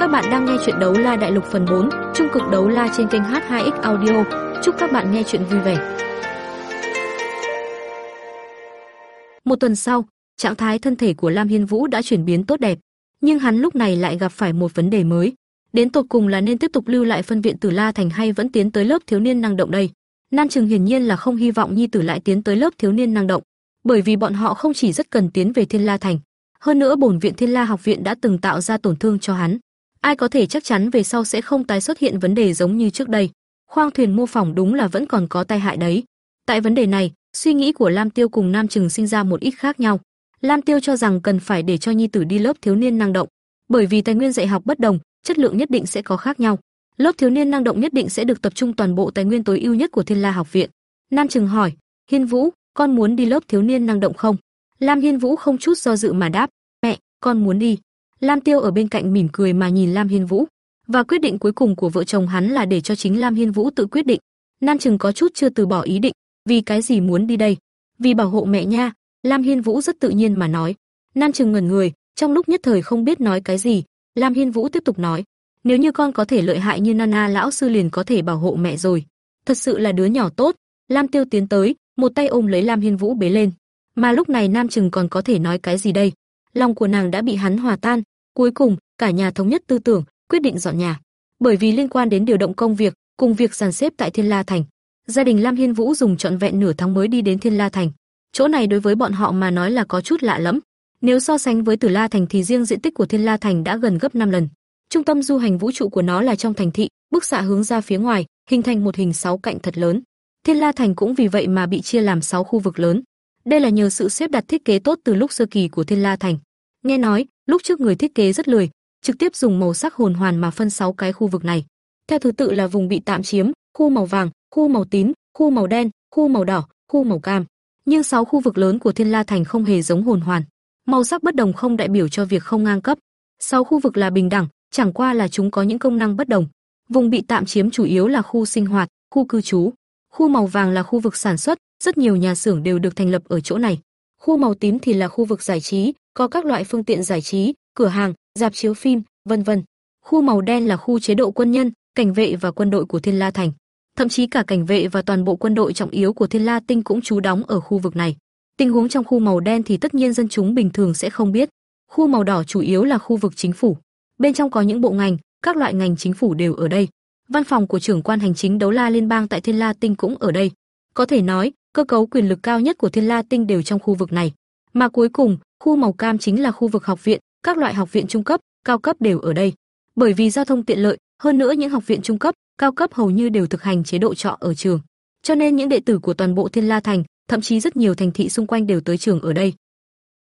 Các bạn đang nghe chuyện đấu la đại lục phần 4, trung cực đấu la trên kênh H2X Audio. Chúc các bạn nghe chuyện vui vẻ. Một tuần sau, trạng thái thân thể của Lam Hiên Vũ đã chuyển biến tốt đẹp, nhưng hắn lúc này lại gặp phải một vấn đề mới. Đến tột cùng là nên tiếp tục lưu lại phân viện Tử La Thành hay vẫn tiến tới lớp thiếu niên năng động đây? Nan Trừng hiển nhiên là không hy vọng Nhi Tử lại tiến tới lớp thiếu niên năng động, bởi vì bọn họ không chỉ rất cần tiến về Thiên La Thành, hơn nữa bổn viện Thiên La học viện đã từng tạo ra tổn thương cho hắn. Ai có thể chắc chắn về sau sẽ không tái xuất hiện vấn đề giống như trước đây. Khoang thuyền mô phỏng đúng là vẫn còn có tai hại đấy. Tại vấn đề này, suy nghĩ của Lam Tiêu cùng Nam Trừng sinh ra một ít khác nhau. Lam Tiêu cho rằng cần phải để cho nhi tử đi lớp thiếu niên năng động, bởi vì tài nguyên dạy học bất đồng, chất lượng nhất định sẽ có khác nhau. Lớp thiếu niên năng động nhất định sẽ được tập trung toàn bộ tài nguyên tối ưu nhất của Thiên La học viện. Nam Trừng hỏi, "Hiên Vũ, con muốn đi lớp thiếu niên năng động không?" Lam Hiên Vũ không chút do dự mà đáp, "Mẹ, con muốn đi." Lam Tiêu ở bên cạnh mỉm cười mà nhìn Lam Hiên Vũ, và quyết định cuối cùng của vợ chồng hắn là để cho chính Lam Hiên Vũ tự quyết định. Nam Trừng có chút chưa từ bỏ ý định, vì cái gì muốn đi đây? Vì bảo hộ mẹ nha, Lam Hiên Vũ rất tự nhiên mà nói. Nam Trừng ngẩn người, trong lúc nhất thời không biết nói cái gì, Lam Hiên Vũ tiếp tục nói, nếu như con có thể lợi hại như Nana lão sư liền có thể bảo hộ mẹ rồi. Thật sự là đứa nhỏ tốt. Lam Tiêu tiến tới, một tay ôm lấy Lam Hiên Vũ bế lên. Mà lúc này Nam Trừng còn có thể nói cái gì đây? Lòng của nàng đã bị hắn hòa tan, cuối cùng, cả nhà thống nhất tư tưởng, quyết định dọn nhà. Bởi vì liên quan đến điều động công việc, cùng việc dàn xếp tại Thiên La Thành, gia đình Lam Hiên Vũ dùng trọn vẹn nửa tháng mới đi đến Thiên La Thành. Chỗ này đối với bọn họ mà nói là có chút lạ lẫm. Nếu so sánh với Tử La Thành thì riêng diện tích của Thiên La Thành đã gần gấp 5 lần. Trung tâm du hành vũ trụ của nó là trong thành thị, bức xạ hướng ra phía ngoài, hình thành một hình sáu cạnh thật lớn. Thiên La Thành cũng vì vậy mà bị chia làm 6 khu vực lớn. Đây là nhờ sự xếp đặt thiết kế tốt từ lúc sơ kỳ của Thiên La Thành. Nghe nói, lúc trước người thiết kế rất lười, trực tiếp dùng màu sắc hồn hoàn mà phân 6 cái khu vực này. Theo thứ tự là vùng bị tạm chiếm, khu màu vàng, khu màu tím, khu màu đen, khu màu đỏ, khu màu cam. Nhưng 6 khu vực lớn của Thiên La Thành không hề giống hồn hoàn. Màu sắc bất đồng không đại biểu cho việc không ngang cấp. 6 khu vực là bình đẳng, chẳng qua là chúng có những công năng bất đồng. Vùng bị tạm chiếm chủ yếu là khu sinh hoạt, khu cư trú. Khu màu vàng là khu vực sản xuất, rất nhiều nhà xưởng đều được thành lập ở chỗ này. Khu màu tím thì là khu vực giải trí, có các loại phương tiện giải trí, cửa hàng, dạp chiếu phim, vân vân. Khu màu đen là khu chế độ quân nhân, cảnh vệ và quân đội của Thiên La Thành. Thậm chí cả cảnh vệ và toàn bộ quân đội trọng yếu của Thiên La Tinh cũng trú đóng ở khu vực này. Tình huống trong khu màu đen thì tất nhiên dân chúng bình thường sẽ không biết. Khu màu đỏ chủ yếu là khu vực chính phủ. Bên trong có những bộ ngành, các loại ngành chính phủ đều ở đây. Văn phòng của trưởng quan hành chính đấu la liên bang tại Thiên La Tinh cũng ở đây. Có thể nói, cơ cấu quyền lực cao nhất của Thiên La Tinh đều trong khu vực này. Mà cuối cùng, khu màu cam chính là khu vực học viện, các loại học viện trung cấp, cao cấp đều ở đây. Bởi vì giao thông tiện lợi, hơn nữa những học viện trung cấp, cao cấp hầu như đều thực hành chế độ trọ ở trường. Cho nên những đệ tử của toàn bộ Thiên La Thành, thậm chí rất nhiều thành thị xung quanh đều tới trường ở đây.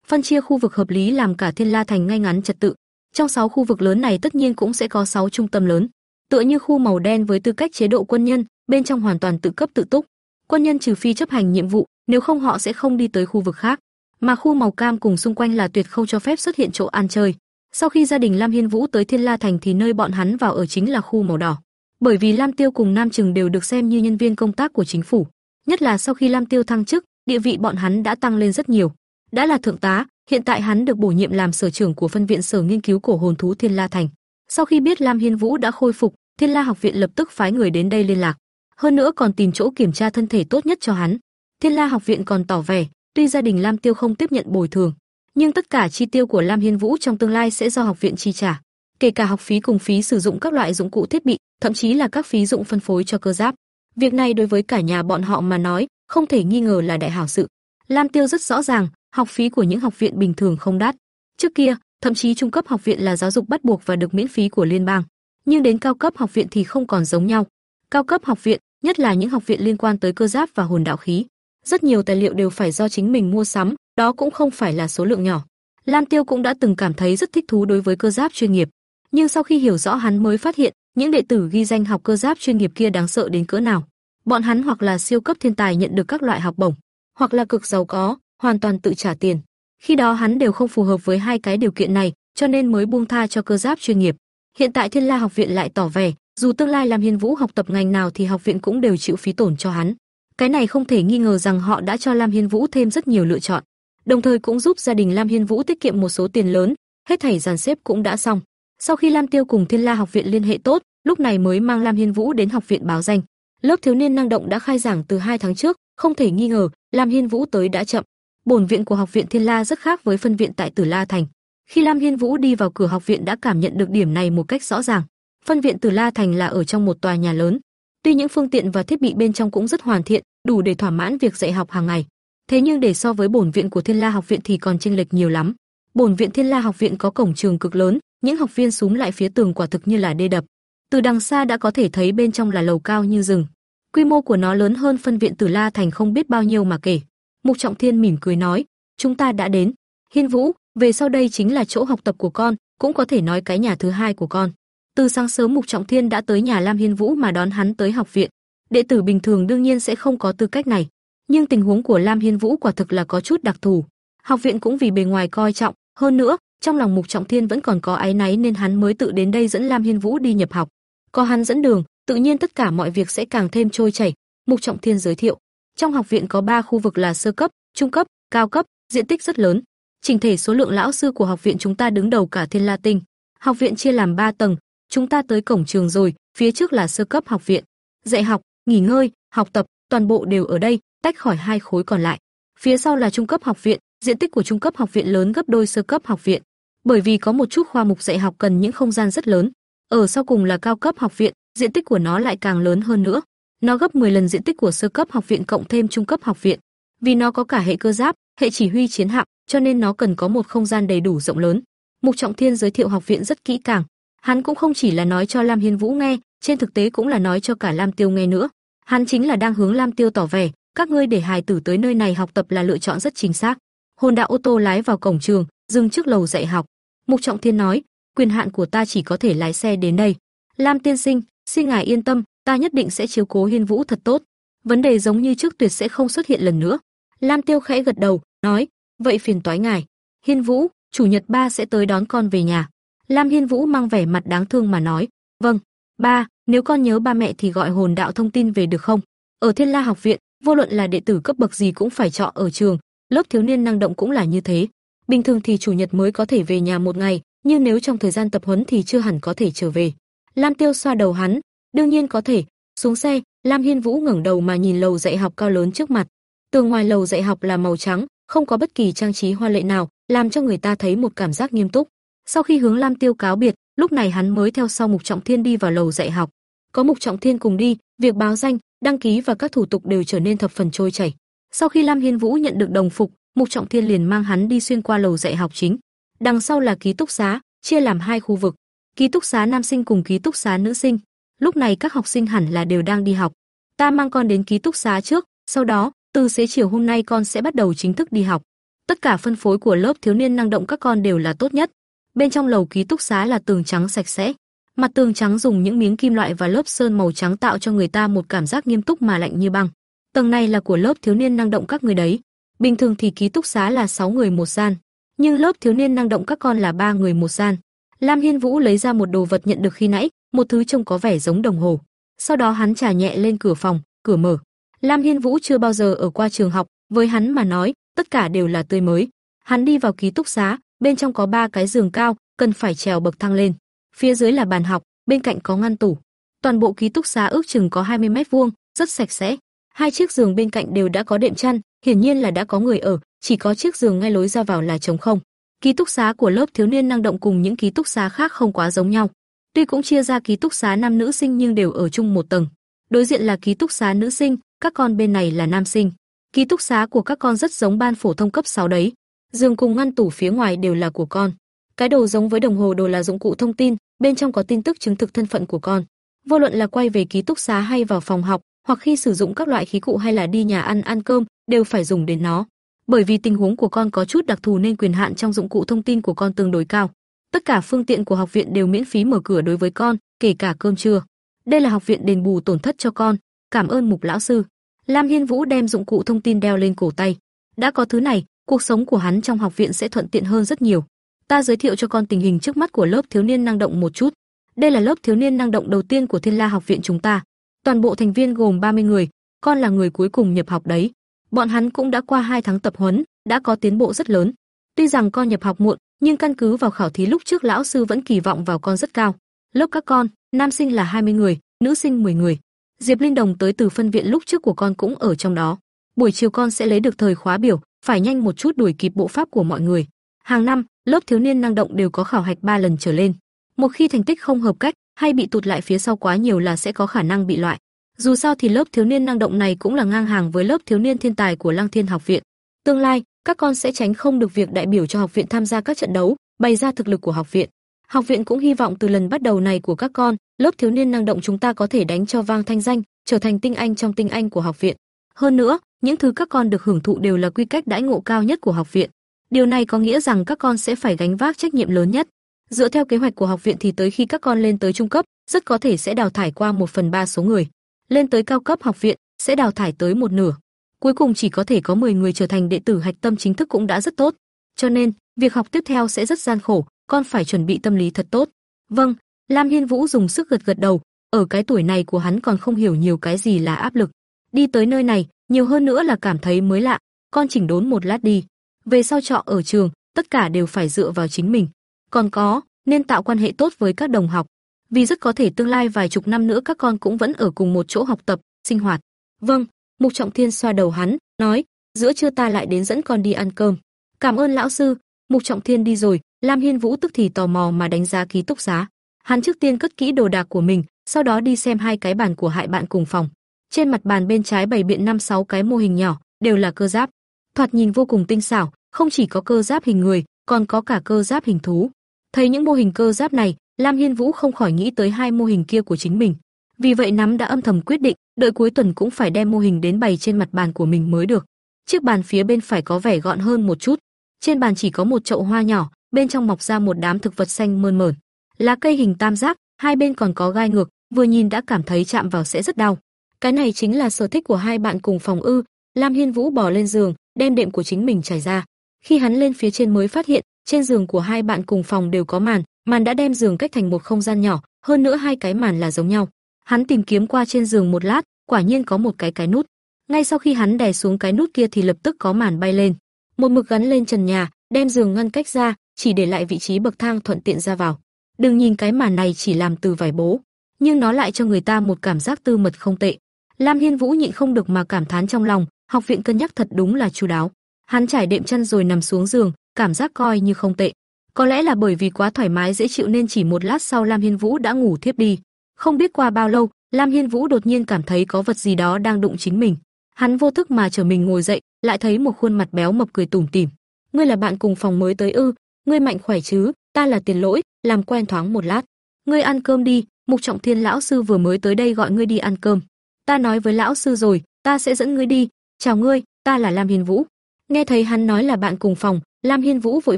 Phân chia khu vực hợp lý làm cả Thiên La Thành ngay ngắn trật tự. Trong 6 khu vực lớn này tất nhiên cũng sẽ có 6 trung tâm lớn. Tựa như khu màu đen với tư cách chế độ quân nhân, bên trong hoàn toàn tự cấp tự túc. Quân nhân trừ phi chấp hành nhiệm vụ, nếu không họ sẽ không đi tới khu vực khác. Mà khu màu cam cùng xung quanh là tuyệt không cho phép xuất hiện chỗ ăn chơi. Sau khi gia đình Lam Hiên Vũ tới Thiên La Thành thì nơi bọn hắn vào ở chính là khu màu đỏ. Bởi vì Lam Tiêu cùng Nam Trừng đều được xem như nhân viên công tác của chính phủ, nhất là sau khi Lam Tiêu thăng chức, địa vị bọn hắn đã tăng lên rất nhiều. Đã là thượng tá, hiện tại hắn được bổ nhiệm làm sở trưởng của phân viện sở nghiên cứu cổ hồn thú Thiên La Thành. Sau khi biết Lam Hiên Vũ đã khôi phục, Thiên La học viện lập tức phái người đến đây liên lạc, hơn nữa còn tìm chỗ kiểm tra thân thể tốt nhất cho hắn. Thiên La học viện còn tỏ vẻ, tuy gia đình Lam Tiêu không tiếp nhận bồi thường, nhưng tất cả chi tiêu của Lam Hiên Vũ trong tương lai sẽ do học viện chi trả, kể cả học phí cùng phí sử dụng các loại dụng cụ thiết bị, thậm chí là các phí dụng phân phối cho cơ giáp. Việc này đối với cả nhà bọn họ mà nói, không thể nghi ngờ là đại hảo sự. Lam Tiêu rất rõ ràng, học phí của những học viện bình thường không đắt. Trước kia, thậm chí trung cấp học viện là giáo dục bắt buộc và được miễn phí của liên bang, nhưng đến cao cấp học viện thì không còn giống nhau. Cao cấp học viện, nhất là những học viện liên quan tới cơ giáp và hồn đạo khí, rất nhiều tài liệu đều phải do chính mình mua sắm, đó cũng không phải là số lượng nhỏ. Lam Tiêu cũng đã từng cảm thấy rất thích thú đối với cơ giáp chuyên nghiệp, nhưng sau khi hiểu rõ hắn mới phát hiện, những đệ tử ghi danh học cơ giáp chuyên nghiệp kia đáng sợ đến cỡ nào. Bọn hắn hoặc là siêu cấp thiên tài nhận được các loại học bổng, hoặc là cực giàu có, hoàn toàn tự trả tiền. Khi đó hắn đều không phù hợp với hai cái điều kiện này, cho nên mới buông tha cho cơ giáp chuyên nghiệp. Hiện tại Thiên La học viện lại tỏ vẻ, dù tương lai làm Hiên Vũ học tập ngành nào thì học viện cũng đều chịu phí tổn cho hắn. Cái này không thể nghi ngờ rằng họ đã cho Lam Hiên Vũ thêm rất nhiều lựa chọn, đồng thời cũng giúp gia đình Lam Hiên Vũ tiết kiệm một số tiền lớn, hết thảy dàn xếp cũng đã xong. Sau khi Lam Tiêu cùng Thiên La học viện liên hệ tốt, lúc này mới mang Lam Hiên Vũ đến học viện báo danh. Lớp thiếu niên năng động đã khai giảng từ hai tháng trước, không thể nghi ngờ, Lam Hiên Vũ tới đã chậm. Bổn viện của học viện Thiên La rất khác với phân viện tại Tử La Thành. Khi Lam Hiên Vũ đi vào cửa học viện đã cảm nhận được điểm này một cách rõ ràng. Phân viện Tử La Thành là ở trong một tòa nhà lớn, tuy những phương tiện và thiết bị bên trong cũng rất hoàn thiện, đủ để thỏa mãn việc dạy học hàng ngày. Thế nhưng để so với bổn viện của Thiên La học viện thì còn chênh lệch nhiều lắm. Bổn viện Thiên La học viện có cổng trường cực lớn, những học viên súm lại phía tường quả thực như là đê đập. Từ đằng xa đã có thể thấy bên trong là lầu cao như rừng. Quy mô của nó lớn hơn phân viện Tử La thành không biết bao nhiêu mà kể. Mục Trọng Thiên mỉm cười nói, "Chúng ta đã đến. Hiên Vũ, về sau đây chính là chỗ học tập của con, cũng có thể nói cái nhà thứ hai của con." Từ sáng sớm Mục Trọng Thiên đã tới nhà Lam Hiên Vũ mà đón hắn tới học viện. Đệ tử bình thường đương nhiên sẽ không có tư cách này, nhưng tình huống của Lam Hiên Vũ quả thực là có chút đặc thù. Học viện cũng vì bề ngoài coi trọng, hơn nữa, trong lòng Mục Trọng Thiên vẫn còn có ái náy nên hắn mới tự đến đây dẫn Lam Hiên Vũ đi nhập học. Có hắn dẫn đường, tự nhiên tất cả mọi việc sẽ càng thêm trôi chảy. Mục Trọng Thiên giới thiệu, trong học viện có 3 khu vực là sơ cấp, trung cấp, cao cấp, diện tích rất lớn. Trình thể số lượng lão sư của học viện chúng ta đứng đầu cả Thiên La Tinh. Học viện chia làm 3 tầng, chúng ta tới cổng trường rồi, phía trước là sơ cấp học viện. Dạy học, nghỉ ngơi, học tập, toàn bộ đều ở đây, tách khỏi hai khối còn lại. Phía sau là trung cấp học viện, diện tích của trung cấp học viện lớn gấp đôi sơ cấp học viện. Bởi vì có một chút khoa mục dạy học cần những không gian rất lớn. Ở sau cùng là cao cấp học viện, diện tích của nó lại càng lớn hơn nữa. Nó gấp 10 lần diện tích của sơ cấp học viện cộng thêm trung cấp học viện. Vì nó có cả hệ cơ giáp, hệ chỉ huy chiến hạm, cho nên nó cần có một không gian đầy đủ rộng lớn. Mục Trọng Thiên giới thiệu học viện rất kỹ càng, hắn cũng không chỉ là nói cho Lam Hiên Vũ nghe, trên thực tế cũng là nói cho cả Lam Tiêu nghe nữa. Hắn chính là đang hướng Lam Tiêu tỏ vẻ, các ngươi để hài tử tới nơi này học tập là lựa chọn rất chính xác. Hồn đạo ô tô lái vào cổng trường, dừng trước lầu dạy học. Mục Trọng Thiên nói, quyền hạn của ta chỉ có thể lái xe đến đây. Lam tiên sinh, xin ngài yên tâm, ta nhất định sẽ chiếu cố Hiên Vũ thật tốt. Vấn đề giống như trước tuyệt sẽ không xuất hiện lần nữa. Lam Tiêu khẽ gật đầu, nói, vậy phiền toái ngài. Hiên Vũ, chủ nhật ba sẽ tới đón con về nhà. Lam Hiên Vũ mang vẻ mặt đáng thương mà nói, vâng, ba, nếu con nhớ ba mẹ thì gọi hồn đạo thông tin về được không? Ở Thiên La học viện, vô luận là đệ tử cấp bậc gì cũng phải trọ ở trường, lớp thiếu niên năng động cũng là như thế. Bình thường thì chủ nhật mới có thể về nhà một ngày, nhưng nếu trong thời gian tập huấn thì chưa hẳn có thể trở về. Lam Tiêu xoa đầu hắn, đương nhiên có thể. Xuống xe, Lam Hiên Vũ ngẩng đầu mà nhìn lầu dạy học cao lớn trước mặt. Tường ngoài lầu dạy học là màu trắng, không có bất kỳ trang trí hoa lệ nào, làm cho người ta thấy một cảm giác nghiêm túc. Sau khi hướng Lam Tiêu cáo biệt, lúc này hắn mới theo sau Mục Trọng Thiên đi vào lầu dạy học. Có Mục Trọng Thiên cùng đi, việc báo danh, đăng ký và các thủ tục đều trở nên thập phần trôi chảy. Sau khi Lam Hiên Vũ nhận được đồng phục, Mục Trọng Thiên liền mang hắn đi xuyên qua lầu dạy học chính. Đằng sau là ký túc xá, chia làm hai khu vực, ký túc xá nam sinh cùng ký túc xá nữ sinh. Lúc này các học sinh hẳn là đều đang đi học. Ta mang con đến ký túc xá trước, sau đó, từ xế chiều hôm nay con sẽ bắt đầu chính thức đi học. Tất cả phân phối của lớp thiếu niên năng động các con đều là tốt nhất. Bên trong lầu ký túc xá là tường trắng sạch sẽ, mặt tường trắng dùng những miếng kim loại và lớp sơn màu trắng tạo cho người ta một cảm giác nghiêm túc mà lạnh như băng. Tầng này là của lớp thiếu niên năng động các người đấy. Bình thường thì ký túc xá là 6 người một gian, nhưng lớp thiếu niên năng động các con là ba người một gian. Lam Hiên Vũ lấy ra một đồ vật nhận được khi nãy, một thứ trông có vẻ giống đồng hồ. Sau đó hắn trà nhẹ lên cửa phòng, cửa mở. Lam Hiên Vũ chưa bao giờ ở qua trường học, với hắn mà nói, tất cả đều là tươi mới. Hắn đi vào ký túc xá, bên trong có ba cái giường cao, cần phải trèo bậc thang lên. Phía dưới là bàn học, bên cạnh có ngăn tủ. Toàn bộ ký túc xá ước chừng có 20 mét vuông, rất sạch sẽ. Hai chiếc giường bên cạnh đều đã có đệm chăn, hiển nhiên là đã có người ở, chỉ có chiếc giường ngay lối ra vào là trống không. Ký túc xá của lớp thiếu niên năng động cùng những ký túc xá khác không quá giống nhau. Tuy cũng chia ra ký túc xá nam nữ sinh nhưng đều ở chung một tầng. Đối diện là ký túc xá nữ sinh, các con bên này là nam sinh. Ký túc xá của các con rất giống ban phổ thông cấp 6 đấy. Giường cùng ngăn tủ phía ngoài đều là của con. Cái đồ giống với đồng hồ đồ là dụng cụ thông tin, bên trong có tin tức chứng thực thân phận của con. Vô luận là quay về ký túc xá hay vào phòng học, hoặc khi sử dụng các loại khí cụ hay là đi nhà ăn ăn cơm, đều phải dùng đến nó. Bởi vì tình huống của con có chút đặc thù nên quyền hạn trong dụng cụ thông tin của con tương đối cao. Tất cả phương tiện của học viện đều miễn phí mở cửa đối với con, kể cả cơm trưa. Đây là học viện đền bù tổn thất cho con, cảm ơn Mục lão sư. Lam Hiên Vũ đem dụng cụ thông tin đeo lên cổ tay. Đã có thứ này, cuộc sống của hắn trong học viện sẽ thuận tiện hơn rất nhiều. Ta giới thiệu cho con tình hình trước mắt của lớp thiếu niên năng động một chút. Đây là lớp thiếu niên năng động đầu tiên của Thiên La học viện chúng ta. Toàn bộ thành viên gồm 30 người, con là người cuối cùng nhập học đấy. Bọn hắn cũng đã qua 2 tháng tập huấn, đã có tiến bộ rất lớn. Tuy rằng con nhập học muộn, nhưng căn cứ vào khảo thí lúc trước lão sư vẫn kỳ vọng vào con rất cao. Lớp các con, nam sinh là 20 người, nữ sinh 10 người. Diệp Linh Đồng tới từ phân viện lúc trước của con cũng ở trong đó. Buổi chiều con sẽ lấy được thời khóa biểu, phải nhanh một chút đuổi kịp bộ pháp của mọi người. Hàng năm, lớp thiếu niên năng động đều có khảo hạch 3 lần trở lên. Một khi thành tích không hợp cách hay bị tụt lại phía sau quá nhiều là sẽ có khả năng bị loại. Dù sao thì lớp thiếu niên năng động này cũng là ngang hàng với lớp thiếu niên thiên tài của Lăng Thiên học viện. Tương lai, các con sẽ tránh không được việc đại biểu cho học viện tham gia các trận đấu, bày ra thực lực của học viện. Học viện cũng hy vọng từ lần bắt đầu này của các con, lớp thiếu niên năng động chúng ta có thể đánh cho vang thanh danh, trở thành tinh anh trong tinh anh của học viện. Hơn nữa, những thứ các con được hưởng thụ đều là quy cách đãi ngộ cao nhất của học viện. Điều này có nghĩa rằng các con sẽ phải gánh vác trách nhiệm lớn nhất. Dựa theo kế hoạch của học viện thì tới khi các con lên tới trung cấp, rất có thể sẽ đào thải qua một phần ba số người. Lên tới cao cấp học viện, sẽ đào thải tới một nửa. Cuối cùng chỉ có thể có 10 người trở thành đệ tử hạch tâm chính thức cũng đã rất tốt. Cho nên, việc học tiếp theo sẽ rất gian khổ, con phải chuẩn bị tâm lý thật tốt. Vâng, Lam Hiên Vũ dùng sức gật gật đầu, ở cái tuổi này của hắn còn không hiểu nhiều cái gì là áp lực. Đi tới nơi này, nhiều hơn nữa là cảm thấy mới lạ, con chỉnh đốn một lát đi. Về sau trọ ở trường, tất cả đều phải dựa vào chính mình. Còn có, nên tạo quan hệ tốt với các đồng học, vì rất có thể tương lai vài chục năm nữa các con cũng vẫn ở cùng một chỗ học tập, sinh hoạt. Vâng, Mục Trọng Thiên xoa đầu hắn, nói, giữa trưa ta lại đến dẫn con đi ăn cơm. Cảm ơn lão sư. Mục Trọng Thiên đi rồi, Lam Hiên Vũ tức thì tò mò mà đánh giá ký túc xá. Hắn trước tiên cất kỹ đồ đạc của mình, sau đó đi xem hai cái bàn của hại bạn cùng phòng. Trên mặt bàn bên trái bày biện năm sáu cái mô hình nhỏ, đều là cơ giáp. Thoạt nhìn vô cùng tinh xảo, không chỉ có cơ giáp hình người, còn có cả cơ giáp hình thú. Thấy những mô hình cơ giáp này, Lam Hiên Vũ không khỏi nghĩ tới hai mô hình kia của chính mình. Vì vậy nắm đã âm thầm quyết định, đợi cuối tuần cũng phải đem mô hình đến bày trên mặt bàn của mình mới được. Chiếc bàn phía bên phải có vẻ gọn hơn một chút. Trên bàn chỉ có một chậu hoa nhỏ, bên trong mọc ra một đám thực vật xanh mơn mởn. Lá cây hình tam giác, hai bên còn có gai ngược, vừa nhìn đã cảm thấy chạm vào sẽ rất đau. Cái này chính là sở thích của hai bạn cùng phòng ư? Lam Hiên Vũ bò lên giường, đem đệm của chính mình trải ra. Khi hắn lên phía trên mới phát hiện, trên giường của hai bạn cùng phòng đều có màn, màn đã đem giường cách thành một không gian nhỏ, hơn nữa hai cái màn là giống nhau. Hắn tìm kiếm qua trên giường một lát, quả nhiên có một cái cái nút. Ngay sau khi hắn đè xuống cái nút kia thì lập tức có màn bay lên, một mực gắn lên trần nhà, đem giường ngăn cách ra, chỉ để lại vị trí bậc thang thuận tiện ra vào. Đừng nhìn cái màn này chỉ làm từ vải bố, nhưng nó lại cho người ta một cảm giác tư mật không tệ. Lam Hiên Vũ nhịn không được mà cảm thán trong lòng, học viện cân nhắc thật đúng là chu đáo. Hắn trải đệm chân rồi nằm xuống giường, cảm giác coi như không tệ. Có lẽ là bởi vì quá thoải mái dễ chịu nên chỉ một lát sau Lam Hiên Vũ đã ngủ thiếp đi. Không biết qua bao lâu, Lam Hiên Vũ đột nhiên cảm thấy có vật gì đó đang đụng chính mình. Hắn vô thức mà trở mình ngồi dậy, lại thấy một khuôn mặt béo mập cười tủm tỉm. "Ngươi là bạn cùng phòng mới tới ư? Ngươi mạnh khỏe chứ? Ta là Tiền Lỗi, làm quen thoáng một lát. Ngươi ăn cơm đi, Mục Trọng Thiên lão sư vừa mới tới đây gọi ngươi đi ăn cơm. Ta nói với lão sư rồi, ta sẽ dẫn ngươi đi. Chào ngươi, ta là Lam Hiên Vũ." Nghe thấy hắn nói là bạn cùng phòng, Lam Hiên Vũ vội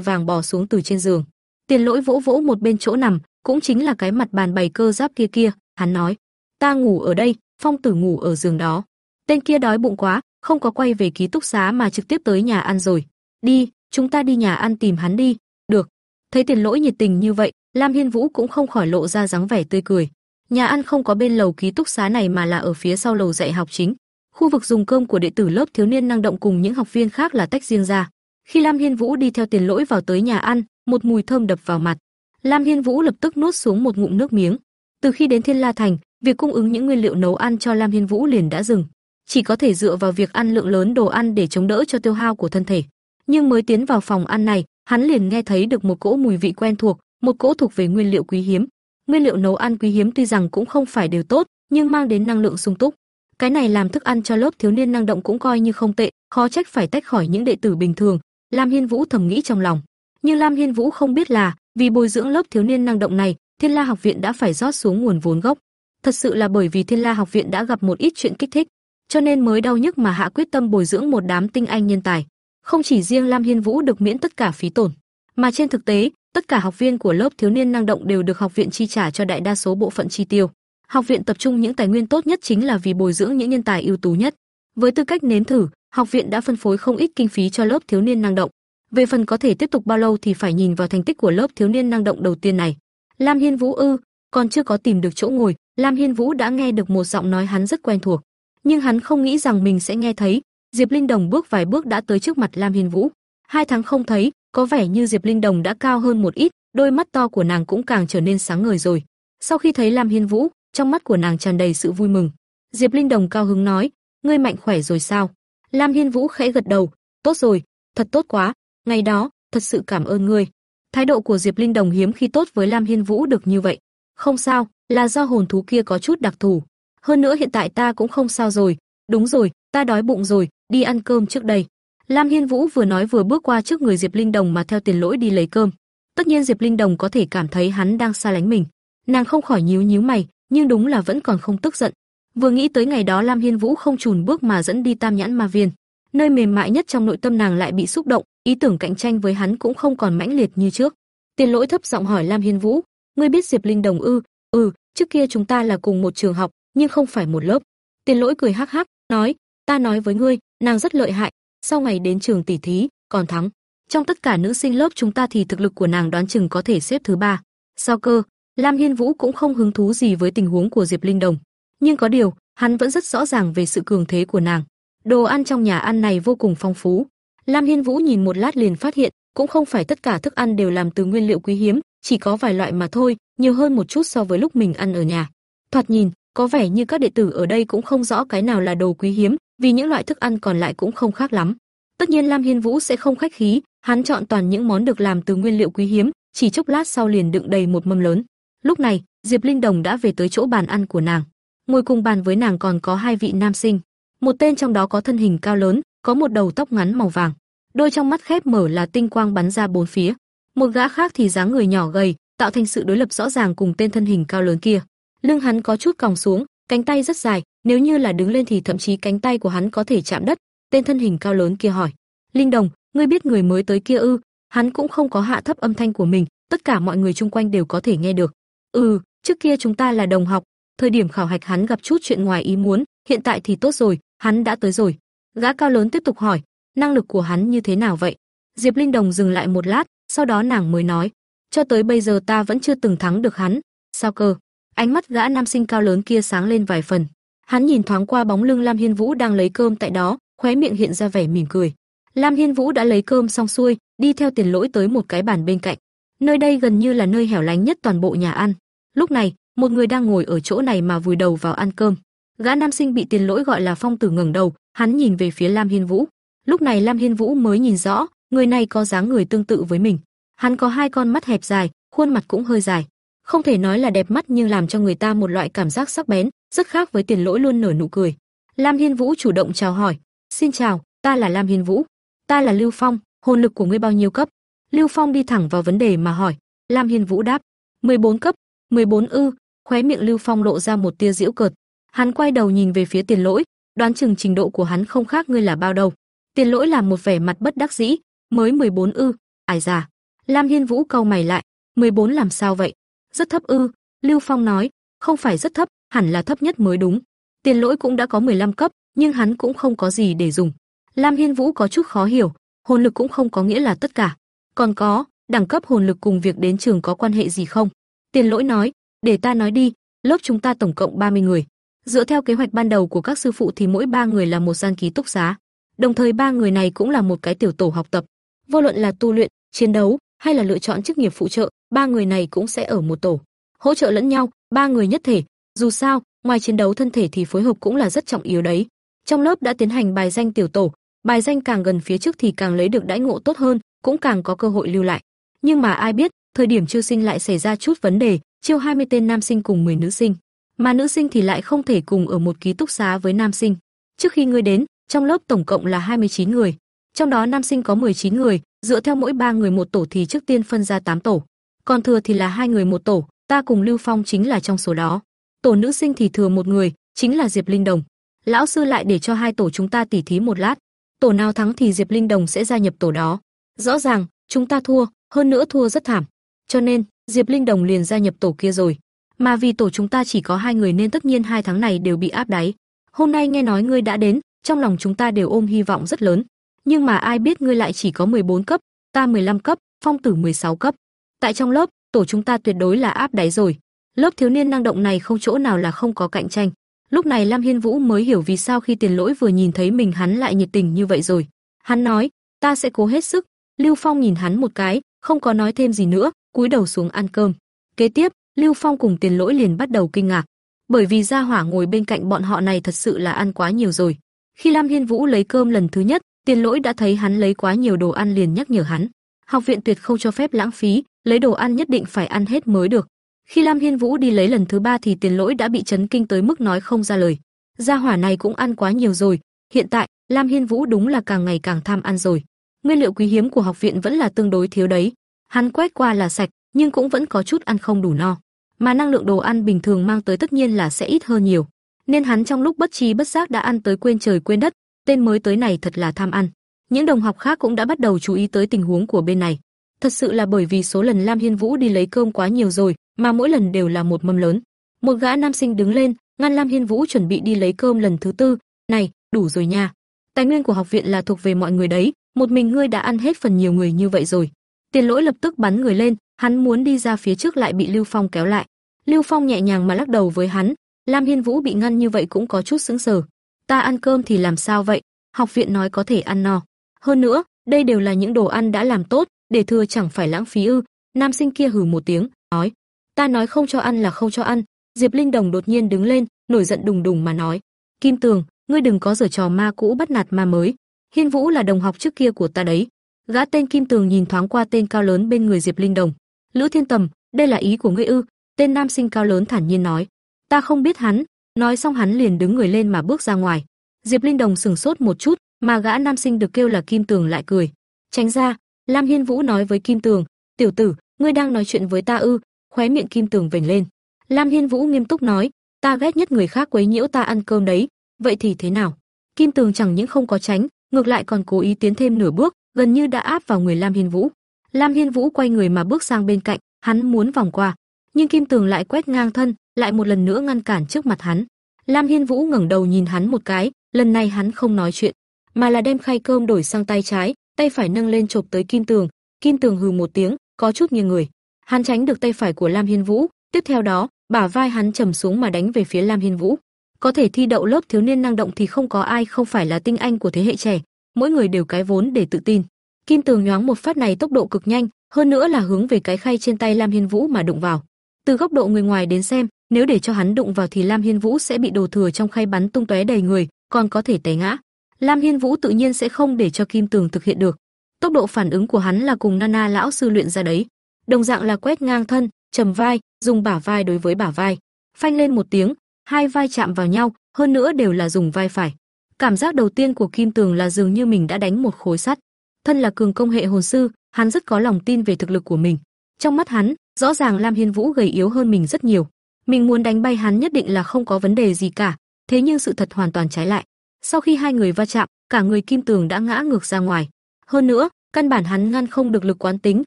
vàng bỏ xuống từ trên giường. Tiền Lỗi vỗ vỗ một bên chỗ nằm, cũng chính là cái mặt bàn bày cơ giáp kia kia, hắn nói: "Ta ngủ ở đây, Phong Tử ngủ ở giường đó." Tên kia đói bụng quá, không có quay về ký túc xá mà trực tiếp tới nhà ăn rồi. "Đi, chúng ta đi nhà ăn tìm hắn đi." "Được." Thấy Tiền Lỗi nhiệt tình như vậy, Lam Hiên Vũ cũng không khỏi lộ ra dáng vẻ tươi cười. Nhà ăn không có bên lầu ký túc xá này mà là ở phía sau lầu dạy học chính. Khu vực dùng cơm của đệ tử lớp thiếu niên năng động cùng những học viên khác là tách riêng ra. Khi Lam Hiên Vũ đi theo Tiền Lỗi vào tới nhà ăn, một mùi thơm đập vào mặt. Lam Hiên Vũ lập tức nuốt xuống một ngụm nước miếng. Từ khi đến Thiên La Thành, việc cung ứng những nguyên liệu nấu ăn cho Lam Hiên Vũ liền đã dừng, chỉ có thể dựa vào việc ăn lượng lớn đồ ăn để chống đỡ cho tiêu hao của thân thể. Nhưng mới tiến vào phòng ăn này, hắn liền nghe thấy được một cỗ mùi vị quen thuộc, một cỗ thuộc về nguyên liệu quý hiếm. Nguyên liệu nấu ăn quý hiếm tuy rằng cũng không phải đều tốt, nhưng mang đến năng lượng sung túc. Cái này làm thức ăn cho lớp thiếu niên năng động cũng coi như không tệ, khó trách phải tách khỏi những đệ tử bình thường. Lam Hiên Vũ thầm nghĩ trong lòng. Nhưng Lam Hiên Vũ không biết là, vì bồi dưỡng lớp thiếu niên năng động này, Thiên La học viện đã phải rót xuống nguồn vốn gốc. Thật sự là bởi vì Thiên La học viện đã gặp một ít chuyện kích thích, cho nên mới đau nhức mà hạ quyết tâm bồi dưỡng một đám tinh anh nhân tài. Không chỉ riêng Lam Hiên Vũ được miễn tất cả phí tổn, mà trên thực tế, tất cả học viên của lớp thiếu niên năng động đều được học viện chi trả cho đại đa số bộ phận chi tiêu. Học viện tập trung những tài nguyên tốt nhất chính là vì bồi dưỡng những nhân tài ưu tú nhất. Với tư cách nếm thử, học viện đã phân phối không ít kinh phí cho lớp thiếu niên năng động. Về phần có thể tiếp tục bao lâu thì phải nhìn vào thành tích của lớp thiếu niên năng động đầu tiên này. Lam Hiên Vũ ư, còn chưa có tìm được chỗ ngồi, Lam Hiên Vũ đã nghe được một giọng nói hắn rất quen thuộc, nhưng hắn không nghĩ rằng mình sẽ nghe thấy. Diệp Linh Đồng bước vài bước đã tới trước mặt Lam Hiên Vũ. Hai tháng không thấy, có vẻ như Diệp Linh Đồng đã cao hơn một ít, đôi mắt to của nàng cũng càng trở nên sáng ngời rồi. Sau khi thấy Lam Hiên Vũ, trong mắt của nàng tràn đầy sự vui mừng. Diệp Linh Đồng cao hứng nói, ngươi mạnh khỏe rồi sao? Lam Hiên Vũ khẽ gật đầu, tốt rồi, thật tốt quá, ngày đó, thật sự cảm ơn ngươi. Thái độ của Diệp Linh Đồng hiếm khi tốt với Lam Hiên Vũ được như vậy. Không sao, là do hồn thú kia có chút đặc thù. Hơn nữa hiện tại ta cũng không sao rồi, đúng rồi, ta đói bụng rồi, đi ăn cơm trước đây. Lam Hiên Vũ vừa nói vừa bước qua trước người Diệp Linh Đồng mà theo tiền lỗi đi lấy cơm. Tất nhiên Diệp Linh Đồng có thể cảm thấy hắn đang xa lánh mình. Nàng không khỏi nhíu nhíu mày, nhưng đúng là vẫn còn không tức giận. Vừa nghĩ tới ngày đó Lam Hiên Vũ không chùn bước mà dẫn đi Tam Nhãn Ma Viên, nơi mềm mại nhất trong nội tâm nàng lại bị xúc động, ý tưởng cạnh tranh với hắn cũng không còn mãnh liệt như trước. Tiền Lỗi thấp giọng hỏi Lam Hiên Vũ, "Ngươi biết Diệp Linh Đồng ư?" "Ừ, trước kia chúng ta là cùng một trường học, nhưng không phải một lớp." Tiền Lỗi cười hắc hắc, nói, "Ta nói với ngươi, nàng rất lợi hại, sau ngày đến trường tỷ thí, còn thắng. Trong tất cả nữ sinh lớp chúng ta thì thực lực của nàng đoán chừng có thể xếp thứ ba." Sao cơ? Lam Hiên Vũ cũng không hứng thú gì với tình huống của Diệp Linh Đồng, nhưng có điều, hắn vẫn rất rõ ràng về sự cường thế của nàng. Đồ ăn trong nhà ăn này vô cùng phong phú. Lam Hiên Vũ nhìn một lát liền phát hiện, cũng không phải tất cả thức ăn đều làm từ nguyên liệu quý hiếm, chỉ có vài loại mà thôi, nhiều hơn một chút so với lúc mình ăn ở nhà. Thoạt nhìn, có vẻ như các đệ tử ở đây cũng không rõ cái nào là đồ quý hiếm, vì những loại thức ăn còn lại cũng không khác lắm. Tất nhiên Lam Hiên Vũ sẽ không khách khí, hắn chọn toàn những món được làm từ nguyên liệu quý hiếm, chỉ chốc lát sau liền đựng đầy một mâm lớn. Lúc này, Diệp Linh Đồng đã về tới chỗ bàn ăn của nàng. Ngồi cùng bàn với nàng còn có hai vị nam sinh, một tên trong đó có thân hình cao lớn, có một đầu tóc ngắn màu vàng, đôi trong mắt khép mở là tinh quang bắn ra bốn phía. Một gã khác thì dáng người nhỏ gầy, tạo thành sự đối lập rõ ràng cùng tên thân hình cao lớn kia. Lưng hắn có chút còng xuống, cánh tay rất dài, nếu như là đứng lên thì thậm chí cánh tay của hắn có thể chạm đất. Tên thân hình cao lớn kia hỏi: "Linh Đồng, ngươi biết người mới tới kia ư?" Hắn cũng không có hạ thấp âm thanh của mình, tất cả mọi người chung quanh đều có thể nghe được. "Ừ, trước kia chúng ta là đồng học, thời điểm khảo hạch hắn gặp chút chuyện ngoài ý muốn, hiện tại thì tốt rồi, hắn đã tới rồi." Gã cao lớn tiếp tục hỏi: "Năng lực của hắn như thế nào vậy?" Diệp Linh Đồng dừng lại một lát, sau đó nàng mới nói: "Cho tới bây giờ ta vẫn chưa từng thắng được hắn." "Sao cơ?" Ánh mắt gã nam sinh cao lớn kia sáng lên vài phần. Hắn nhìn thoáng qua bóng lưng Lam Hiên Vũ đang lấy cơm tại đó, khóe miệng hiện ra vẻ mỉm cười. Lam Hiên Vũ đã lấy cơm xong xuôi, đi theo Tiền Lỗi tới một cái bàn bên cạnh. Nơi đây gần như là nơi hẻo lánh nhất toàn bộ nhà ăn. Lúc này, một người đang ngồi ở chỗ này mà vùi đầu vào ăn cơm. Gã nam sinh bị Tiền Lỗi gọi là Phong Tử ngẩng đầu, hắn nhìn về phía Lam Hiên Vũ. Lúc này Lam Hiên Vũ mới nhìn rõ, người này có dáng người tương tự với mình. Hắn có hai con mắt hẹp dài, khuôn mặt cũng hơi dài, không thể nói là đẹp mắt nhưng làm cho người ta một loại cảm giác sắc bén, rất khác với Tiền Lỗi luôn nở nụ cười. Lam Hiên Vũ chủ động chào hỏi, "Xin chào, ta là Lam Hiên Vũ, ta là Lưu Phong, hồn lực của ngươi bao nhiêu cấp?" Lưu Phong đi thẳng vào vấn đề mà hỏi. Lam Hiên Vũ đáp, "14 cấp." 14 ư? Khóe miệng Lưu Phong lộ ra một tia giễu cợt. Hắn quay đầu nhìn về phía Tiền Lỗi, đoán chừng trình độ của hắn không khác ngươi là bao đâu. Tiền Lỗi làm một vẻ mặt bất đắc dĩ, mới 14 ư? Ai già. Lam Hiên Vũ câu mày lại, 14 làm sao vậy? Rất thấp ư? Lưu Phong nói, không phải rất thấp, hẳn là thấp nhất mới đúng. Tiền lỗi cũng đã có 15 cấp, nhưng hắn cũng không có gì để dùng. Lam Hiên Vũ có chút khó hiểu, hồn lực cũng không có nghĩa là tất cả. Còn có, đẳng cấp hồn lực cùng việc đến trường có quan hệ gì không? Tiền lỗi nói, để ta nói đi, lớp chúng ta tổng cộng 30 người. Dựa theo kế hoạch ban đầu của các sư phụ thì mỗi ba người là một gian ký túc xá. Đồng thời ba người này cũng là một cái tiểu tổ học tập. Vô luận là tu luyện, chiến đấu hay là lựa chọn chức nghiệp phụ trợ, ba người này cũng sẽ ở một tổ, hỗ trợ lẫn nhau, ba người nhất thể. Dù sao, ngoài chiến đấu thân thể thì phối hợp cũng là rất trọng yếu đấy. Trong lớp đã tiến hành bài danh tiểu tổ, bài danh càng gần phía trước thì càng lấy được đãi ngộ tốt hơn, cũng càng có cơ hội lưu lại. Nhưng mà ai biết, thời điểm chiêu sinh lại xảy ra chút vấn đề, chiêu 20 tên nam sinh cùng 10 nữ sinh, mà nữ sinh thì lại không thể cùng ở một ký túc xá với nam sinh. Trước khi ngươi đến, trong lớp tổng cộng là 29 người, trong đó nam sinh có 19 người, dựa theo mỗi ba người một tổ thì trước tiên phân ra 8 tổ còn thừa thì là hai người một tổ, ta cùng Lưu Phong chính là trong số đó. Tổ nữ sinh thì thừa một người, chính là Diệp Linh Đồng. Lão sư lại để cho hai tổ chúng ta tỉ thí một lát, tổ nào thắng thì Diệp Linh Đồng sẽ gia nhập tổ đó. Rõ ràng, chúng ta thua, hơn nữa thua rất thảm. Cho nên, Diệp Linh Đồng liền gia nhập tổ kia rồi. Mà vì tổ chúng ta chỉ có hai người nên tất nhiên hai tháng này đều bị áp đáy. Hôm nay nghe nói ngươi đã đến, trong lòng chúng ta đều ôm hy vọng rất lớn. Nhưng mà ai biết ngươi lại chỉ có 14 cấp, ta 15 cấp, Phong Tử 16 cấp. Tại trong lớp, tổ chúng ta tuyệt đối là áp đáy rồi. Lớp thiếu niên năng động này không chỗ nào là không có cạnh tranh. Lúc này Lam Hiên Vũ mới hiểu vì sao khi Tiền Lỗi vừa nhìn thấy mình hắn lại nhiệt tình như vậy rồi. Hắn nói, ta sẽ cố hết sức. Lưu Phong nhìn hắn một cái, không có nói thêm gì nữa, cúi đầu xuống ăn cơm. Kế tiếp, Lưu Phong cùng Tiền Lỗi liền bắt đầu kinh ngạc, bởi vì gia hỏa ngồi bên cạnh bọn họ này thật sự là ăn quá nhiều rồi. Khi Lam Hiên Vũ lấy cơm lần thứ nhất, Tiền Lỗi đã thấy hắn lấy quá nhiều đồ ăn liền nhắc nhở hắn, học viện tuyệt không cho phép lãng phí, lấy đồ ăn nhất định phải ăn hết mới được. Khi Lam Hiên Vũ đi lấy lần thứ ba thì Tiền Lỗi đã bị chấn kinh tới mức nói không ra lời. Gia hỏa này cũng ăn quá nhiều rồi, hiện tại Lam Hiên Vũ đúng là càng ngày càng tham ăn rồi. Nguyên liệu quý hiếm của học viện vẫn là tương đối thiếu đấy. Hắn quét qua là sạch, nhưng cũng vẫn có chút ăn không đủ no. Mà năng lượng đồ ăn bình thường mang tới tất nhiên là sẽ ít hơn nhiều. Nên hắn trong lúc bất trí bất giác đã ăn tới quên trời quên đất, tên mới tới này thật là tham ăn. Những đồng học khác cũng đã bắt đầu chú ý tới tình huống của bên này. Thật sự là bởi vì số lần Lam Hiên Vũ đi lấy cơm quá nhiều rồi, mà mỗi lần đều là một mâm lớn. Một gã nam sinh đứng lên, ngăn Lam Hiên Vũ chuẩn bị đi lấy cơm lần thứ tư, "Này, đủ rồi nha. Tài nguyên của học viện là thuộc về mọi người đấy, một mình ngươi đã ăn hết phần nhiều người như vậy rồi." Tiền Lỗi lập tức bắn người lên, hắn muốn đi ra phía trước lại bị Lưu Phong kéo lại. Lưu Phong nhẹ nhàng mà lắc đầu với hắn, Lam Hiên Vũ bị ngăn như vậy cũng có chút sững sờ. "Ta ăn cơm thì làm sao vậy? Học viện nói có thể ăn no." Hơn nữa, đây đều là những đồ ăn đã làm tốt, để thừa chẳng phải lãng phí ư? Nam sinh kia hừ một tiếng, nói: "Ta nói không cho ăn là không cho ăn." Diệp Linh Đồng đột nhiên đứng lên, nổi giận đùng đùng mà nói: "Kim Tường, ngươi đừng có giở trò ma cũ bắt nạt ma mới. Hiên Vũ là đồng học trước kia của ta đấy. Gã tên Kim Tường nhìn thoáng qua tên cao lớn bên người Diệp Linh Đồng. Lữ Thiên Tầm, đây là ý của ngươi ư? Tên nam sinh cao lớn thản nhiên nói. Ta không biết hắn. Nói xong hắn liền đứng người lên mà bước ra ngoài. Diệp Linh Đồng sừng sốt một chút, mà gã nam sinh được kêu là Kim Tường lại cười. Tránh ra, Lam Hiên Vũ nói với Kim Tường, "Tiểu tử, ngươi đang nói chuyện với ta ư?" Khóe miệng Kim Tường vểnh lên. Lam Hiên Vũ nghiêm túc nói, "Ta ghét nhất người khác quấy nhiễu ta ăn cơm đấy, vậy thì thế nào?" Kim Tường chẳng những không có tránh, ngược lại còn cố ý tiến thêm nửa bước, gần như đã áp vào người Lam Hiên Vũ. Lam Hiên Vũ quay người mà bước sang bên cạnh, hắn muốn vòng qua, nhưng Kim Tường lại quét ngang thân, lại một lần nữa ngăn cản trước mặt hắn. Lam Hiên Vũ ngẩng đầu nhìn hắn một cái, lần này hắn không nói chuyện, mà là đem khay cơm đổi sang tay trái, tay phải nâng lên chộp tới Kim Tường. Kim Tường hừ một tiếng, có chút nghiêng người. Hắn tránh được tay phải của Lam Hiên Vũ, tiếp theo đó, bả vai hắn trầm xuống mà đánh về phía Lam Hiên Vũ. Có thể thi đậu lớp thiếu niên năng động thì không có ai không phải là tinh anh của thế hệ trẻ, mỗi người đều cái vốn để tự tin. Kim Tường nhoáng một phát này tốc độ cực nhanh, hơn nữa là hướng về cái khay trên tay Lam Hiên Vũ mà đụng vào. Từ góc độ người ngoài đến xem, nếu để cho hắn đụng vào thì Lam Hiên Vũ sẽ bị đồ thừa trong khay bắn tung tóe đầy người, còn có thể té ngã. Lam Hiên Vũ tự nhiên sẽ không để cho Kim Tường thực hiện được. Tốc độ phản ứng của hắn là cùng Nana lão sư luyện ra đấy. Đồng dạng là quét ngang thân, trầm vai, dùng bả vai đối với bả vai. Phanh lên một tiếng, hai vai chạm vào nhau, hơn nữa đều là dùng vai phải. Cảm giác đầu tiên của Kim Tường là dường như mình đã đánh một khối sắt. Thân là cường công hệ hồn sư, hắn rất có lòng tin về thực lực của mình. Trong mắt hắn, rõ ràng Lam Hiên Vũ gầy yếu hơn mình rất nhiều. Mình muốn đánh bay hắn nhất định là không có vấn đề gì cả, thế nhưng sự thật hoàn toàn trái lại. Sau khi hai người va chạm, cả người Kim Tường đã ngã ngược ra ngoài. Hơn nữa, căn bản hắn ngăn không được lực quán tính,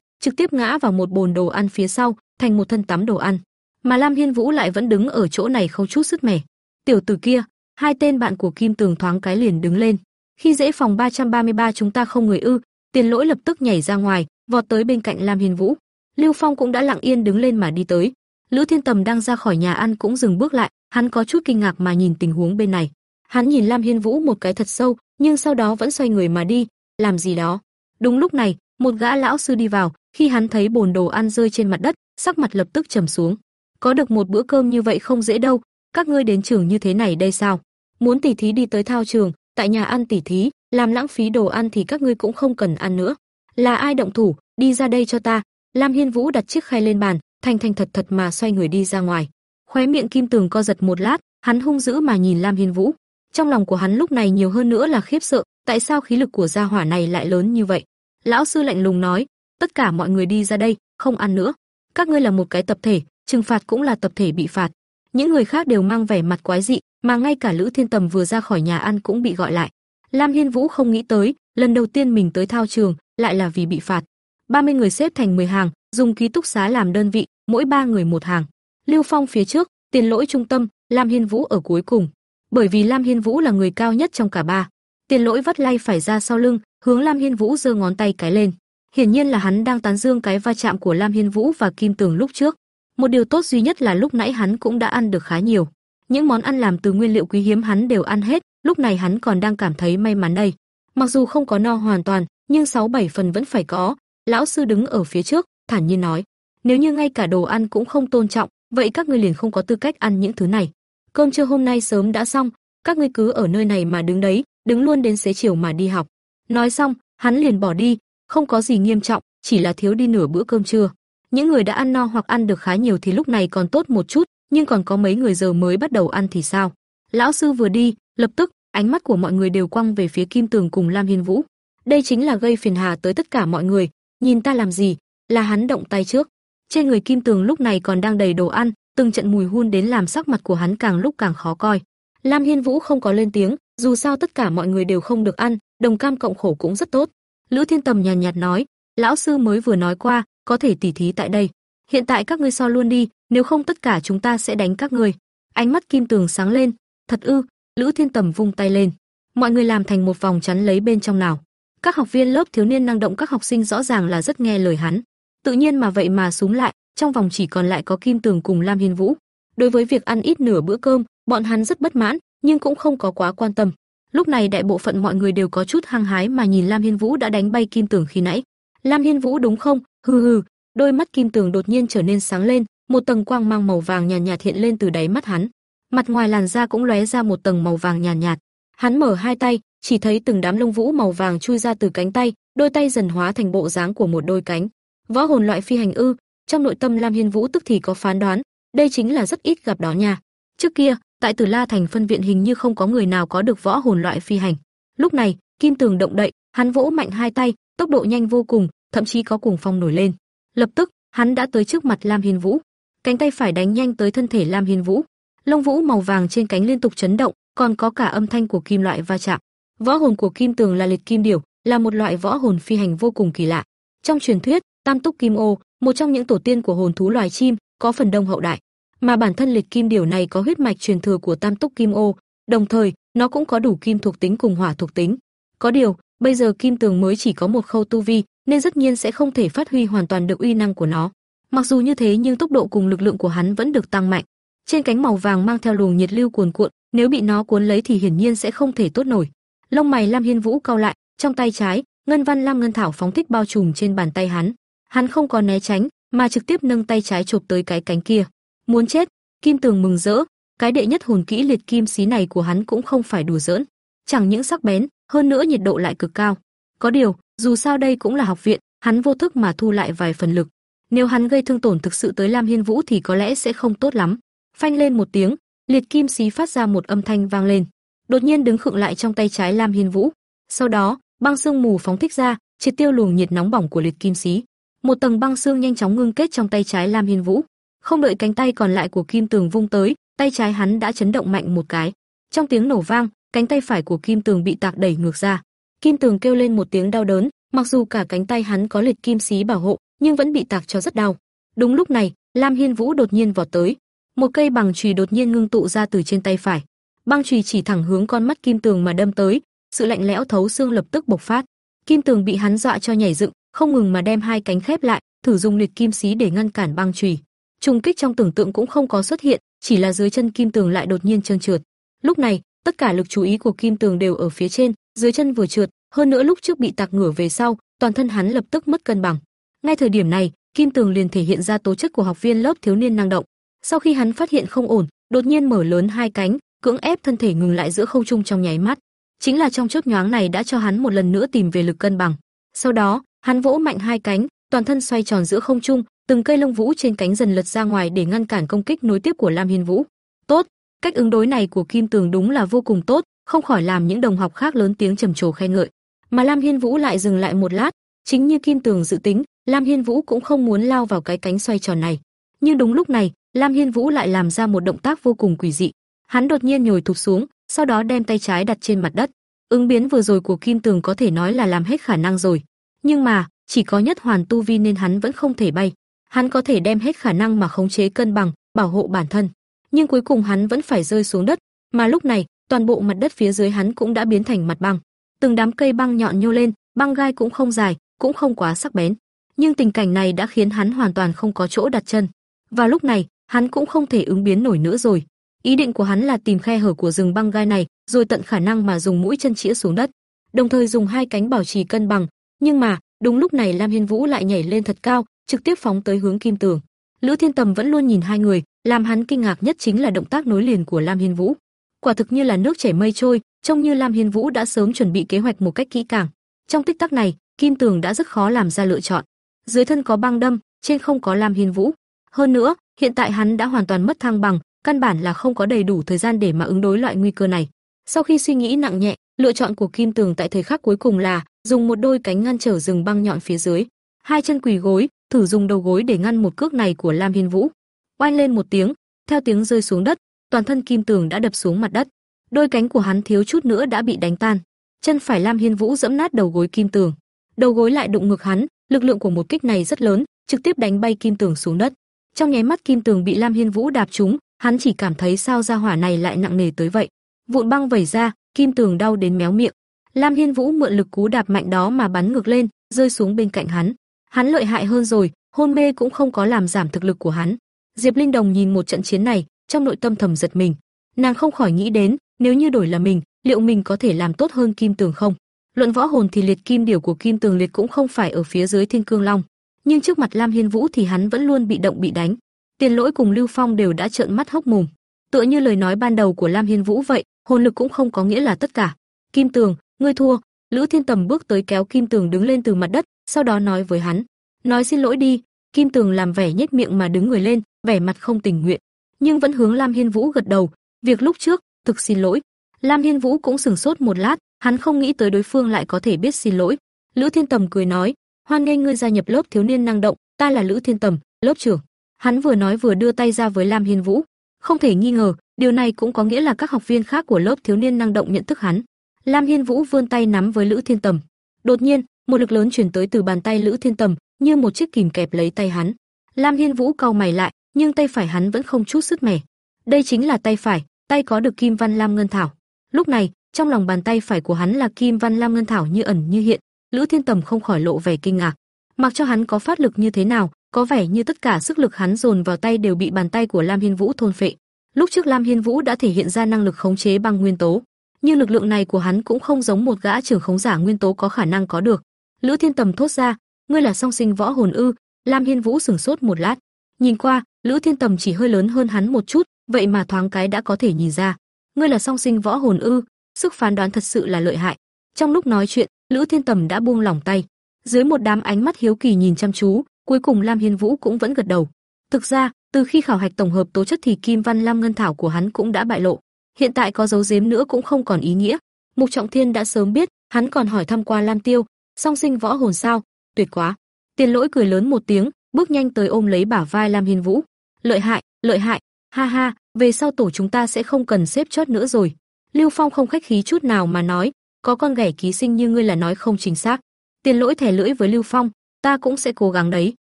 trực tiếp ngã vào một bồn đồ ăn phía sau, thành một thân tắm đồ ăn. Mà Lam Hiên Vũ lại vẫn đứng ở chỗ này không chút sức mẻ. Tiểu tử kia, hai tên bạn của Kim Tường thoáng cái liền đứng lên. Khi dễ phòng 333 chúng ta không người ư, Tiền Lỗi lập tức nhảy ra ngoài, vọt tới bên cạnh Lam Hiên Vũ. Lưu Phong cũng đã lặng yên đứng lên mà đi tới. Lữ Thiên Tầm đang ra khỏi nhà ăn cũng dừng bước lại, hắn có chút kinh ngạc mà nhìn tình huống bên này. Hắn nhìn Lam Hiên Vũ một cái thật sâu, nhưng sau đó vẫn xoay người mà đi, làm gì đó. Đúng lúc này, một gã lão sư đi vào, khi hắn thấy bồn đồ ăn rơi trên mặt đất, sắc mặt lập tức trầm xuống. Có được một bữa cơm như vậy không dễ đâu, các ngươi đến trường như thế này đây sao? Muốn tỉ thí đi tới thao trường, tại nhà ăn tỉ thí, làm lãng phí đồ ăn thì các ngươi cũng không cần ăn nữa. Là ai động thủ, đi ra đây cho ta. Lam Hiên Vũ đặt chiếc khay lên bàn, thành thành thật thật mà xoay người đi ra ngoài. Khóe miệng Kim Tường co giật một lát, hắn hung dữ mà nhìn Lam Hiên Vũ. Trong lòng của hắn lúc này nhiều hơn nữa là khiếp sợ, tại sao khí lực của gia hỏa này lại lớn như vậy? Lão sư lạnh lùng nói, tất cả mọi người đi ra đây, không ăn nữa. Các ngươi là một cái tập thể, trừng phạt cũng là tập thể bị phạt. Những người khác đều mang vẻ mặt quái dị, mà ngay cả Lữ Thiên Tầm vừa ra khỏi nhà ăn cũng bị gọi lại. Lam Hiên Vũ không nghĩ tới, lần đầu tiên mình tới thao trường, lại là vì bị phạt. 30 người xếp thành 10 hàng, dùng ký túc xá làm đơn vị, mỗi ba người một hàng. Lưu Phong phía trước, Tiền Lỗi trung tâm, Lam Hiên Vũ ở cuối cùng. Bởi vì Lam Hiên Vũ là người cao nhất trong cả ba. Tiền Lỗi vắt lay phải ra sau lưng, hướng Lam Hiên Vũ giơ ngón tay cái lên. Hiển nhiên là hắn đang tán dương cái va chạm của Lam Hiên Vũ và Kim Tường lúc trước. Một điều tốt duy nhất là lúc nãy hắn cũng đã ăn được khá nhiều. Những món ăn làm từ nguyên liệu quý hiếm hắn đều ăn hết, lúc này hắn còn đang cảm thấy may mắn đây. Mặc dù không có no hoàn toàn, nhưng 6 7 phần vẫn phải có. Lão sư đứng ở phía trước, thản nhiên nói: "Nếu như ngay cả đồ ăn cũng không tôn trọng, vậy các ngươi liền không có tư cách ăn những thứ này. Cơm trưa hôm nay sớm đã xong, các ngươi cứ ở nơi này mà đứng đấy, đứng luôn đến xế chiều mà đi học." Nói xong, hắn liền bỏ đi, không có gì nghiêm trọng, chỉ là thiếu đi nửa bữa cơm trưa. Những người đã ăn no hoặc ăn được khá nhiều thì lúc này còn tốt một chút, nhưng còn có mấy người giờ mới bắt đầu ăn thì sao? Lão sư vừa đi, lập tức ánh mắt của mọi người đều quăng về phía Kim Tường cùng Lam Hiên Vũ. Đây chính là gây phiền hà tới tất cả mọi người, nhìn ta làm gì? Là hắn động tay trước. Trên người Kim Tường lúc này còn đang đầy đồ ăn, từng trận mùi hun đến làm sắc mặt của hắn càng lúc càng khó coi. Lam Hiên Vũ không có lên tiếng, dù sao tất cả mọi người đều không được ăn, đồng cam cộng khổ cũng rất tốt. Lữ Thiên Tầm nhàn nhạt, nhạt nói, lão sư mới vừa nói qua, có thể tỉ thí tại đây. Hiện tại các ngươi so luôn đi, nếu không tất cả chúng ta sẽ đánh các ngươi. Ánh mắt Kim Tường sáng lên, thật ư? Lữ Thiên Tầm vung tay lên, mọi người làm thành một vòng chắn lấy bên trong nào. Các học viên lớp thiếu niên năng động các học sinh rõ ràng là rất nghe lời hắn. Tự nhiên mà vậy mà súng lại, trong vòng chỉ còn lại có Kim Tường cùng Lam Hiên Vũ. Đối với việc ăn ít nửa bữa cơm, bọn hắn rất bất mãn, nhưng cũng không có quá quan tâm. Lúc này đại bộ phận mọi người đều có chút hăng hái mà nhìn Lam Hiên Vũ đã đánh bay Kim Tường khi nãy. Lam Hiên Vũ đúng không? Hừ hừ, đôi mắt Kim Tường đột nhiên trở nên sáng lên, một tầng quang mang màu vàng nhàn nhạt, nhạt hiện lên từ đáy mắt hắn. Mặt ngoài làn da cũng lóe ra một tầng màu vàng nhàn nhạt, nhạt. Hắn mở hai tay, chỉ thấy từng đám lông vũ màu vàng chui ra từ cánh tay, đôi tay dần hóa thành bộ dáng của một đôi cánh. Võ hồn loại phi hành ư? Trong nội tâm Lam Hiên Vũ tức thì có phán đoán, đây chính là rất ít gặp đó nha. Trước kia, tại Tử La Thành phân viện hình như không có người nào có được võ hồn loại phi hành. Lúc này, kim tường động đậy, hắn vỗ mạnh hai tay, tốc độ nhanh vô cùng, thậm chí có cuồng phong nổi lên. Lập tức, hắn đã tới trước mặt Lam Hiên Vũ, cánh tay phải đánh nhanh tới thân thể Lam Hiên Vũ. Lông vũ màu vàng trên cánh liên tục chấn động, còn có cả âm thanh của kim loại va chạm. Võ hồn của Kim Tường là liệt kim điểu, là một loại võ hồn phi hành vô cùng kỳ lạ. Trong truyền thuyết, Tam Túc Kim Ô, một trong những tổ tiên của hồn thú loài chim, có phần đông hậu đại, mà bản thân liệt kim điểu này có huyết mạch truyền thừa của Tam Túc Kim Ô, đồng thời, nó cũng có đủ kim thuộc tính cùng hỏa thuộc tính. Có điều, bây giờ Kim Tường mới chỉ có một khâu tu vi, nên rất nhiên sẽ không thể phát huy hoàn toàn được uy năng của nó. Mặc dù như thế nhưng tốc độ cùng lực lượng của hắn vẫn được tăng mạnh. Trên cánh màu vàng mang theo luồng nhiệt lưu cuồn cuộn, nếu bị nó cuốn lấy thì hiển nhiên sẽ không thể tốt nổi. Lông mày Lam Hiên Vũ cau lại, trong tay trái, ngân văn lam ngân thảo phóng thích bao trùm trên bàn tay hắn. Hắn không có né tránh, mà trực tiếp nâng tay trái chộp tới cái cánh kia. Muốn chết, Kim Tường mừng rỡ, cái đệ nhất hồn kỹ liệt kim xí này của hắn cũng không phải đùa giỡn, chẳng những sắc bén, hơn nữa nhiệt độ lại cực cao. Có điều, dù sao đây cũng là học viện, hắn vô thức mà thu lại vài phần lực. Nếu hắn gây thương tổn thực sự tới Lam Hiên Vũ thì có lẽ sẽ không tốt lắm. Phanh lên một tiếng, liệt kim xí phát ra một âm thanh vang lên, đột nhiên đứng khựng lại trong tay trái Lam Hiên Vũ. Sau đó, băng sương mù phóng thích ra, triệt tiêu luồng nhiệt nóng bỏng của liệt kim xí. Một tầng băng xương nhanh chóng ngưng kết trong tay trái Lam Hiên Vũ. Không đợi cánh tay còn lại của Kim Tường vung tới, tay trái hắn đã chấn động mạnh một cái. Trong tiếng nổ vang, cánh tay phải của Kim Tường bị tạc đẩy ngược ra. Kim Tường kêu lên một tiếng đau đớn, mặc dù cả cánh tay hắn có liệt kim xí bảo hộ, nhưng vẫn bị tạc cho rất đau. Đúng lúc này, Lam Hiên Vũ đột nhiên vọt tới, một cây bằng chùy đột nhiên ngưng tụ ra từ trên tay phải. Băng chùy chỉ thẳng hướng con mắt Kim Tường mà đâm tới, sự lạnh lẽo thấu xương lập tức bộc phát. Kim Tường bị hắn dọa cho nhảy dựng, không ngừng mà đem hai cánh khép lại, thử dùng liệt kim xí để ngăn cản băng chùy. Trùng kích trong tưởng tượng cũng không có xuất hiện, chỉ là dưới chân Kim Tường lại đột nhiên trơn trượt. Lúc này, tất cả lực chú ý của Kim Tường đều ở phía trên, dưới chân vừa trượt, hơn nữa lúc trước bị tạc ngửa về sau, toàn thân hắn lập tức mất cân bằng. Ngay thời điểm này, Kim Tường liền thể hiện ra tố chất của học viên lớp thiếu niên năng động. Sau khi hắn phát hiện không ổn, đột nhiên mở lớn hai cánh, cưỡng ép thân thể ngừng lại giữa không trung trong nháy mắt. Chính là trong chớp nhoáng này đã cho hắn một lần nữa tìm về lực cân bằng. Sau đó, hắn vỗ mạnh hai cánh, toàn thân xoay tròn giữa không trung, từng cây lông vũ trên cánh dần lật ra ngoài để ngăn cản công kích nối tiếp của Lam Hiên Vũ. Tốt, cách ứng đối này của Kim Tường đúng là vô cùng tốt, không khỏi làm những đồng học khác lớn tiếng trầm trồ khen ngợi. Mà Lam Hiên Vũ lại dừng lại một lát, chính như Kim Tường dự tính, Lam Hiên Vũ cũng không muốn lao vào cái cánh xoay tròn này. Nhưng đúng lúc này, Lam Hiên Vũ lại làm ra một động tác vô cùng quỷ dị. Hắn đột nhiên nhồi thụp xuống, sau đó đem tay trái đặt trên mặt đất. Ứng biến vừa rồi của Kim Tường có thể nói là làm hết khả năng rồi. Nhưng mà, chỉ có nhất hoàn tu vi nên hắn vẫn không thể bay. Hắn có thể đem hết khả năng mà khống chế cân bằng, bảo hộ bản thân, nhưng cuối cùng hắn vẫn phải rơi xuống đất, mà lúc này, toàn bộ mặt đất phía dưới hắn cũng đã biến thành mặt băng. Từng đám cây băng nhọn nhô lên, băng gai cũng không dài, cũng không quá sắc bén, nhưng tình cảnh này đã khiến hắn hoàn toàn không có chỗ đặt chân. Và lúc này, hắn cũng không thể ứng biến nổi nữa rồi. Ý định của hắn là tìm khe hở của rừng băng gai này, rồi tận khả năng mà dùng mũi chân chĩa xuống đất, đồng thời dùng hai cánh bảo trì cân bằng, nhưng mà, đúng lúc này Lam Hiên Vũ lại nhảy lên thật cao, trực tiếp phóng tới hướng Kim Tường. Lữ Thiên Tầm vẫn luôn nhìn hai người, làm hắn kinh ngạc nhất chính là động tác nối liền của Lam Hiên Vũ. Quả thực như là nước chảy mây trôi, trông như Lam Hiên Vũ đã sớm chuẩn bị kế hoạch một cách kỹ càng. Trong tích tắc này, Kim Tường đã rất khó làm ra lựa chọn. Dưới thân có băng đâm, trên không có Lam Hiên Vũ. Hơn nữa, hiện tại hắn đã hoàn toàn mất thăng bằng, căn bản là không có đầy đủ thời gian để mà ứng đối loại nguy cơ này. Sau khi suy nghĩ nặng nhẹ, lựa chọn của Kim Tường tại thời khắc cuối cùng là dùng một đôi cánh ngăn trở rừng băng nhọn phía dưới, hai chân quỳ gối, thử dùng đầu gối để ngăn một cước này của Lam Hiên Vũ. Oanh lên một tiếng, theo tiếng rơi xuống đất, toàn thân Kim Tường đã đập xuống mặt đất. Đôi cánh của hắn thiếu chút nữa đã bị đánh tan. Chân phải Lam Hiên Vũ giẫm nát đầu gối Kim Tường. Đầu gối lại đụng ngực hắn, lực lượng của một kích này rất lớn, trực tiếp đánh bay Kim Tường xuống đất. Trong nháy mắt Kim Tường bị Lam Hiên Vũ đạp trúng, hắn chỉ cảm thấy sao ra hỏa này lại nặng nề tới vậy. Vụn băng vẩy ra, Kim Tường đau đến méo miệng. Lam Hiên Vũ mượn lực cú đạp mạnh đó mà bắn ngược lên, rơi xuống bên cạnh hắn. Hắn lợi hại hơn rồi, hôn mê cũng không có làm giảm thực lực của hắn. Diệp Linh Đồng nhìn một trận chiến này, trong nội tâm thầm giật mình. Nàng không khỏi nghĩ đến, nếu như đổi là mình, liệu mình có thể làm tốt hơn Kim Tường không? Luận võ hồn thì liệt kim điểu của Kim Tường liệt cũng không phải ở phía dưới Thiên Cương Long, nhưng trước mặt Lam Hiên Vũ thì hắn vẫn luôn bị động bị đánh. Tiền Lỗi cùng Lưu Phong đều đã trợn mắt hốc mồm. Tựa như lời nói ban đầu của Lam Hiên Vũ vậy, hồn lực cũng không có nghĩa là tất cả. Kim Tường, ngươi thua. Lữ Thiên Tầm bước tới kéo Kim Tường đứng lên từ mặt đất, sau đó nói với hắn, nói xin lỗi đi. Kim Tường làm vẻ nhếch miệng mà đứng người lên, vẻ mặt không tình nguyện, nhưng vẫn hướng Lam Hiên Vũ gật đầu, việc lúc trước, thực xin lỗi. Lam Hiên Vũ cũng sừng sốt một lát, hắn không nghĩ tới đối phương lại có thể biết xin lỗi. Lữ Thiên Tầm cười nói, hoan nghênh ngươi gia nhập lớp thiếu niên năng động, ta là Lữ Thiên Tầm, lớp trưởng. Hắn vừa nói vừa đưa tay ra với Lam Hiên Vũ. Không thể nghi ngờ, điều này cũng có nghĩa là các học viên khác của lớp thiếu niên năng động nhận thức hắn. Lam Hiên Vũ vươn tay nắm với Lữ Thiên Tầm. Đột nhiên, một lực lớn truyền tới từ bàn tay Lữ Thiên Tầm, như một chiếc kìm kẹp lấy tay hắn. Lam Hiên Vũ cau mày lại, nhưng tay phải hắn vẫn không chút sức mẻ. Đây chính là tay phải, tay có được Kim Văn Lam Ngân Thảo. Lúc này, trong lòng bàn tay phải của hắn là Kim Văn Lam Ngân Thảo như ẩn như hiện, Lữ Thiên Tầm không khỏi lộ vẻ kinh ngạc. Mặc cho hắn có phát lực như thế nào, có vẻ như tất cả sức lực hắn dồn vào tay đều bị bàn tay của Lam Hiên Vũ thôn phệ. Lúc trước Lam Hiên Vũ đã thể hiện ra năng lực khống chế băng nguyên tố, nhưng lực lượng này của hắn cũng không giống một gã trưởng khống giả nguyên tố có khả năng có được. Lữ Thiên Tầm thốt ra, ngươi là song sinh võ hồn ư? Lam Hiên Vũ sửng sốt một lát, nhìn qua, Lữ Thiên Tầm chỉ hơi lớn hơn hắn một chút, vậy mà thoáng cái đã có thể nhìn ra. Ngươi là song sinh võ hồn ư? Sức phán đoán thật sự là lợi hại. Trong lúc nói chuyện, Lữ Thiên Tầm đã buông lỏng tay. Dưới một đám ánh mắt hiếu kỳ nhìn chăm chú, cuối cùng Lam Hiên Vũ cũng vẫn gật đầu. Thực ra, từ khi khảo hạch tổng hợp tố chất thì Kim Văn Lam Ngân Thảo của hắn cũng đã bại lộ. Hiện tại có dấu giếm nữa cũng không còn ý nghĩa. Mục Trọng Thiên đã sớm biết, hắn còn hỏi thăm qua Lam Tiêu, song sinh võ hồn sao? Tuyệt quá. Tiền Lỗi cười lớn một tiếng, bước nhanh tới ôm lấy bả vai Lam Hiên Vũ. Lợi hại, lợi hại, ha ha, về sau tổ chúng ta sẽ không cần xếp chót nữa rồi. Lưu Phong không khách khí chút nào mà nói, có con ghẻ ký sinh như ngươi là nói không chính xác. Tiền Lỗi thẻ lưỡi với Lưu Phong, ta cũng sẽ cố gắng đấy.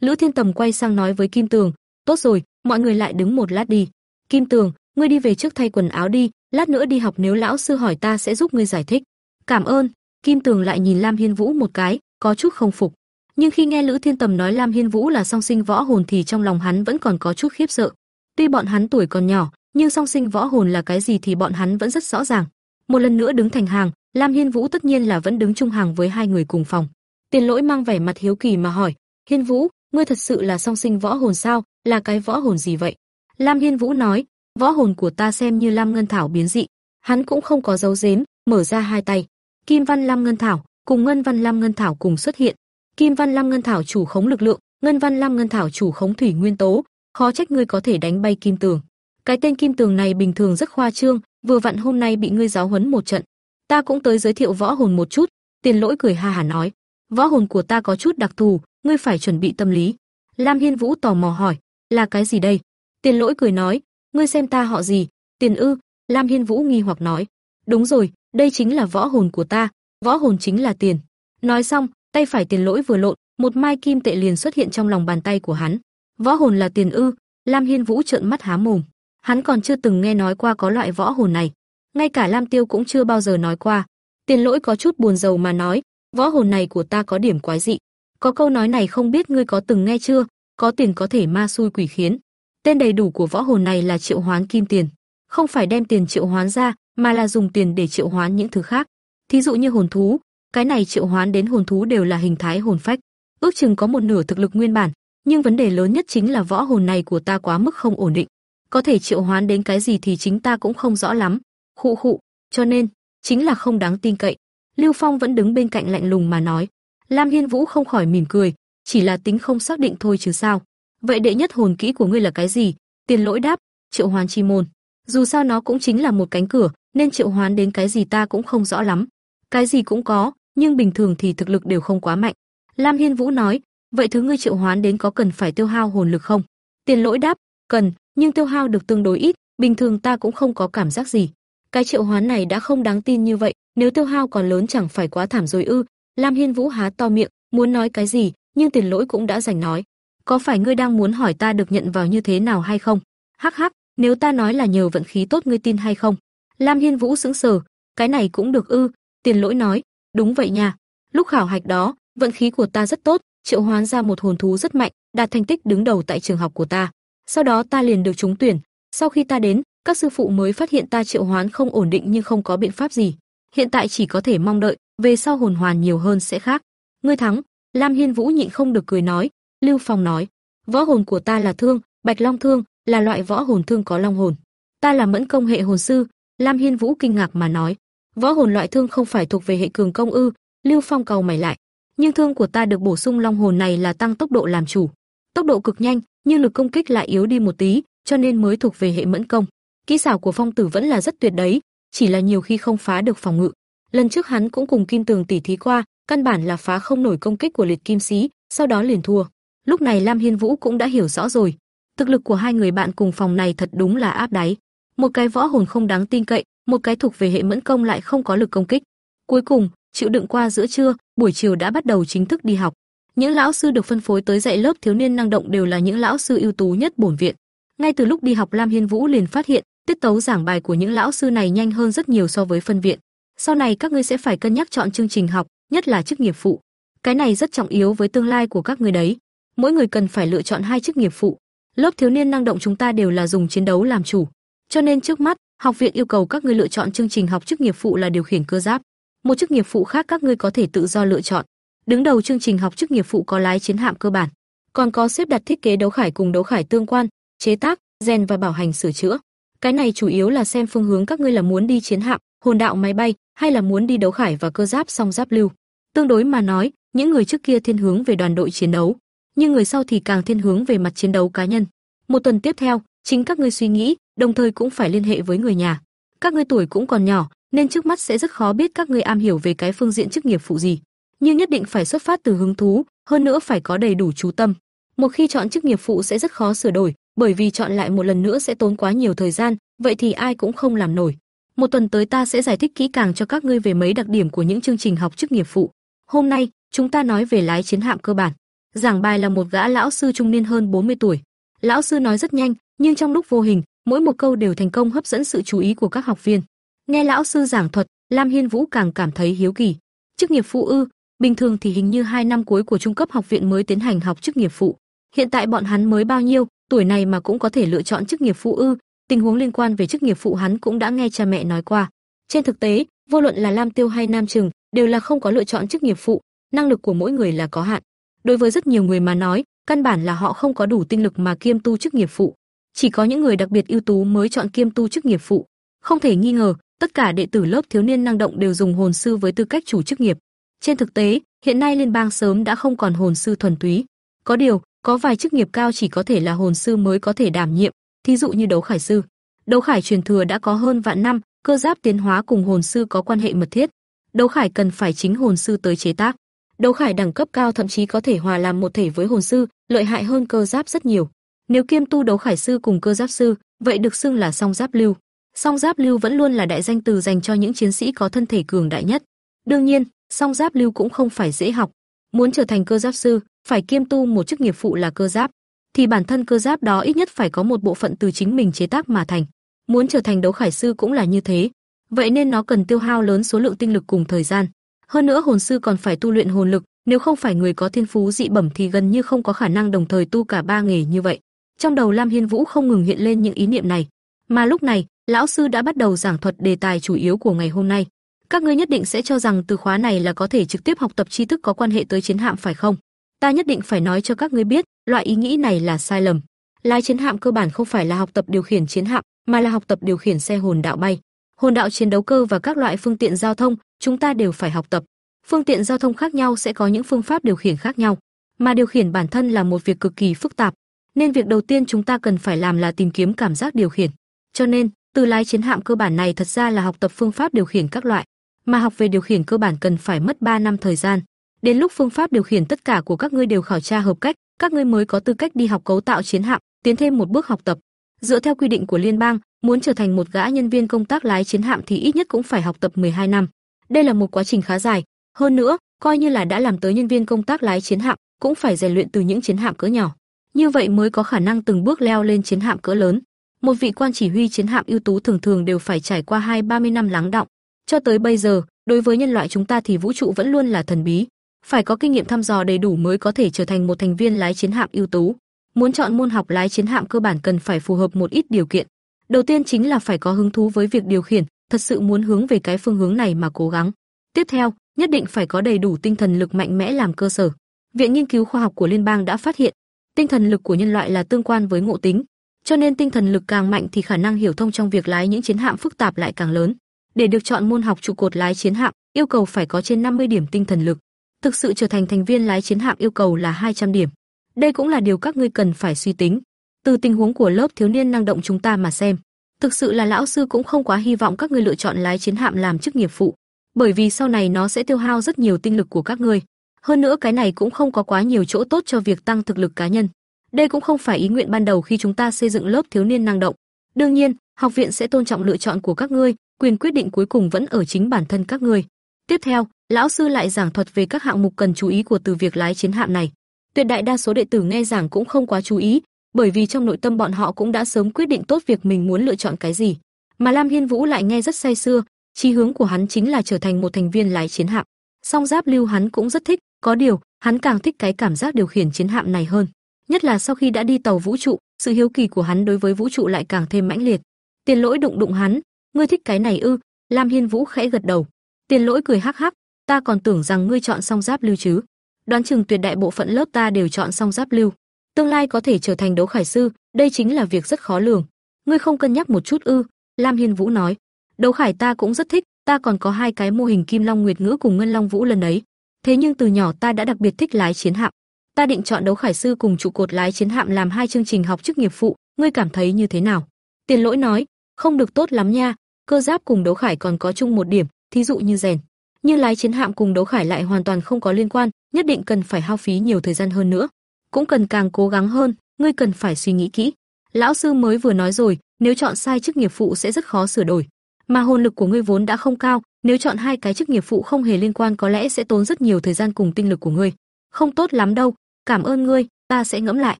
Lữ Thiên Tầm quay sang nói với Kim Tường, tốt rồi, mọi người lại đứng một lát đi. Kim Tường, ngươi đi về trước thay quần áo đi, lát nữa đi học nếu lão sư hỏi ta sẽ giúp ngươi giải thích. Cảm ơn. Kim Tường lại nhìn Lam Hiên Vũ một cái, có chút không phục. Nhưng khi nghe Lữ Thiên Tầm nói Lam Hiên Vũ là song sinh võ hồn thì trong lòng hắn vẫn còn có chút khiếp sợ. Tuy bọn hắn tuổi còn nhỏ, nhưng song sinh võ hồn là cái gì thì bọn hắn vẫn rất rõ ràng. Một lần nữa đứng thành hàng, Lam Hiên Vũ tất nhiên là vẫn đứng chung hàng với hai người cùng phòng. Tiền Lỗi mang vẻ mặt hiếu kỳ mà hỏi: "Hiên Vũ, ngươi thật sự là song sinh võ hồn sao? Là cái võ hồn gì vậy?" Lam Hiên Vũ nói: "Võ hồn của ta xem như Lam Ngân Thảo biến dị." Hắn cũng không có dấu giếm, mở ra hai tay. Kim Văn Lam Ngân Thảo cùng Ngân Văn Lam Ngân Thảo cùng xuất hiện. Kim Văn Lam Ngân Thảo chủ khống lực lượng, Ngân Văn Lam Ngân Thảo chủ khống thủy nguyên tố, khó trách ngươi có thể đánh bay kim tường. Cái tên kim tường này bình thường rất khoa trương, vừa vặn hôm nay bị ngươi giáo huấn một trận. Ta cũng tới giới thiệu võ hồn một chút, Tiền Lỗi cười ha hả nói, võ hồn của ta có chút đặc thù, ngươi phải chuẩn bị tâm lý. Lam Hiên Vũ tò mò hỏi, là cái gì đây? Tiền Lỗi cười nói, ngươi xem ta họ gì? Tiền ư? Lam Hiên Vũ nghi hoặc nói, đúng rồi, đây chính là võ hồn của ta, võ hồn chính là tiền. Nói xong, tay phải Tiền Lỗi vừa lộn, một mai kim tệ liền xuất hiện trong lòng bàn tay của hắn. Võ hồn là tiền ư? Lam Hiên Vũ trợn mắt há mồm. Hắn còn chưa từng nghe nói qua có loại võ hồn này, ngay cả Lam Tiêu cũng chưa bao giờ nói qua. Tiền Lỗi có chút buồn rầu mà nói, võ hồn này của ta có điểm quái dị. Có câu nói này không biết ngươi có từng nghe chưa, có tiền có thể ma xui quỷ khiến. Tên đầy đủ của võ hồn này là triệu hoán kim tiền, không phải đem tiền triệu hoán ra, mà là dùng tiền để triệu hoán những thứ khác. Thí dụ như hồn thú, cái này triệu hoán đến hồn thú đều là hình thái hồn phách, ước chừng có một nửa thực lực nguyên bản, nhưng vấn đề lớn nhất chính là võ hồn này của ta quá mức không ổn định. Có thể triệu hoán đến cái gì thì chính ta cũng không rõ lắm. Khụ khụ, cho nên, chính là không đáng tin cậy. Lưu Phong vẫn đứng bên cạnh lạnh lùng mà nói. Lam Hiên Vũ không khỏi mỉm cười, chỉ là tính không xác định thôi chứ sao. Vậy đệ nhất hồn kỹ của ngươi là cái gì? Tiền lỗi đáp, triệu hoán chi môn. Dù sao nó cũng chính là một cánh cửa, nên triệu hoán đến cái gì ta cũng không rõ lắm. Cái gì cũng có, nhưng bình thường thì thực lực đều không quá mạnh. Lam Hiên Vũ nói, vậy thứ ngươi triệu hoán đến có cần phải tiêu hao hồn lực không? Tiền lỗi đáp, cần, nhưng tiêu hao được tương đối ít, bình thường ta cũng không có cảm giác gì. Cái triệu hoán này đã không đáng tin như vậy, nếu tiêu hao còn lớn chẳng phải quá thảm rồi ư? Lam Hiên Vũ há to miệng, muốn nói cái gì, nhưng Tiền Lỗi cũng đã giành nói. Có phải ngươi đang muốn hỏi ta được nhận vào như thế nào hay không? Hắc hắc, nếu ta nói là nhờ vận khí tốt ngươi tin hay không? Lam Hiên Vũ sững sờ, cái này cũng được ư? Tiền Lỗi nói, đúng vậy nha. Lúc khảo hạch đó, vận khí của ta rất tốt, triệu hoán ra một hồn thú rất mạnh, đạt thành tích đứng đầu tại trường học của ta. Sau đó ta liền được trúng tuyển. Sau khi ta đến, các sư phụ mới phát hiện ta triệu hoán không ổn định nhưng không có biện pháp gì. Hiện tại chỉ có thể mong đợi, về sau hồn hoàn nhiều hơn sẽ khác. Ngươi thắng, Lam Hiên Vũ nhịn không được cười nói, Lưu Phong nói, võ hồn của ta là thương, Bạch Long thương, là loại võ hồn thương có long hồn. Ta là mẫn công hệ hồn sư, Lam Hiên Vũ kinh ngạc mà nói, võ hồn loại thương không phải thuộc về hệ cường công ư? Lưu Phong cầu mày lại, nhưng thương của ta được bổ sung long hồn này là tăng tốc độ làm chủ, tốc độ cực nhanh, nhưng lực công kích lại yếu đi một tí, cho nên mới thuộc về hệ mẫn công. Kỹ xảo của Phong Tử vẫn là rất tuyệt đấy, chỉ là nhiều khi không phá được phòng ngự. Lần trước hắn cũng cùng Kim Tường tỉ thí qua, căn bản là phá không nổi công kích của Liệt Kim Sĩ, sau đó liền thua. Lúc này Lam Hiên Vũ cũng đã hiểu rõ rồi, thực lực của hai người bạn cùng phòng này thật đúng là áp đáy. Một cái võ hồn không đáng tin cậy, một cái thuộc về hệ mẫn công lại không có lực công kích. Cuối cùng, chịu đựng qua giữa trưa, buổi chiều đã bắt đầu chính thức đi học. Những lão sư được phân phối tới dạy lớp thiếu niên năng động đều là những lão sư ưu tú nhất bổn viện. Ngay từ lúc đi học Lam Hiên Vũ liền phát hiện, tiết tấu giảng bài của những lão sư này nhanh hơn rất nhiều so với phân viện. Sau này các ngươi sẽ phải cân nhắc chọn chương trình học, nhất là chức nghiệp phụ. Cái này rất trọng yếu với tương lai của các ngươi đấy. Mỗi người cần phải lựa chọn hai chức nghiệp phụ. Lớp thiếu niên năng động chúng ta đều là dùng chiến đấu làm chủ, cho nên trước mắt, học viện yêu cầu các ngươi lựa chọn chương trình học chức nghiệp phụ là điều khiển cơ giáp. Một chức nghiệp phụ khác các ngươi có thể tự do lựa chọn. Đứng đầu chương trình học chức nghiệp phụ có lái chiến hạm cơ bản, còn có xếp đặt thiết kế đấu khải cùng đấu khải tương quan, chế tác, rèn và bảo hành sửa chữa. Cái này chủ yếu là xem phương hướng các ngươi là muốn đi chiến hạm, hồn đạo máy bay hay là muốn đi đấu khải và cơ giáp song giáp lưu. Tương đối mà nói, những người trước kia thiên hướng về đoàn đội chiến đấu, nhưng người sau thì càng thiên hướng về mặt chiến đấu cá nhân. Một tuần tiếp theo, chính các ngươi suy nghĩ, đồng thời cũng phải liên hệ với người nhà. Các ngươi tuổi cũng còn nhỏ, nên trước mắt sẽ rất khó biết các ngươi am hiểu về cái phương diện chức nghiệp phụ gì, nhưng nhất định phải xuất phát từ hứng thú, hơn nữa phải có đầy đủ chú tâm. Một khi chọn chức nghiệp phụ sẽ rất khó sửa đổi, bởi vì chọn lại một lần nữa sẽ tốn quá nhiều thời gian, vậy thì ai cũng không làm nổi. Một tuần tới ta sẽ giải thích kỹ càng cho các ngươi về mấy đặc điểm của những chương trình học chức nghiệp phụ. Hôm nay, chúng ta nói về lái chiến hạm cơ bản. Giảng bài là một gã lão sư trung niên hơn 40 tuổi. Lão sư nói rất nhanh, nhưng trong lúc vô hình, mỗi một câu đều thành công hấp dẫn sự chú ý của các học viên. Nghe lão sư giảng thuật, Lam Hiên Vũ càng cảm thấy hiếu kỳ. Chức nghiệp phụ ư? Bình thường thì hình như hai năm cuối của trung cấp học viện mới tiến hành học chức nghiệp phụ. Hiện tại bọn hắn mới bao nhiêu, tuổi này mà cũng có thể lựa chọn chức nghiệp phụ ư? Tình huống liên quan về chức nghiệp phụ hắn cũng đã nghe cha mẹ nói qua. Trên thực tế, vô luận là Lam Tiêu hay Nam Trừng, đều là không có lựa chọn chức nghiệp phụ, năng lực của mỗi người là có hạn. Đối với rất nhiều người mà nói, căn bản là họ không có đủ tinh lực mà kiêm tu chức nghiệp phụ. Chỉ có những người đặc biệt ưu tú mới chọn kiêm tu chức nghiệp phụ. Không thể nghi ngờ, tất cả đệ tử lớp thiếu niên năng động đều dùng hồn sư với tư cách chủ chức nghiệp. Trên thực tế, hiện nay liên bang sớm đã không còn hồn sư thuần túy. Có điều, có vài chức nghiệp cao chỉ có thể là hồn sư mới có thể đảm nhiệm, thí dụ như đấu khải sư. Đấu khải truyền thừa đã có hơn vạn năm, cơ giáp tiến hóa cùng hồn sư có quan hệ mật thiết. Đấu khải cần phải chính hồn sư tới chế tác. Đấu khải đẳng cấp cao thậm chí có thể hòa làm một thể với hồn sư, lợi hại hơn cơ giáp rất nhiều. Nếu kiêm tu đấu khải sư cùng cơ giáp sư, vậy được xưng là song giáp lưu. Song giáp lưu vẫn luôn là đại danh từ dành cho những chiến sĩ có thân thể cường đại nhất. Đương nhiên, song giáp lưu cũng không phải dễ học. Muốn trở thành cơ giáp sư, phải kiêm tu một chức nghiệp phụ là cơ giáp, thì bản thân cơ giáp đó ít nhất phải có một bộ phận từ chính mình chế tác mà thành. Muốn trở thành đấu khải sư cũng là như thế. Vậy nên nó cần tiêu hao lớn số lượng tinh lực cùng thời gian. Hơn nữa hồn sư còn phải tu luyện hồn lực, nếu không phải người có thiên phú dị bẩm thì gần như không có khả năng đồng thời tu cả ba nghề như vậy. Trong đầu Lam Hiên Vũ không ngừng hiện lên những ý niệm này, mà lúc này, lão sư đã bắt đầu giảng thuật đề tài chủ yếu của ngày hôm nay. Các ngươi nhất định sẽ cho rằng từ khóa này là có thể trực tiếp học tập tri thức có quan hệ tới chiến hạm phải không? Ta nhất định phải nói cho các ngươi biết, loại ý nghĩ này là sai lầm. Lái chiến hạm cơ bản không phải là học tập điều khiển chiến hạm, mà là học tập điều khiển xe hồn đạo bay. Hồn đạo chiến đấu cơ và các loại phương tiện giao thông, chúng ta đều phải học tập. Phương tiện giao thông khác nhau sẽ có những phương pháp điều khiển khác nhau, mà điều khiển bản thân là một việc cực kỳ phức tạp, nên việc đầu tiên chúng ta cần phải làm là tìm kiếm cảm giác điều khiển. Cho nên, từ lái chiến hạm cơ bản này thật ra là học tập phương pháp điều khiển các loại, mà học về điều khiển cơ bản cần phải mất 3 năm thời gian. Đến lúc phương pháp điều khiển tất cả của các ngươi đều khảo tra hợp cách, các ngươi mới có tư cách đi học cấu tạo chiến hạm, tiến thêm một bước học tập. Dựa theo quy định của liên bang, muốn trở thành một gã nhân viên công tác lái chiến hạm thì ít nhất cũng phải học tập 12 năm. Đây là một quá trình khá dài, hơn nữa, coi như là đã làm tới nhân viên công tác lái chiến hạm, cũng phải rèn luyện từ những chiến hạm cỡ nhỏ. Như vậy mới có khả năng từng bước leo lên chiến hạm cỡ lớn. Một vị quan chỉ huy chiến hạm ưu tú thường thường đều phải trải qua hai ba mươi năm lắng đọng. Cho tới bây giờ, đối với nhân loại chúng ta thì vũ trụ vẫn luôn là thần bí, phải có kinh nghiệm thăm dò đầy đủ mới có thể trở thành một thành viên lái chiến hạm ưu tú. Muốn chọn môn học lái chiến hạm cơ bản cần phải phù hợp một ít điều kiện. Đầu tiên chính là phải có hứng thú với việc điều khiển, thật sự muốn hướng về cái phương hướng này mà cố gắng. Tiếp theo, nhất định phải có đầy đủ tinh thần lực mạnh mẽ làm cơ sở. Viện nghiên cứu khoa học của liên bang đã phát hiện, tinh thần lực của nhân loại là tương quan với ngộ tính. cho nên tinh thần lực càng mạnh thì khả năng hiểu thông trong việc lái những chiến hạm phức tạp lại càng lớn. Để được chọn môn học trụ cột lái chiến hạm, yêu cầu phải có trên 50 điểm tinh thần lực. Thực sự trở thành thành viên lái chiến hạm yêu cầu là 200 điểm. Đây cũng là điều các ngươi cần phải suy tính. Từ tình huống của lớp thiếu niên năng động chúng ta mà xem, thực sự là lão sư cũng không quá hy vọng các ngươi lựa chọn lái chiến hạm làm chức nghiệp phụ, bởi vì sau này nó sẽ tiêu hao rất nhiều tinh lực của các ngươi. Hơn nữa cái này cũng không có quá nhiều chỗ tốt cho việc tăng thực lực cá nhân. Đây cũng không phải ý nguyện ban đầu khi chúng ta xây dựng lớp thiếu niên năng động. Đương nhiên, học viện sẽ tôn trọng lựa chọn của các ngươi, quyền quyết định cuối cùng vẫn ở chính bản thân các ngươi. Tiếp theo, lão sư lại giảng thuật về các hạng mục cần chú ý của từ việc lái chiến hạm này. Tuyệt đại đa số đệ tử nghe giảng cũng không quá chú ý, bởi vì trong nội tâm bọn họ cũng đã sớm quyết định tốt việc mình muốn lựa chọn cái gì. Mà Lam Hiên Vũ lại nghe rất say sưa, chí hướng của hắn chính là trở thành một thành viên lái chiến hạm. Song Giáp Lưu hắn cũng rất thích, có điều, hắn càng thích cái cảm giác điều khiển chiến hạm này hơn, nhất là sau khi đã đi tàu vũ trụ, sự hiếu kỳ của hắn đối với vũ trụ lại càng thêm mãnh liệt. Tiền Lỗi đụng đụng hắn, "Ngươi thích cái này ư?" Lam Hiên Vũ khẽ gật đầu. Tiền Lỗi cười hắc hắc, "Ta còn tưởng rằng ngươi chọn Song Giáp Lưu chứ." Đoán chừng tuyệt đại bộ phận lớp ta đều chọn Song Giáp Lưu. Tương lai có thể trở thành đấu khải sư, đây chính là việc rất khó lường. Ngươi không cân nhắc một chút ư?" Lam Hiên Vũ nói. "Đấu khải ta cũng rất thích, ta còn có hai cái mô hình Kim Long Nguyệt Ngữ cùng Ngân Long Vũ lần ấy. Thế nhưng từ nhỏ ta đã đặc biệt thích lái chiến hạm. Ta định chọn đấu khải sư cùng trụ cột lái chiến hạm làm hai chương trình học chức nghiệp phụ, ngươi cảm thấy như thế nào?" Tiền Lỗi nói, "Không được tốt lắm nha, cơ giáp cùng đấu khải còn có chung một điểm, thí dụ như rèn. Nhưng lái chiến hạm cùng đấu khải lại hoàn toàn không có liên quan, nhất định cần phải hao phí nhiều thời gian hơn nữa, cũng cần càng cố gắng hơn, ngươi cần phải suy nghĩ kỹ. Lão sư mới vừa nói rồi, nếu chọn sai chức nghiệp phụ sẽ rất khó sửa đổi, mà hồn lực của ngươi vốn đã không cao, nếu chọn hai cái chức nghiệp phụ không hề liên quan có lẽ sẽ tốn rất nhiều thời gian cùng tinh lực của ngươi. Không tốt lắm đâu, cảm ơn ngươi, ta sẽ ngẫm lại.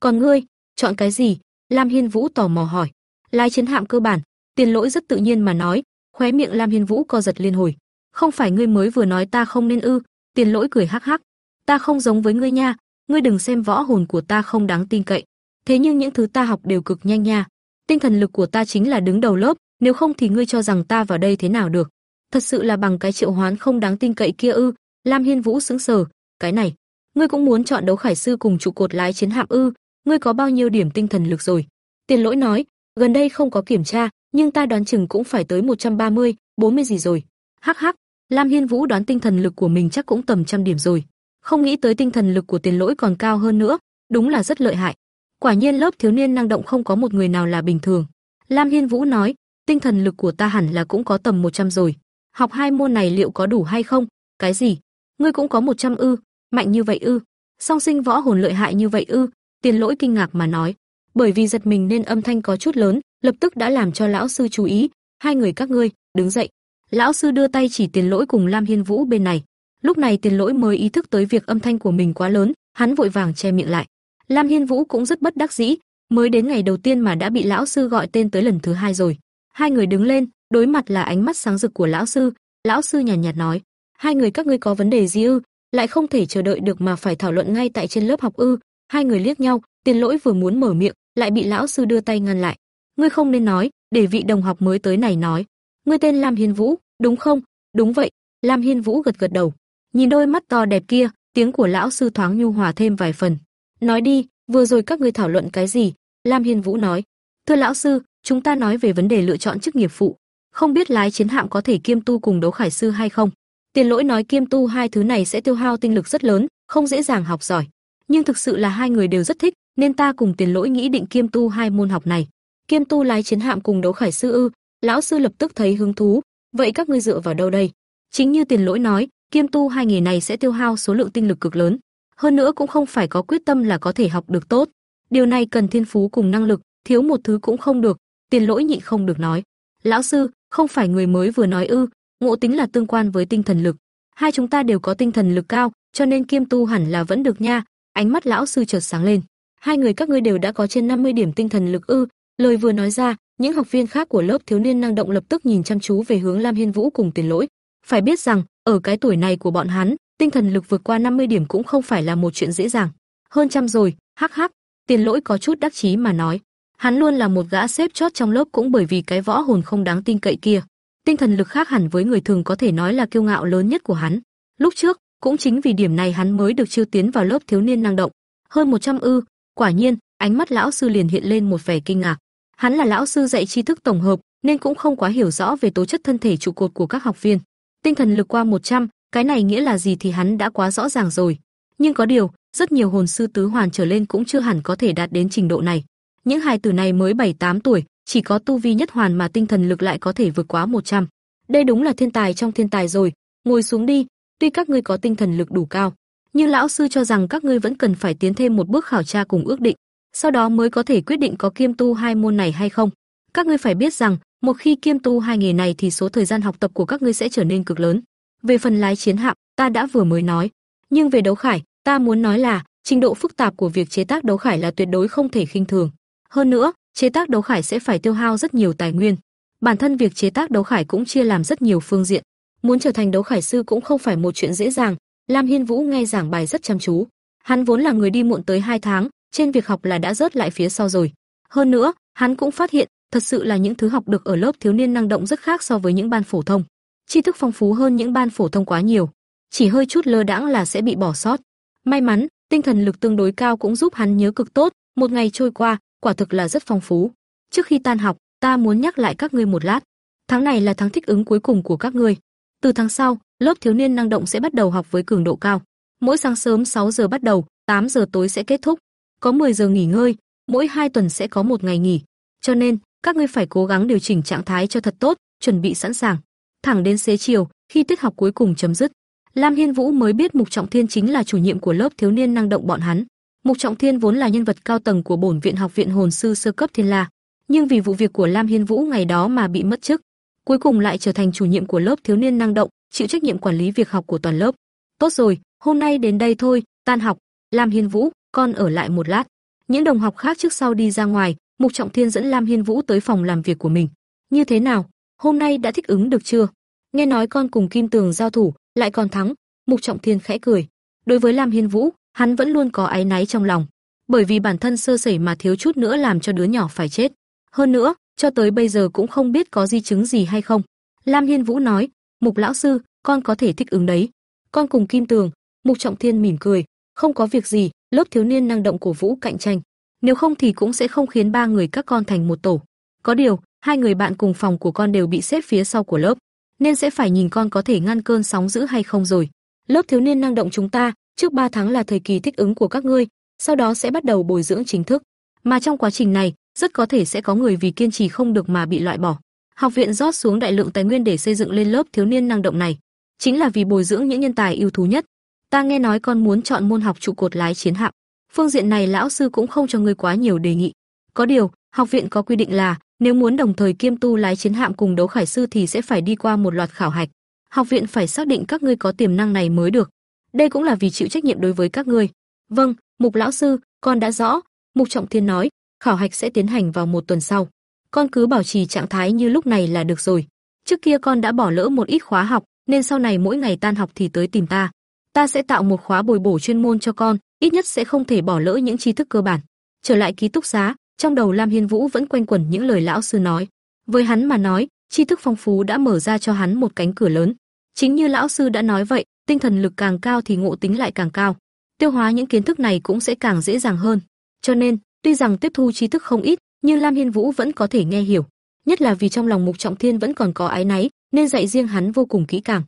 Còn ngươi, chọn cái gì? Lam Hiên Vũ tò mò hỏi. Lái chiến hạm cơ bản, Tiền Lỗi rất tự nhiên mà nói, khóe miệng Lam Hiên Vũ co giật liên hồi. Không phải ngươi mới vừa nói ta không nên ư? Tiền Lỗi cười hắc hắc. Ta không giống với ngươi nha, ngươi đừng xem võ hồn của ta không đáng tin cậy. Thế nhưng những thứ ta học đều cực nhanh nha. Tinh thần lực của ta chính là đứng đầu lớp, nếu không thì ngươi cho rằng ta vào đây thế nào được? Thật sự là bằng cái triệu hoán không đáng tin cậy kia ư? Lam Hiên Vũ sững sờ, cái này, ngươi cũng muốn chọn đấu khải sư cùng trụ cột lái chiến hạm ư? Ngươi có bao nhiêu điểm tinh thần lực rồi? Tiền Lỗi nói, gần đây không có kiểm tra, nhưng ta đoán chừng cũng phải tới 130, 40 gì rồi. Hắc hắc, Lam Hiên Vũ đoán tinh thần lực của mình chắc cũng tầm trăm điểm rồi. Không nghĩ tới tinh thần lực của Tiền Lỗi còn cao hơn nữa, đúng là rất lợi hại. Quả nhiên lớp thiếu niên năng động không có một người nào là bình thường. Lam Hiên Vũ nói, tinh thần lực của ta hẳn là cũng có tầm 100 rồi. Học hai môn này liệu có đủ hay không? Cái gì? Ngươi cũng có 100 ư? Mạnh như vậy ư? Song sinh võ hồn lợi hại như vậy ư? Tiền Lỗi kinh ngạc mà nói, bởi vì giật mình nên âm thanh có chút lớn, lập tức đã làm cho lão sư chú ý, hai người các ngươi, đứng dậy. Lão sư đưa tay chỉ Tiền Lỗi cùng Lam Hiên Vũ bên này. Lúc này Tiền Lỗi mới ý thức tới việc âm thanh của mình quá lớn, hắn vội vàng che miệng lại. Lam Hiên Vũ cũng rất bất đắc dĩ, mới đến ngày đầu tiên mà đã bị lão sư gọi tên tới lần thứ hai rồi. Hai người đứng lên, đối mặt là ánh mắt sáng rực của lão sư, lão sư nhàn nhạt, nhạt nói: "Hai người các ngươi có vấn đề gì ư? Lại không thể chờ đợi được mà phải thảo luận ngay tại trên lớp học ư?" Hai người liếc nhau, Tiền Lỗi vừa muốn mở miệng, lại bị lão sư đưa tay ngăn lại. "Ngươi không nên nói, để vị đồng học mới tới này nói. Ngươi tên Lam Hiên Vũ, đúng không?" "Đúng vậy." Lam Hiên Vũ gật gật đầu. Nhìn đôi mắt to đẹp kia, tiếng của lão sư thoáng nhu hòa thêm vài phần. "Nói đi, vừa rồi các ngươi thảo luận cái gì?" Lam Hiên Vũ nói. "Thưa lão sư, chúng ta nói về vấn đề lựa chọn chức nghiệp phụ, không biết lái chiến hạm có thể kiêm tu cùng đấu khải sư hay không?" Tiền Lỗi nói kiêm tu hai thứ này sẽ tiêu hao tinh lực rất lớn, không dễ dàng học giỏi, nhưng thực sự là hai người đều rất thích, nên ta cùng Tiền Lỗi nghĩ định kiêm tu hai môn học này. Kiêm tu lái chiến hạm cùng đấu khải sư ư? Lão sư lập tức thấy hứng thú, vậy các ngươi dựa vào đâu đây? Chính như Tiền Lỗi nói, kiêm tu hai nghề này sẽ tiêu hao số lượng tinh lực cực lớn, hơn nữa cũng không phải có quyết tâm là có thể học được tốt. Điều này cần thiên phú cùng năng lực, thiếu một thứ cũng không được. Tiền Lỗi nhị không được nói. Lão sư, không phải người mới vừa nói ư? Ngộ tính là tương quan với tinh thần lực. Hai chúng ta đều có tinh thần lực cao, cho nên kiêm tu hẳn là vẫn được nha. Ánh mắt lão sư chợt sáng lên. Hai người các ngươi đều đã có trên 50 điểm tinh thần lực ư? Lời vừa nói ra, những học viên khác của lớp thiếu niên năng động lập tức nhìn chăm chú về hướng Lam Hiên Vũ cùng Tiền Lỗi. Phải biết rằng, ở cái tuổi này của bọn hắn, tinh thần lực vượt qua 50 điểm cũng không phải là một chuyện dễ dàng. Hơn trăm rồi, hắc hắc, Tiền Lỗi có chút đắc chí mà nói. Hắn luôn là một gã xếp chót trong lớp cũng bởi vì cái võ hồn không đáng tin cậy kia. Tinh thần lực khác hẳn với người thường có thể nói là kiêu ngạo lớn nhất của hắn. Lúc trước, cũng chính vì điểm này hắn mới được chiêu tiến vào lớp thiếu niên năng động. Hơn 100 ư, quả nhiên, ánh mắt lão sư liền hiện lên một vẻ kinh ngạc. Hắn là lão sư dạy tri thức tổng hợp, nên cũng không quá hiểu rõ về tố chất thân thể trụ cột của các học viên. Tinh thần lực qua 100, cái này nghĩa là gì thì hắn đã quá rõ ràng rồi. Nhưng có điều, rất nhiều hồn sư tứ hoàn trở lên cũng chưa hẳn có thể đạt đến trình độ này. Những hài tử này mới 7-8 tuổi, chỉ có tu vi nhất hoàn mà tinh thần lực lại có thể vượt quá 100. Đây đúng là thiên tài trong thiên tài rồi, ngồi xuống đi, tuy các ngươi có tinh thần lực đủ cao, nhưng lão sư cho rằng các ngươi vẫn cần phải tiến thêm một bước khảo tra cùng ước định, sau đó mới có thể quyết định có kiêm tu hai môn này hay không. Các ngươi phải biết rằng, một khi kiêm tu hai nghề này thì số thời gian học tập của các ngươi sẽ trở nên cực lớn. Về phần lái chiến hạm, ta đã vừa mới nói, nhưng về đấu khải, ta muốn nói là trình độ phức tạp của việc chế tác đấu khải là tuyệt đối không thể khinh thường. Hơn nữa, chế tác đấu khải sẽ phải tiêu hao rất nhiều tài nguyên. Bản thân việc chế tác đấu khải cũng chia làm rất nhiều phương diện. Muốn trở thành đấu khải sư cũng không phải một chuyện dễ dàng. Lam Hiên Vũ nghe giảng bài rất chăm chú. Hắn vốn là người đi muộn tới 2 tháng, trên việc học là đã rớt lại phía sau rồi. Hơn nữa, hắn cũng phát hiện, thật sự là những thứ học được ở lớp thiếu niên năng động rất khác so với những ban phổ thông. Tri thức phong phú hơn những ban phổ thông quá nhiều, chỉ hơi chút lơ đãng là sẽ bị bỏ sót. May mắn, tinh thần lực tương đối cao cũng giúp hắn nhớ cực tốt, một ngày trôi qua, quả thực là rất phong phú. Trước khi tan học, ta muốn nhắc lại các ngươi một lát. Tháng này là tháng thích ứng cuối cùng của các ngươi. Từ tháng sau, lớp thiếu niên năng động sẽ bắt đầu học với cường độ cao. Mỗi sáng sớm 6 giờ bắt đầu, 8 giờ tối sẽ kết thúc. Có 10 giờ nghỉ ngơi, mỗi 2 tuần sẽ có một ngày nghỉ. Cho nên, các ngươi phải cố gắng điều chỉnh trạng thái cho thật tốt, chuẩn bị sẵn sàng. Thẳng đến xế chiều, khi tiết học cuối cùng chấm dứt, Lam Hiên Vũ mới biết Mục Trọng Thiên chính là chủ nhiệm của lớp thiếu niên năng động bọn hắn. Mục Trọng Thiên vốn là nhân vật cao tầng của bổn viện học viện hồn sư sơ cấp Thiên La, nhưng vì vụ việc của Lam Hiên Vũ ngày đó mà bị mất chức, cuối cùng lại trở thành chủ nhiệm của lớp thiếu niên năng động, chịu trách nhiệm quản lý việc học của toàn lớp. Tốt rồi, hôm nay đến đây thôi, tan học, Lam Hiên Vũ, con ở lại một lát. Những đồng học khác trước sau đi ra ngoài, Mục Trọng Thiên dẫn Lam Hiên Vũ tới phòng làm việc của mình. Như thế nào, hôm nay đã thích ứng được chưa? Nghe nói con cùng Kim Tường giao thủ, lại còn thắng, Mục Trọng Thiên khẽ cười. Đối với Lam Hiên Vũ, hắn vẫn luôn có áy náy trong lòng, bởi vì bản thân sơ sẩy mà thiếu chút nữa làm cho đứa nhỏ phải chết. Hơn nữa, cho tới bây giờ cũng không biết có di chứng gì hay không. Lam Hiên Vũ nói, "Mục lão sư, con có thể thích ứng đấy." Con cùng Kim Tường, Mục Trọng Thiên mỉm cười, "Không có việc gì, lớp thiếu niên năng động cổ vũ cạnh tranh, nếu không thì cũng sẽ không khiến ba người các con thành một tổ. Có điều, hai người bạn cùng phòng của con đều bị xếp phía sau của lớp, nên sẽ phải nhìn con có thể ngăn cơn sóng dữ hay không rồi. Lớp thiếu niên năng động chúng ta, trước 3 tháng là thời kỳ thích ứng của các ngươi, sau đó sẽ bắt đầu bồi dưỡng chính thức. Mà trong quá trình này, rất có thể sẽ có người vì kiên trì không được mà bị loại bỏ. Học viện rót xuống đại lượng tài nguyên để xây dựng lên lớp thiếu niên năng động này, chính là vì bồi dưỡng những nhân tài ưu tú nhất. Ta nghe nói con muốn chọn môn học trụ cột lái chiến hạm. Phương diện này lão sư cũng không cho ngươi quá nhiều đề nghị. Có điều, học viện có quy định là nếu muốn đồng thời kiêm tu lái chiến hạm cùng đấu khải sư thì sẽ phải đi qua một loạt khảo hạch. Học viện phải xác định các ngươi có tiềm năng này mới được. Đây cũng là vì chịu trách nhiệm đối với các ngươi. Vâng, Mục lão sư, con đã rõ. Mục Trọng Thiên nói, khảo hạch sẽ tiến hành vào một tuần sau. Con cứ bảo trì trạng thái như lúc này là được rồi. Trước kia con đã bỏ lỡ một ít khóa học, nên sau này mỗi ngày tan học thì tới tìm ta. Ta sẽ tạo một khóa bồi bổ chuyên môn cho con, ít nhất sẽ không thể bỏ lỡ những tri thức cơ bản. Trở lại ký túc xá, trong đầu Lam Hiên Vũ vẫn quanh quẩn những lời lão sư nói. Với hắn mà nói, tri thức phong phú đã mở ra cho hắn một cánh cửa lớn. Chính như lão sư đã nói vậy, tinh thần lực càng cao thì ngộ tính lại càng cao. Tiêu hóa những kiến thức này cũng sẽ càng dễ dàng hơn. Cho nên, tuy rằng tiếp thu tri thức không ít, nhưng Lam Hiên Vũ vẫn có thể nghe hiểu. Nhất là vì trong lòng Mục Trọng Thiên vẫn còn có ái náy, nên dạy riêng hắn vô cùng kỹ càng,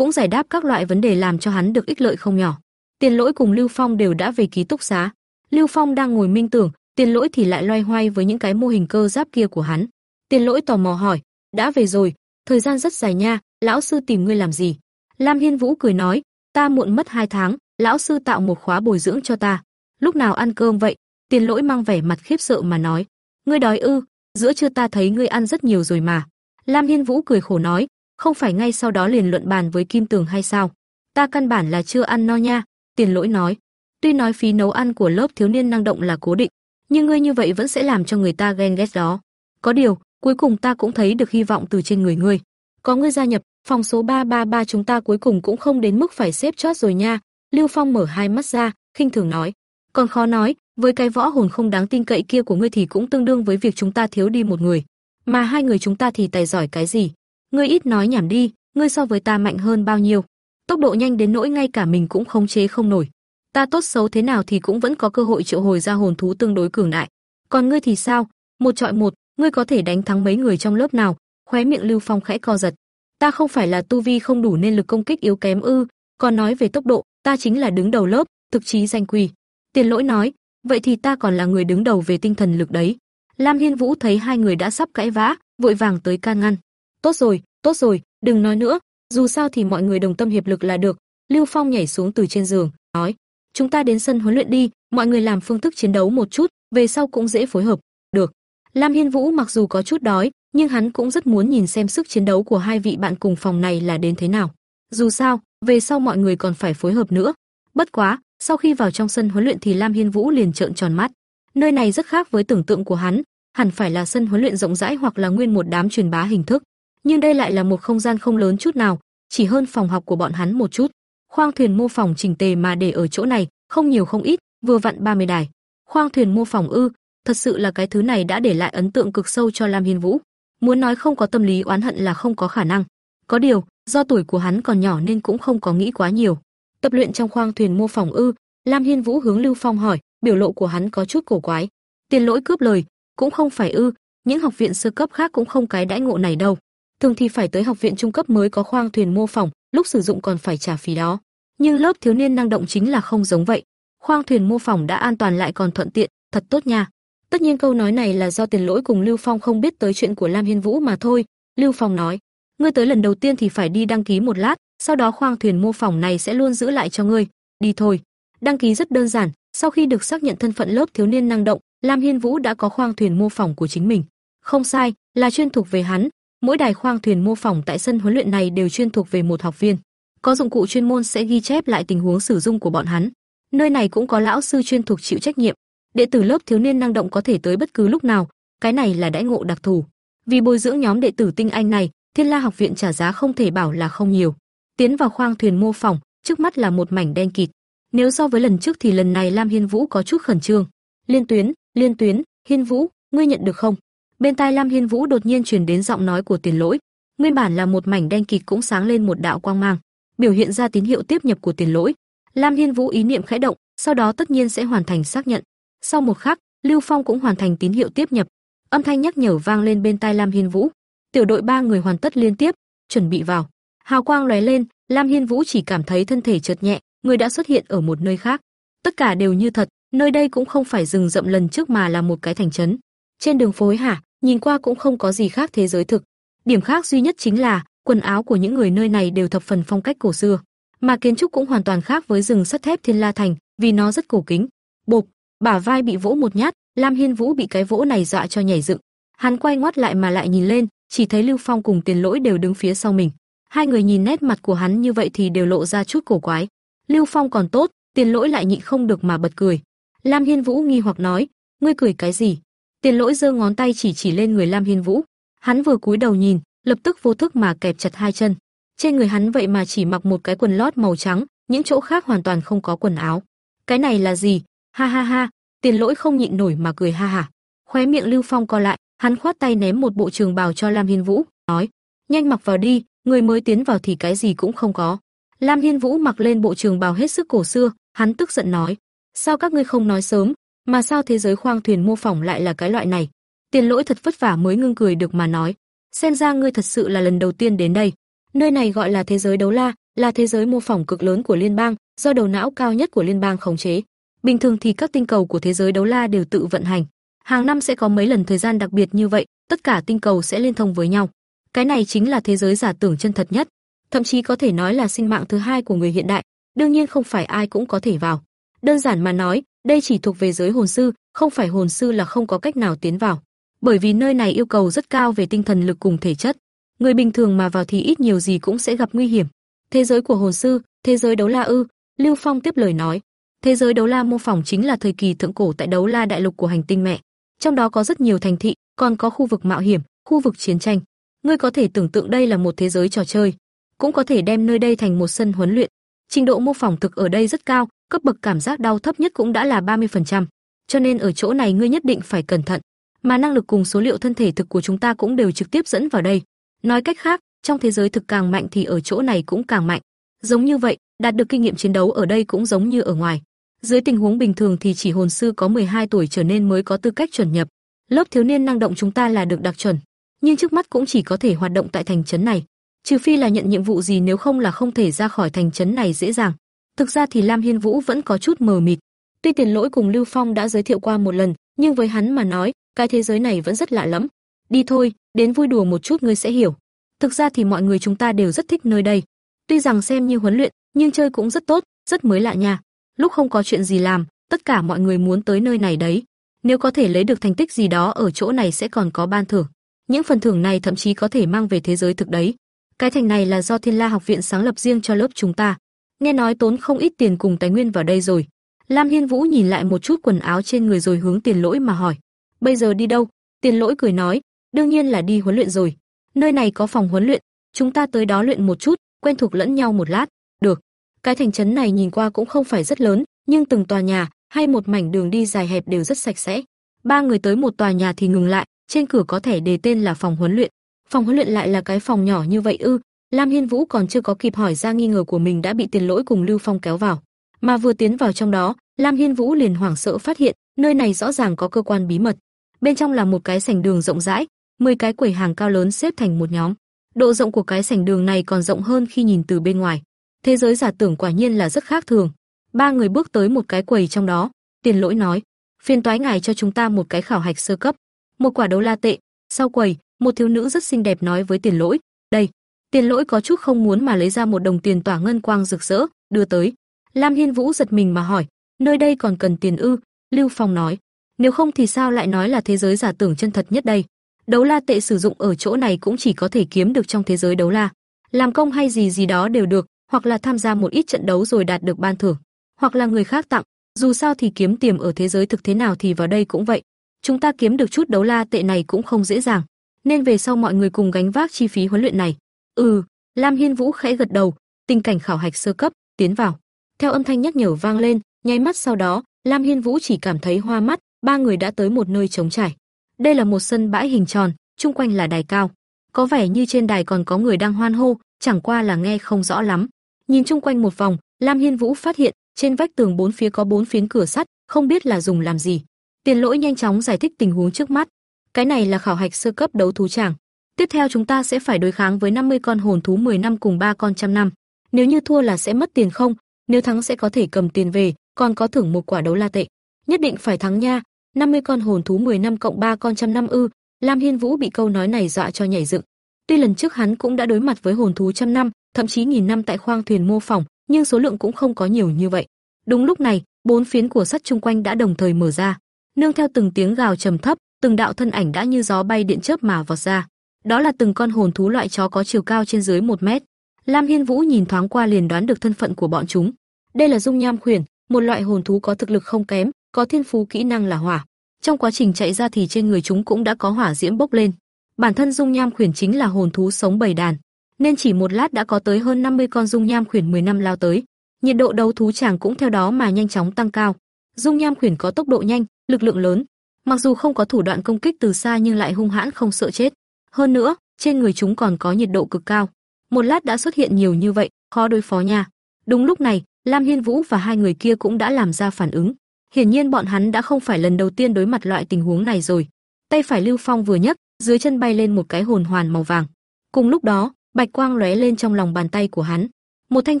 cũng giải đáp các loại vấn đề làm cho hắn được ích lợi không nhỏ. Tiền Lỗi cùng Lưu Phong đều đã về ký túc xá. Lưu Phong đang ngồi minh tưởng, Tiền Lỗi thì lại loay hoay với những cái mô hình cơ giáp kia của hắn. Tiền Lỗi tò mò hỏi, "Đã về rồi, thời gian rất dài nha, lão sư tìm ngươi làm gì?" Lam Hiên Vũ cười nói, "Ta muộn mất hai tháng, lão sư tạo một khóa bồi dưỡng cho ta. Lúc nào ăn cơm vậy?" Tiền Lỗi mang vẻ mặt khiếp sợ mà nói, "Ngươi đói ư? Giữa trưa ta thấy ngươi ăn rất nhiều rồi mà." Lam Hiên Vũ cười khổ nói, "Không phải ngay sau đó liền luận bàn với Kim Tường hay sao? Ta căn bản là chưa ăn no nha." Tiền Lỗi nói, "Tuy nói phí nấu ăn của lớp thiếu niên năng động là cố định, nhưng ngươi như vậy vẫn sẽ làm cho người ta ghen ghét đó. Có điều, cuối cùng ta cũng thấy được hy vọng từ trên người ngươi. Có ngươi gia nhập, phòng số 333 chúng ta cuối cùng cũng không đến mức phải xếp chót rồi nha." Lưu Phong mở hai mắt ra, khinh thường nói, "Còn khó nói, với cái võ hồn không đáng tin cậy kia của ngươi thì cũng tương đương với việc chúng ta thiếu đi một người, mà hai người chúng ta thì tài giỏi cái gì? Ngươi ít nói nhảm đi, ngươi so với ta mạnh hơn bao nhiêu? Tốc độ nhanh đến nỗi ngay cả mình cũng khống chế không nổi." ta tốt xấu thế nào thì cũng vẫn có cơ hội triệu hồi ra hồn thú tương đối cường đại. Còn ngươi thì sao? Một trọi một, ngươi có thể đánh thắng mấy người trong lớp nào? Khóe miệng Lưu Phong khẽ co giật. Ta không phải là tu vi không đủ nên lực công kích yếu kém ư? Còn nói về tốc độ, ta chính là đứng đầu lớp, thực chí danh quy. Tiền Lỗi nói, vậy thì ta còn là người đứng đầu về tinh thần lực đấy. Lam Hiên Vũ thấy hai người đã sắp cãi vã, vội vàng tới can ngăn. Tốt rồi, tốt rồi, đừng nói nữa, dù sao thì mọi người đồng tâm hiệp lực là được. Lưu Phong nhảy xuống từ trên giường, nói, chúng ta đến sân huấn luyện đi, mọi người làm phương thức chiến đấu một chút, về sau cũng dễ phối hợp. Được. Lam Hiên Vũ mặc dù có chút đói, nhưng hắn cũng rất muốn nhìn xem sức chiến đấu của hai vị bạn cùng phòng này là đến thế nào. Dù sao, về sau mọi người còn phải phối hợp nữa. Bất quá, sau khi vào trong sân huấn luyện thì Lam Hiên Vũ liền trợn tròn mắt. Nơi này rất khác với tưởng tượng của hắn, hẳn phải là sân huấn luyện rộng rãi hoặc là nguyên một đám truyền bá hình thức, nhưng đây lại là một không gian không lớn chút nào, chỉ hơn phòng học của bọn hắn một chút. Khoang thuyền mô phỏng chỉnh tề mà để ở chỗ này, không nhiều không ít, vừa vặn 30 đài. Khoang thuyền mô phỏng ư, thật sự là cái thứ này đã để lại ấn tượng cực sâu cho Lam Hiên Vũ. Muốn nói không có tâm lý oán hận là không có khả năng. Có điều, do tuổi của hắn còn nhỏ nên cũng không có nghĩ quá nhiều. Tập luyện trong khoang thuyền mô phỏng ư? Lam Hiên Vũ hướng Lưu Phong hỏi, biểu lộ của hắn có chút cổ quái. Tiền lỗi cướp lời, cũng không phải ư, những học viện sơ cấp khác cũng không cái đãi ngộ này đâu. Thường thì phải tới học viện trung cấp mới có khoang thuyền mô phỏng, lúc sử dụng còn phải trả phí đó. Nhưng lớp thiếu niên năng động chính là không giống vậy. Khoang thuyền mô phỏng đã an toàn lại còn thuận tiện, thật tốt nha. Tất nhiên câu nói này là do Tiền Lỗi cùng Lưu Phong không biết tới chuyện của Lam Hiên Vũ mà thôi. Lưu Phong nói, ngươi tới lần đầu tiên thì phải đi đăng ký một lát, sau đó khoang thuyền mô phỏng này sẽ luôn giữ lại cho ngươi. Đi thôi. Đăng ký rất đơn giản, sau khi được xác nhận thân phận lớp thiếu niên năng động, Lam Hiên Vũ đã có khoang thuyền mô phỏng của chính mình. Không sai, là chuyên thuộc về hắn, mỗi đài khoang thuyền mô phỏng tại sân huấn luyện này đều chuyên thuộc về một học viên. Có dụng cụ chuyên môn sẽ ghi chép lại tình huống sử dụng của bọn hắn. Nơi này cũng có lão sư chuyên thuộc chịu trách nhiệm. Đệ tử lớp thiếu niên năng động có thể tới bất cứ lúc nào, cái này là đãi ngộ đặc thù. Vì bồi dưỡng nhóm đệ tử tinh anh này, Thiên La học viện trả giá không thể bảo là không nhiều. Tiến vào khoang thuyền mô phỏng, trước mắt là một mảnh đen kịt. Nếu so với lần trước thì lần này Lam Hiên Vũ có chút khẩn trương. Liên Tuyến, Liên Tuyến, Hiên Vũ, ngươi nhận được không? Bên tai Lam Hiên Vũ đột nhiên truyền đến giọng nói của Tiền Lỗi, nguyên bản là một mảnh đen kịt cũng sáng lên một đạo quang mang, biểu hiện ra tín hiệu tiếp nhập của Tiền Lỗi. Lam Hiên Vũ ý niệm khẽ động, sau đó tất nhiên sẽ hoàn thành xác nhận. Sau một khắc, Lưu Phong cũng hoàn thành tín hiệu tiếp nhập. Âm thanh nhắc nhở vang lên bên tai Lam Hiên Vũ. Tiểu đội ba người hoàn tất liên tiếp, chuẩn bị vào. Hào quang lóe lên, Lam Hiên Vũ chỉ cảm thấy thân thể chợt nhẹ, người đã xuất hiện ở một nơi khác. Tất cả đều như thật, nơi đây cũng không phải rừng rậm lần trước mà là một cái thành trấn. Trên đường phố hả, nhìn qua cũng không có gì khác thế giới thực. Điểm khác duy nhất chính là quần áo của những người nơi này đều thập phần phong cách cổ xưa, mà kiến trúc cũng hoàn toàn khác với rừng sắt thép Thiên La Thành, vì nó rất cổ kính. Bộp, bả vai bị vỗ một nhát, Lam Hiên Vũ bị cái vỗ này dọa cho nhảy dựng. Hắn quay ngoắt lại mà lại nhìn lên, chỉ thấy Lưu Phong cùng Tiền Lỗi đều đứng phía sau mình. Hai người nhìn nét mặt của hắn như vậy thì đều lộ ra chút cổ quái. Lưu Phong còn tốt, Tiền Lỗi lại nhịn không được mà bật cười. Lam Hiên Vũ nghi hoặc nói, ngươi cười cái gì? Tiền Lỗi giơ ngón tay chỉ chỉ lên người Lam Hiên Vũ. Hắn vừa cúi đầu nhìn, lập tức vô thức mà kẹp chặt hai chân. Trên người hắn vậy mà chỉ mặc một cái quần lót màu trắng, những chỗ khác hoàn toàn không có quần áo. Cái này là gì? Ha ha ha, Tiền Lỗi không nhịn nổi mà cười ha hả. Khóe miệng Lưu Phong co lại, hắn khoát tay ném một bộ trường bào cho Lam Hiên Vũ, nói: "Nhanh mặc vào đi, người mới tiến vào thì cái gì cũng không có." Lam Hiên Vũ mặc lên bộ trường bào hết sức cổ xưa, hắn tức giận nói: "Sao các ngươi không nói sớm, mà sao thế giới khoang thuyền mô phỏng lại là cái loại này?" Tiền Lỗi thật vất vả mới ngưng cười được mà nói: "Xem ra ngươi thật sự là lần đầu tiên đến đây. Nơi này gọi là thế giới đấu la, là thế giới mô phỏng cực lớn của liên bang, do đầu não cao nhất của liên bang khống chế. Bình thường thì các tinh cầu của thế giới đấu la đều tự vận hành. Hàng năm sẽ có mấy lần thời gian đặc biệt như vậy, tất cả tinh cầu sẽ liên thông với nhau. Cái này chính là thế giới giả tưởng chân thật nhất, thậm chí có thể nói là sinh mạng thứ hai của người hiện đại, đương nhiên không phải ai cũng có thể vào. Đơn giản mà nói, đây chỉ thuộc về giới hồn sư, không phải hồn sư là không có cách nào tiến vào. Bởi vì nơi này yêu cầu rất cao về tinh thần lực cùng thể chất. Người bình thường mà vào thì ít nhiều gì cũng sẽ gặp nguy hiểm. Thế giới của hồn sư, thế giới đấu la ư? Lưu Phong tiếp lời nói. Thế giới đấu la mô phỏng chính là thời kỳ thượng cổ tại đấu la đại lục của hành tinh mẹ. Trong đó có rất nhiều thành thị, còn có khu vực mạo hiểm, khu vực chiến tranh. Ngươi có thể tưởng tượng đây là một thế giới trò chơi, cũng có thể đem nơi đây thành một sân huấn luyện. Trình độ mô phỏng thực ở đây rất cao, cấp bậc cảm giác đau thấp nhất cũng đã là 30%. Cho nên ở chỗ này ngươi nhất định phải cẩn thận, mà năng lực cùng số liệu thân thể thực của chúng ta cũng đều trực tiếp dẫn vào đây. Nói cách khác, trong thế giới thực càng mạnh thì ở chỗ này cũng càng mạnh. Giống như vậy, đạt được kinh nghiệm chiến đấu ở đây cũng giống như ở ngoài. Dưới tình huống bình thường thì chỉ hồn sư có 12 tuổi trở nên mới có tư cách chuẩn nhập. Lớp thiếu niên năng động chúng ta là được đặc chuẩn, nhưng trước mắt cũng chỉ có thể hoạt động tại thành trấn này, trừ phi là nhận nhiệm vụ gì nếu không là không thể ra khỏi thành trấn này dễ dàng. Thực ra thì Lam Hiên Vũ vẫn có chút mờ mịt. Tuy Tiền Lỗi cùng Lưu Phong đã giới thiệu qua một lần, nhưng với hắn mà nói, cái thế giới này vẫn rất lạ lắm. Đi thôi, đến vui đùa một chút ngươi sẽ hiểu. Thực ra thì mọi người chúng ta đều rất thích nơi đây. Tuy rằng xem như huấn luyện, nhưng chơi cũng rất tốt, rất mới lạ nha. Lúc không có chuyện gì làm, tất cả mọi người muốn tới nơi này đấy. Nếu có thể lấy được thành tích gì đó ở chỗ này sẽ còn có ban thưởng. Những phần thưởng này thậm chí có thể mang về thế giới thực đấy. Cái thành này là do Thiên La học viện sáng lập riêng cho lớp chúng ta. Nghe nói tốn không ít tiền cùng tài nguyên vào đây rồi. Lam Hiên Vũ nhìn lại một chút quần áo trên người rồi hướng Tiền Lỗi mà hỏi: "Bây giờ đi đâu?" Tiền Lỗi cười nói: "Đương nhiên là đi huấn luyện rồi. Nơi này có phòng huấn luyện, chúng ta tới đó luyện một chút, quen thuộc lẫn nhau một lát." "Được." Cái thành trấn này nhìn qua cũng không phải rất lớn, nhưng từng tòa nhà hay một mảnh đường đi dài hẹp đều rất sạch sẽ. Ba người tới một tòa nhà thì ngừng lại, trên cửa có thể đề tên là phòng huấn luyện. Phòng huấn luyện lại là cái phòng nhỏ như vậy ư? Lam Hiên Vũ còn chưa có kịp hỏi ra nghi ngờ của mình đã bị Tiền Lỗi cùng Lưu Phong kéo vào. Mà vừa tiến vào trong đó, Lam Hiên Vũ liền hoảng sợ phát hiện, nơi này rõ ràng có cơ quan bí mật. Bên trong là một cái sảnh đường rộng rãi, 10 cái quầy hàng cao lớn xếp thành một nhóm. Độ rộng của cái sảnh đường này còn rộng hơn khi nhìn từ bên ngoài. Thế giới giả tưởng quả nhiên là rất khác thường. Ba người bước tới một cái quầy trong đó, Tiền Lỗi nói: Phiên toái ngài cho chúng ta một cái khảo hạch sơ cấp, một quả đấu la tệ." Sau quầy, một thiếu nữ rất xinh đẹp nói với Tiền Lỗi: "Đây." Tiền Lỗi có chút không muốn mà lấy ra một đồng tiền tỏa ngân quang rực rỡ, đưa tới. Lam Hiên Vũ giật mình mà hỏi: "Nơi đây còn cần tiền ư?" Lưu Phong nói: "Nếu không thì sao lại nói là thế giới giả tưởng chân thật nhất đây? Đấu la tệ sử dụng ở chỗ này cũng chỉ có thể kiếm được trong thế giới đấu la, làm công hay gì gì đó đều được, hoặc là tham gia một ít trận đấu rồi đạt được ban thưởng, hoặc là người khác tặng, dù sao thì kiếm tiền ở thế giới thực thế nào thì vào đây cũng vậy. Chúng ta kiếm được chút đấu la tệ này cũng không dễ dàng, nên về sau mọi người cùng gánh vác chi phí huấn luyện này. Ừ, Lam Hiên Vũ khẽ gật đầu, tình cảnh khảo hạch sơ cấp, tiến vào. Theo âm thanh nhắc nhở vang lên, nháy mắt sau đó, Lam Hiên Vũ chỉ cảm thấy hoa mắt, ba người đã tới một nơi trống trải. Đây là một sân bãi hình tròn, chung quanh là đài cao. Có vẻ như trên đài còn có người đang hoan hô, chẳng qua là nghe không rõ lắm. Nhìn chung quanh một vòng, Lam Hiên Vũ phát hiện, trên vách tường bốn phía có bốn phiến cửa sắt, không biết là dùng làm gì. Tiền Lỗi nhanh chóng giải thích tình huống trước mắt. Cái này là khảo hạch sơ cấp đấu thú tràng. Tiếp theo chúng ta sẽ phải đối kháng với 50 con hồn thú 10 năm cùng 3 con trăm năm. Nếu như thua là sẽ mất tiền không, nếu thắng sẽ có thể cầm tiền về, còn có thưởng một quả đấu la tệ. Nhất định phải thắng nha. 50 con hồn thú 10 năm cộng 3 con trăm năm ư? Lam Hiên Vũ bị câu nói này dọa cho nhảy dựng. Tuy lần trước hắn cũng đã đối mặt với hồn thú trăm năm, thậm chí nghìn năm tại khoang thuyền mô phỏng, nhưng số lượng cũng không có nhiều như vậy. Đúng lúc này, bốn phiến của sắt chung quanh đã đồng thời mở ra, nương theo từng tiếng gào trầm thấp, từng đạo thân ảnh đã như gió bay điện chớp mà vọt ra. Đó là từng con hồn thú loại chó có chiều cao trên dưới một mét. Lam Hiên Vũ nhìn thoáng qua liền đoán được thân phận của bọn chúng. Đây là dung nham khuyển, một loại hồn thú có thực lực không kém, có thiên phú kỹ năng là hỏa. Trong quá trình chạy ra thì trên người chúng cũng đã có hỏa diễm bốc lên. Bản thân dung nham khuyển chính là hồn thú sống bầy đàn, nên chỉ một lát đã có tới hơn 50 con dung nham khuyển 10 năm lao tới. Nhiệt độ đấu thú chàng cũng theo đó mà nhanh chóng tăng cao. Dung nham khuyển có tốc độ nhanh, lực lượng lớn, mặc dù không có thủ đoạn công kích từ xa nhưng lại hung hãn không sợ chết. Hơn nữa, trên người chúng còn có nhiệt độ cực cao. Một lát đã xuất hiện nhiều như vậy, khó đối phó nha. Đúng lúc này, Lam Hiên Vũ và hai người kia cũng đã làm ra phản ứng. Hiển nhiên bọn hắn đã không phải lần đầu tiên đối mặt loại tình huống này rồi. Tay phải Lưu Phong vừa nhấc, dưới chân bay lên một cái hồn hoàn màu vàng. Cùng lúc đó, bạch quang lóe lên trong lòng bàn tay của hắn. Một thanh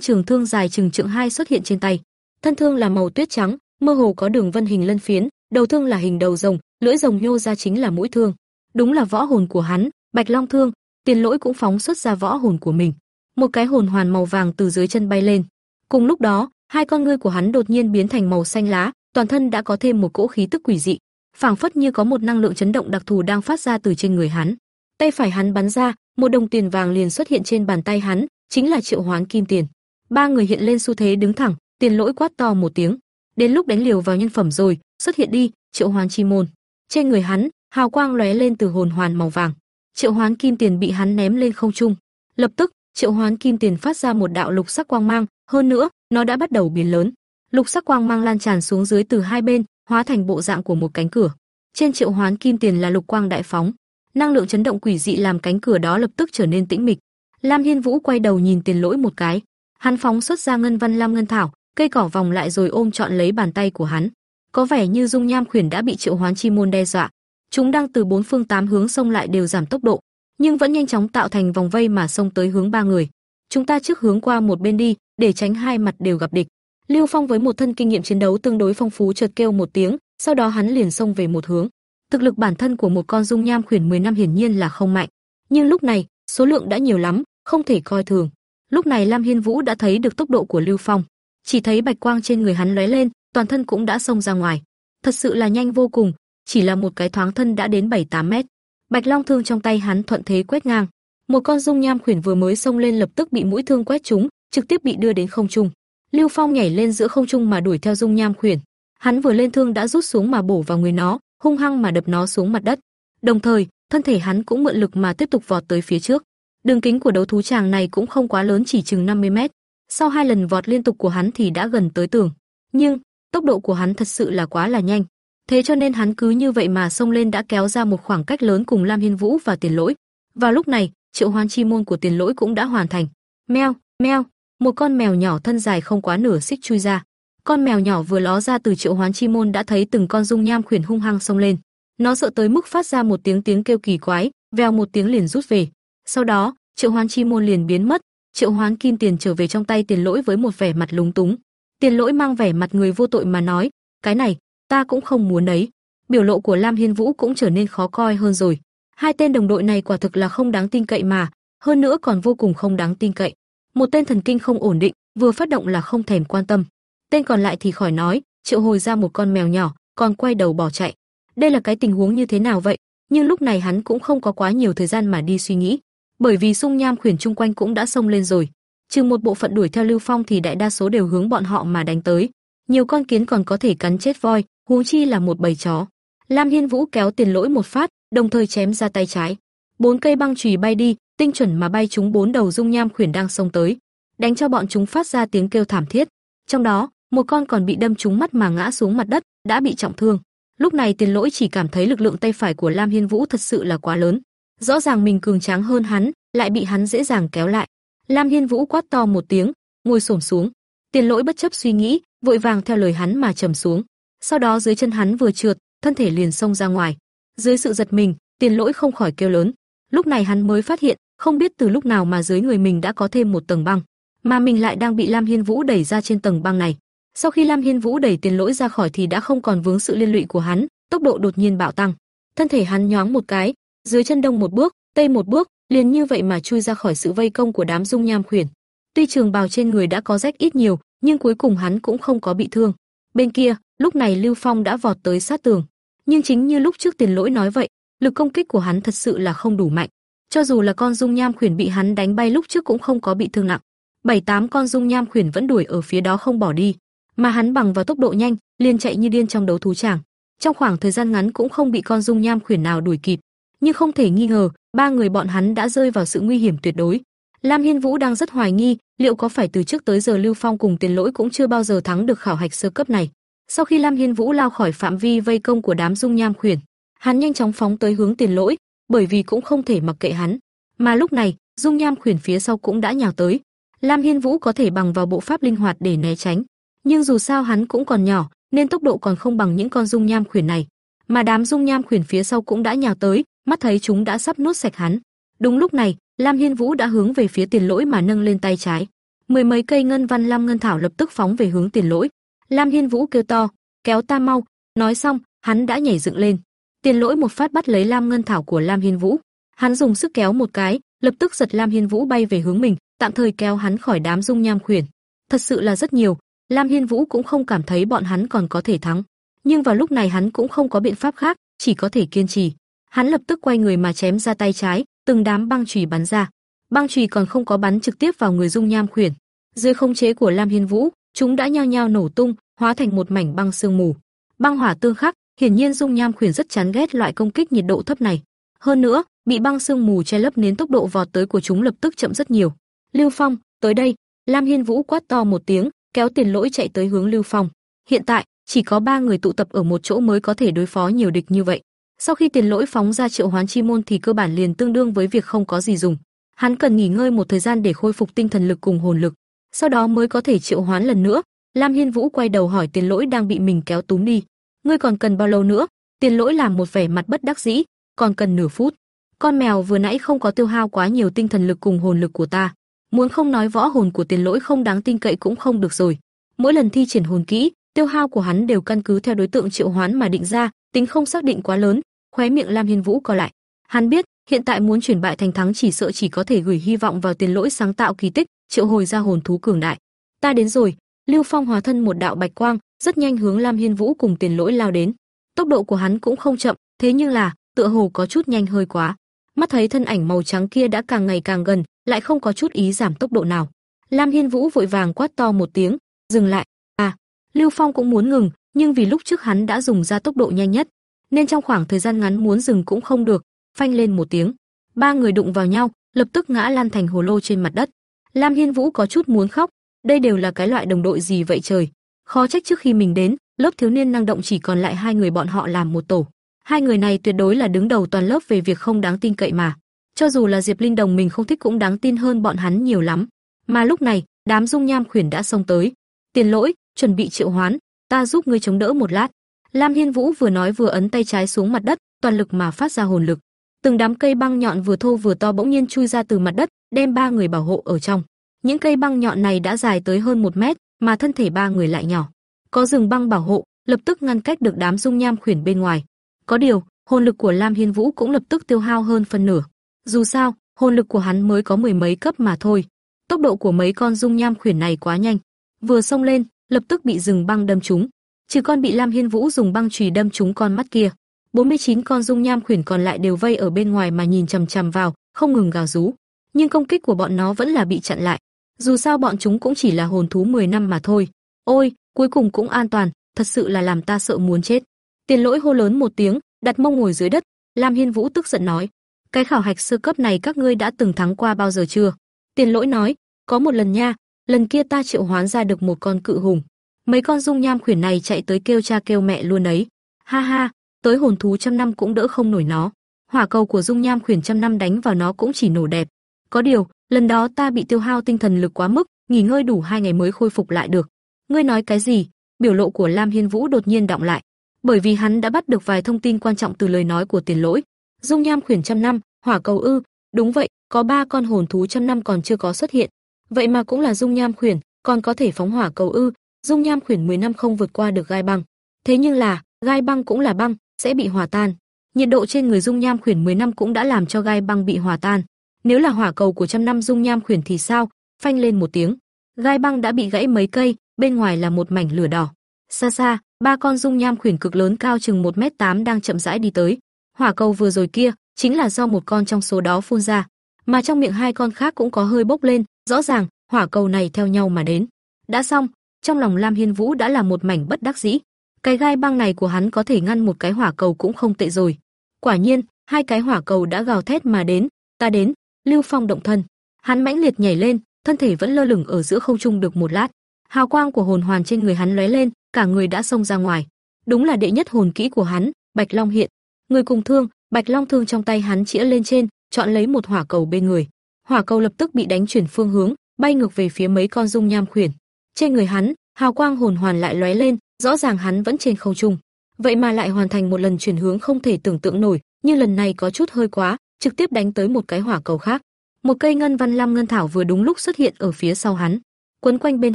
trường thương dài chừng trượng hai xuất hiện trên tay. Thân thương là màu tuyết trắng, mơ hồ có đường vân hình lân phiến, đầu thương là hình đầu rồng, lưỡi rồng nhô ra chính là mũi thương. Đúng là võ hồn của hắn, Bạch Long thương, Tiền Lỗi cũng phóng xuất ra võ hồn của mình. Một cái hồn hoàn màu vàng từ dưới chân bay lên. Cùng lúc đó, hai con ngươi của hắn đột nhiên biến thành màu xanh lá, toàn thân đã có thêm một cỗ khí tức quỷ dị, phảng phất như có một năng lượng chấn động đặc thù đang phát ra từ trên người hắn. Tay phải hắn bắn ra, một đồng tiền vàng liền xuất hiện trên bàn tay hắn, chính là triệu hoán kim tiền. Ba người hiện lên xu thế đứng thẳng, tiền lỗi quát to một tiếng. Đến lúc đánh liều vào nhân phẩm rồi, xuất hiện đi, triệu hoán chi môn. Trên người hắn, hào quang lóe lên từ hồn hoàn màu vàng. Triệu hoán kim tiền bị hắn ném lên không trung. Lập tức, triệu hoán kim tiền phát ra một đạo lục sắc quang mang, hơn nữa, nó đã bắt đầu biến lớn. Lục sắc quang mang lan tràn xuống dưới từ hai bên, hóa thành bộ dạng của một cánh cửa. Trên triệu hoán kim tiền là lục quang đại phóng, năng lượng chấn động quỷ dị làm cánh cửa đó lập tức trở nên tĩnh mịch. Lam Hiên Vũ quay đầu nhìn Tiền Lỗi một cái, hắn phóng xuất ra ngân văn lam ngân thảo, cây cỏ vòng lại rồi ôm trọn lấy bàn tay của hắn. Có vẻ như dung nham khuyển đã bị triệu hoán chi môn đe dọa. Chúng đang từ bốn phương tám hướng xông lại đều giảm tốc độ, nhưng vẫn nhanh chóng tạo thành vòng vây mà xông tới hướng ba người. Chúng ta trước hướng qua một bên đi, để tránh hai mặt đều gặp địch. Lưu Phong với một thân kinh nghiệm chiến đấu tương đối phong phú chợt kêu một tiếng, sau đó hắn liền xông về một hướng. Thực lực bản thân của một con dung nham khuyển 10 năm hiển nhiên là không mạnh, nhưng lúc này, số lượng đã nhiều lắm, không thể coi thường. Lúc này Lam Hiên Vũ đã thấy được tốc độ của Lưu Phong, chỉ thấy bạch quang trên người hắn lóe lên, toàn thân cũng đã xông ra ngoài. Thật sự là nhanh vô cùng, chỉ là một cái thoáng thân đã đến 7-8 mét. Bạch Long thương trong tay hắn thuận thế quét ngang, một con dung nham khuyển vừa mới xông lên lập tức bị mũi thương quét trúng, trực tiếp bị đưa đến không trung. Lưu Phong nhảy lên giữa không trung mà đuổi theo dung nham khuyển. Hắn vừa lên thương đã rút xuống mà bổ vào người nó, hung hăng mà đập nó xuống mặt đất. Đồng thời, thân thể hắn cũng mượn lực mà tiếp tục vọt tới phía trước. Đường kính của đấu thú tràng này cũng không quá lớn chỉ chừng 50 mét. Sau hai lần vọt liên tục của hắn thì đã gần tới tường. Nhưng, tốc độ của hắn thật sự là quá là nhanh. Thế cho nên hắn cứ như vậy mà xông lên đã kéo ra một khoảng cách lớn cùng Lam Hiên Vũ và Tiền Lỗi. Vào lúc này, triệu hoán chi môn của Tiền Lỗi cũng đã hoàn thành. Meo, meo, một con mèo nhỏ thân dài không quá nửa xích chui ra. Con mèo nhỏ vừa ló ra từ triệu hoán chi môn đã thấy từng con dung nham khuyển hung hăng xông lên. Nó sợ tới mức phát ra một tiếng tiếng kêu kỳ quái, vèo một tiếng liền rút về. Sau đó, triệu hoán chi môn liền biến mất, triệu hoán kim tiền trở về trong tay tiền lỗi với một vẻ mặt lúng túng. Tiền lỗi mang vẻ mặt người vô tội mà nói, cái này, ta cũng không muốn ấy. Biểu lộ của Lam Hiên Vũ cũng trở nên khó coi hơn rồi. Hai tên đồng đội này quả thực là không đáng tin cậy mà, hơn nữa còn vô cùng không đáng tin cậy. Một tên thần kinh không ổn định, vừa phát động là không thèm quan tâm. Tên còn lại thì khỏi nói, triệu hồi ra một con mèo nhỏ, còn quay đầu bỏ chạy. Đây là cái tình huống như thế nào vậy? Nhưng lúc này hắn cũng không có quá nhiều thời gian mà đi suy nghĩ, bởi vì xung nham khuyển chung quanh cũng đã xông lên rồi. Trừ một bộ phận đuổi theo Lưu Phong thì đại đa số đều hướng bọn họ mà đánh tới. Nhiều con kiến còn có thể cắn chết voi, huống chi là một bầy chó. Lam Hiên Vũ kéo tiền lỗi một phát, đồng thời chém ra tay trái. Bốn cây băng chùy bay đi, tinh chuẩn mà bay trúng bốn đầu dung nham khuyển đang xông tới, đánh cho bọn chúng phát ra tiếng kêu thảm thiết. Trong đó, một con còn bị đâm trúng mắt mà ngã xuống mặt đất, đã bị trọng thương. Lúc này Tiền Lỗi chỉ cảm thấy lực lượng tay phải của Lam Hiên Vũ thật sự là quá lớn. Rõ ràng mình cường tráng hơn hắn, lại bị hắn dễ dàng kéo lại. Lam Hiên Vũ quát to một tiếng, ngồi xổm xuống. Tiền Lỗi bất chấp suy nghĩ, vội vàng theo lời hắn mà trầm xuống. Sau đó dưới chân hắn vừa trượt, thân thể liền xông ra ngoài. Dưới sự giật mình, Tiền Lỗi không khỏi kêu lớn. Lúc này hắn mới phát hiện, không biết từ lúc nào mà dưới người mình đã có thêm một tầng băng, mà mình lại đang bị Lam Hiên Vũ đẩy ra trên tầng băng này. Sau khi Lam Hiên Vũ đẩy Tiền Lỗi ra khỏi thì đã không còn vướng sự liên lụy của hắn, tốc độ đột nhiên bạo tăng. Thân thể hắn nhoáng một cái, dưới chân đông một bước, tây một bước, liền như vậy mà chui ra khỏi sự vây công của đám dung nham khuyển. Tuy trường bào trên người đã có rách ít nhiều, nhưng cuối cùng hắn cũng không có bị thương. Bên kia, lúc này Lưu Phong đã vọt tới sát tường, nhưng chính như lúc trước Tiền Lỗi nói vậy, lực công kích của hắn thật sự là không đủ mạnh. Cho dù là con dung nham khuyển bị hắn đánh bay lúc trước cũng không có bị thương nặng. Bảy tám con dung nham khuyển vẫn đuổi ở phía đó không bỏ đi, mà hắn bằng vào tốc độ nhanh, liền chạy như điên trong đấu thú tràng. Trong khoảng thời gian ngắn cũng không bị con dung nham khuyển nào đuổi kịp, nhưng không thể nghi ngờ, ba người bọn hắn đã rơi vào sự nguy hiểm tuyệt đối. Lam Hiên Vũ đang rất hoài nghi, liệu có phải từ trước tới giờ Lưu Phong cùng Tiền Lỗi cũng chưa bao giờ thắng được khảo hạch sơ cấp này. Sau khi Lam Hiên Vũ lao khỏi phạm vi vây công của đám dung nham khuyển, hắn nhanh chóng phóng tới hướng Tiền Lỗi, bởi vì cũng không thể mặc kệ hắn. Mà lúc này, dung nham khuyển phía sau cũng đã nhào tới. Lam Hiên Vũ có thể bằng vào bộ pháp linh hoạt để né tránh, nhưng dù sao hắn cũng còn nhỏ, nên tốc độ còn không bằng những con dung nham khuyển này. Mà đám dung nham khuyển phía sau cũng đã nhào tới, mắt thấy chúng đã sắp nuốt sạch hắn. Đúng lúc này, Lam Hiên Vũ đã hướng về phía Tiền Lỗi mà nâng lên tay trái. Mười mấy cây ngân văn lam ngân thảo lập tức phóng về hướng Tiền Lỗi. Lam Hiên Vũ kêu to, "Kéo ta mau!" Nói xong, hắn đã nhảy dựng lên. Tiền Lỗi một phát bắt lấy lam ngân thảo của Lam Hiên Vũ. Hắn dùng sức kéo một cái, lập tức giật Lam Hiên Vũ bay về hướng mình, tạm thời kéo hắn khỏi đám dung nham khuyển. Thật sự là rất nhiều, Lam Hiên Vũ cũng không cảm thấy bọn hắn còn có thể thắng, nhưng vào lúc này hắn cũng không có biện pháp khác, chỉ có thể kiên trì. Hắn lập tức quay người mà chém ra tay trái, từng đám băng chùy bắn ra. Băng chùy còn không có bắn trực tiếp vào người dung nham khuyển. Dưới khống chế của Lam Hiên Vũ, chúng đã nhao nhao nổ tung, hóa thành một mảnh băng sương mù. Băng hỏa tương khắc, hiển nhiên dung nham khuyển rất chán ghét loại công kích nhiệt độ thấp này. Hơn nữa, bị băng sương mù che lấp nên tốc độ vọt tới của chúng lập tức chậm rất nhiều. Lưu Phong, tới đây, Lam Hiên Vũ quát to một tiếng, kéo Tiền Lỗi chạy tới hướng Lưu Phong. Hiện tại, chỉ có ba người tụ tập ở một chỗ mới có thể đối phó nhiều địch như vậy. Sau khi Tiền Lỗi phóng ra triệu hoán chi môn thì cơ bản liền tương đương với việc không có gì dùng. Hắn cần nghỉ ngơi một thời gian để khôi phục tinh thần lực cùng hồn lực, sau đó mới có thể triệu hoán lần nữa, Lam Hiên Vũ quay đầu hỏi Tiền Lỗi đang bị mình kéo túm đi, "Ngươi còn cần bao lâu nữa?" Tiền Lỗi làm một vẻ mặt bất đắc dĩ, "Còn cần nửa phút." Con mèo vừa nãy không có tiêu hao quá nhiều tinh thần lực cùng hồn lực của ta, muốn không nói võ hồn của Tiền Lỗi không đáng tin cậy cũng không được rồi. Mỗi lần thi triển hồn kỹ, tiêu hao của hắn đều căn cứ theo đối tượng triệu hoán mà định ra, tính không xác định quá lớn, khóe miệng Lam Hiên Vũ co lại. Hắn biết, hiện tại muốn chuyển bại thành thắng chỉ sợ chỉ có thể gửi hy vọng vào tiền lỗi sáng tạo kỳ tích, triệu hồi ra hồn thú cường đại. Ta đến rồi, Lưu Phong hóa thân một đạo bạch quang, rất nhanh hướng Lam Hiên Vũ cùng tiền lỗi lao đến. Tốc độ của hắn cũng không chậm, thế nhưng là, tựa hồ có chút nhanh hơi quá. Mắt thấy thân ảnh màu trắng kia đã càng ngày càng gần, lại không có chút ý giảm tốc độ nào. Lam Hiên Vũ vội vàng quát to một tiếng, dừng lại. À, Lưu Phong cũng muốn ngừng, nhưng vì lúc trước hắn đã dùng ra tốc độ nhanh nhất, nên trong khoảng thời gian ngắn muốn dừng cũng không được, phanh lên một tiếng. Ba người đụng vào nhau, lập tức ngã lăn thành hồ lô trên mặt đất. Lam Hiên Vũ có chút muốn khóc, đây đều là cái loại đồng đội gì vậy trời. Khó trách trước khi mình đến, lớp thiếu niên năng động chỉ còn lại hai người bọn họ làm một tổ. Hai người này tuyệt đối là đứng đầu toàn lớp về việc không đáng tin cậy mà. Cho dù là Diệp Linh Đồng mình không thích cũng đáng tin hơn bọn hắn nhiều lắm. Mà lúc này, đám dung nham khuyển đã xông tới. Tiền lỗi, chuẩn bị triệu hoán, ta giúp ngươi chống đỡ một lát. Lam Hiên Vũ vừa nói vừa ấn tay trái xuống mặt đất, toàn lực mà phát ra hồn lực. Từng đám cây băng nhọn vừa thô vừa to bỗng nhiên chui ra từ mặt đất, đem ba người bảo hộ ở trong. Những cây băng nhọn này đã dài tới hơn một mét, mà thân thể ba người lại nhỏ. Có rừng băng bảo hộ, lập tức ngăn cách được đám dung nham khuyển bên ngoài. Có điều, hồn lực của Lam Hiên Vũ cũng lập tức tiêu hao hơn phân nửa. Dù sao, hồn lực của hắn mới có mười mấy cấp mà thôi. Tốc độ của mấy con dung nham khuyển này quá nhanh, vừa xông lên, lập tức bị rừng băng đâm trúng. Trừ con bị Lam Hiên Vũ dùng băng chùy đâm trúng con mắt kia, 49 con dung nham khuyển còn lại đều vây ở bên ngoài mà nhìn chằm chằm vào, không ngừng gào rú. Nhưng công kích của bọn nó vẫn là bị chặn lại. Dù sao bọn chúng cũng chỉ là hồn thú 10 năm mà thôi. Ôi, cuối cùng cũng an toàn, thật sự là làm ta sợ muốn chết. Tiền Lỗi hô lớn một tiếng, đặt mông ngồi dưới đất, Lam Hiên Vũ tức giận nói: "Cái khảo hạch sơ cấp này các ngươi đã từng thắng qua bao giờ chưa?" Tiền Lỗi nói: "Có một lần nha, lần kia ta triệu hoán ra được một con cự hùng. Mấy con dung nham khuyển này chạy tới kêu cha kêu mẹ luôn ấy. Ha ha, tới hồn thú trăm năm cũng đỡ không nổi nó. Hỏa cầu của dung nham khuyển trăm năm đánh vào nó cũng chỉ nổ đẹp. Có điều, lần đó ta bị tiêu hao tinh thần lực quá mức, nghỉ ngơi đủ hai ngày mới khôi phục lại được. Ngươi nói cái gì? Biểu lộ của Lam Hiên Vũ đột nhiên động lại, bởi vì hắn đã bắt được vài thông tin quan trọng từ lời nói của Tiền Lỗi. Dung nham khuyển trăm năm, hỏa cầu ư? Đúng vậy, có ba con hồn thú trăm năm còn chưa có xuất hiện. Vậy mà cũng là dung nham khuyển, còn có thể phóng hỏa cầu ư? Dung nham khuyển 10 năm không vượt qua được gai băng. Thế nhưng là, gai băng cũng là băng, sẽ bị hòa tan. Nhiệt độ trên người dung nham khuyển 10 năm cũng đã làm cho gai băng bị hòa tan. Nếu là hỏa cầu của trăm năm dung nham khuyển thì sao? Phanh lên một tiếng, gai băng đã bị gãy mấy cây, bên ngoài là một mảnh lửa đỏ. Xa xa, ba con dung nham khuyển cực lớn cao chừng 1m8 đang chậm rãi đi tới. Hỏa cầu vừa rồi kia chính là do một con trong số đó phun ra, mà trong miệng hai con khác cũng có hơi bốc lên, rõ ràng hỏa cầu này theo nhau mà đến. Đã xong, trong lòng Lam Hiên Vũ đã là một mảnh bất đắc dĩ. Cái gai băng này của hắn có thể ngăn một cái hỏa cầu cũng không tệ rồi. Quả nhiên, hai cái hỏa cầu đã gào thét mà đến, ta đến, Lưu Phong động thân. Hắn mãnh liệt nhảy lên, thân thể vẫn lơ lửng ở giữa không trung được một lát. Hào quang của hồn hoàn trên người hắn lóe lên, cả người đã xông ra ngoài. Đúng là đệ nhất hồn kỹ của hắn, Bạch Long hiện. Người cùng thương, Bạch Long thương trong tay hắn chĩa lên trên, chọn lấy một hỏa cầu bên người. Hỏa cầu lập tức bị đánh chuyển phương hướng, bay ngược về phía mấy con dung nham khuyển. Trên người hắn, hào quang hồn hoàn lại lóe lên, rõ ràng hắn vẫn trên không trung. Vậy mà lại hoàn thành một lần chuyển hướng không thể tưởng tượng nổi, nhưng lần này có chút hơi quá, trực tiếp đánh tới một cái hỏa cầu khác. Một cây ngân văn lam ngân thảo vừa đúng lúc xuất hiện ở phía sau hắn, quấn quanh bên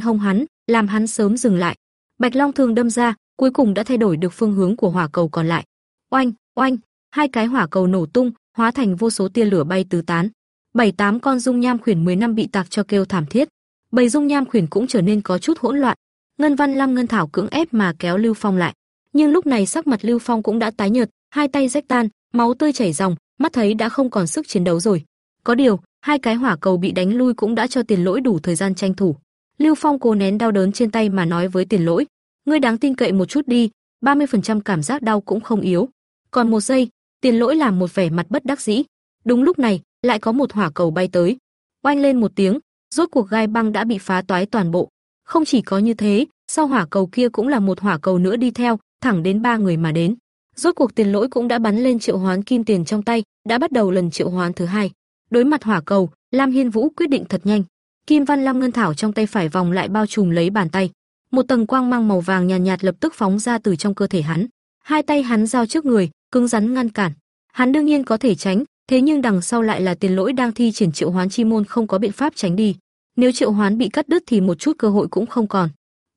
hông hắn, làm hắn sớm dừng lại. Bạch Long thường đâm ra, cuối cùng đã thay đổi được phương hướng của hỏa cầu còn lại. Oanh, oanh, hai cái hỏa cầu nổ tung, hóa thành vô số tia lửa bay tứ tán. Bảy tám con dung nham khuyển 10 năm bị tạc cho kêu thảm thiết. Bầy dung nham khuyển cũng trở nên có chút hỗn loạn. Ngân Văn Lam Ngân Thảo cưỡng ép mà kéo Lưu Phong lại, nhưng lúc này sắc mặt Lưu Phong cũng đã tái nhợt, hai tay rách tan, máu tươi chảy ròng, mắt thấy đã không còn sức chiến đấu rồi. Có điều, hai cái hỏa cầu bị đánh lui cũng đã cho Tiền Lỗi đủ thời gian tranh thủ. Lưu Phong cố nén đau đớn trên tay mà nói với Tiền Lỗi, ngươi đáng tin cậy một chút đi, 30% cảm giác đau cũng không yếu. Còn một giây, Tiền Lỗi làm một vẻ mặt bất đắc dĩ. Đúng lúc này, lại có một hỏa cầu bay tới. Oanh lên một tiếng, rốt cuộc gai băng đã bị phá toái toàn bộ. Không chỉ có như thế, sau hỏa cầu kia cũng là một hỏa cầu nữa đi theo, thẳng đến ba người mà đến. Rốt cuộc tiền lỗi cũng đã bắn lên triệu hoán kim tiền trong tay, đã bắt đầu lần triệu hoán thứ hai. Đối mặt hỏa cầu, Lam Hiên Vũ quyết định thật nhanh. Kim Văn Lam Ngân Thảo trong tay phải vòng lại bao trùm lấy bàn tay. một tầng quang mang màu vàng nhàn nhạt, nhạt lập tức phóng ra từ trong cơ thể hắn. Hai tay hắn giao trước người, cứng rắn ngăn cản. Hắn đương nhiên có thể tránh, thế nhưng đằng sau lại là tiền lỗi đang thi triển triệu hoán chi môn không có biện pháp tránh đi. Nếu triệu hoán bị cắt đứt thì một chút cơ hội cũng không còn.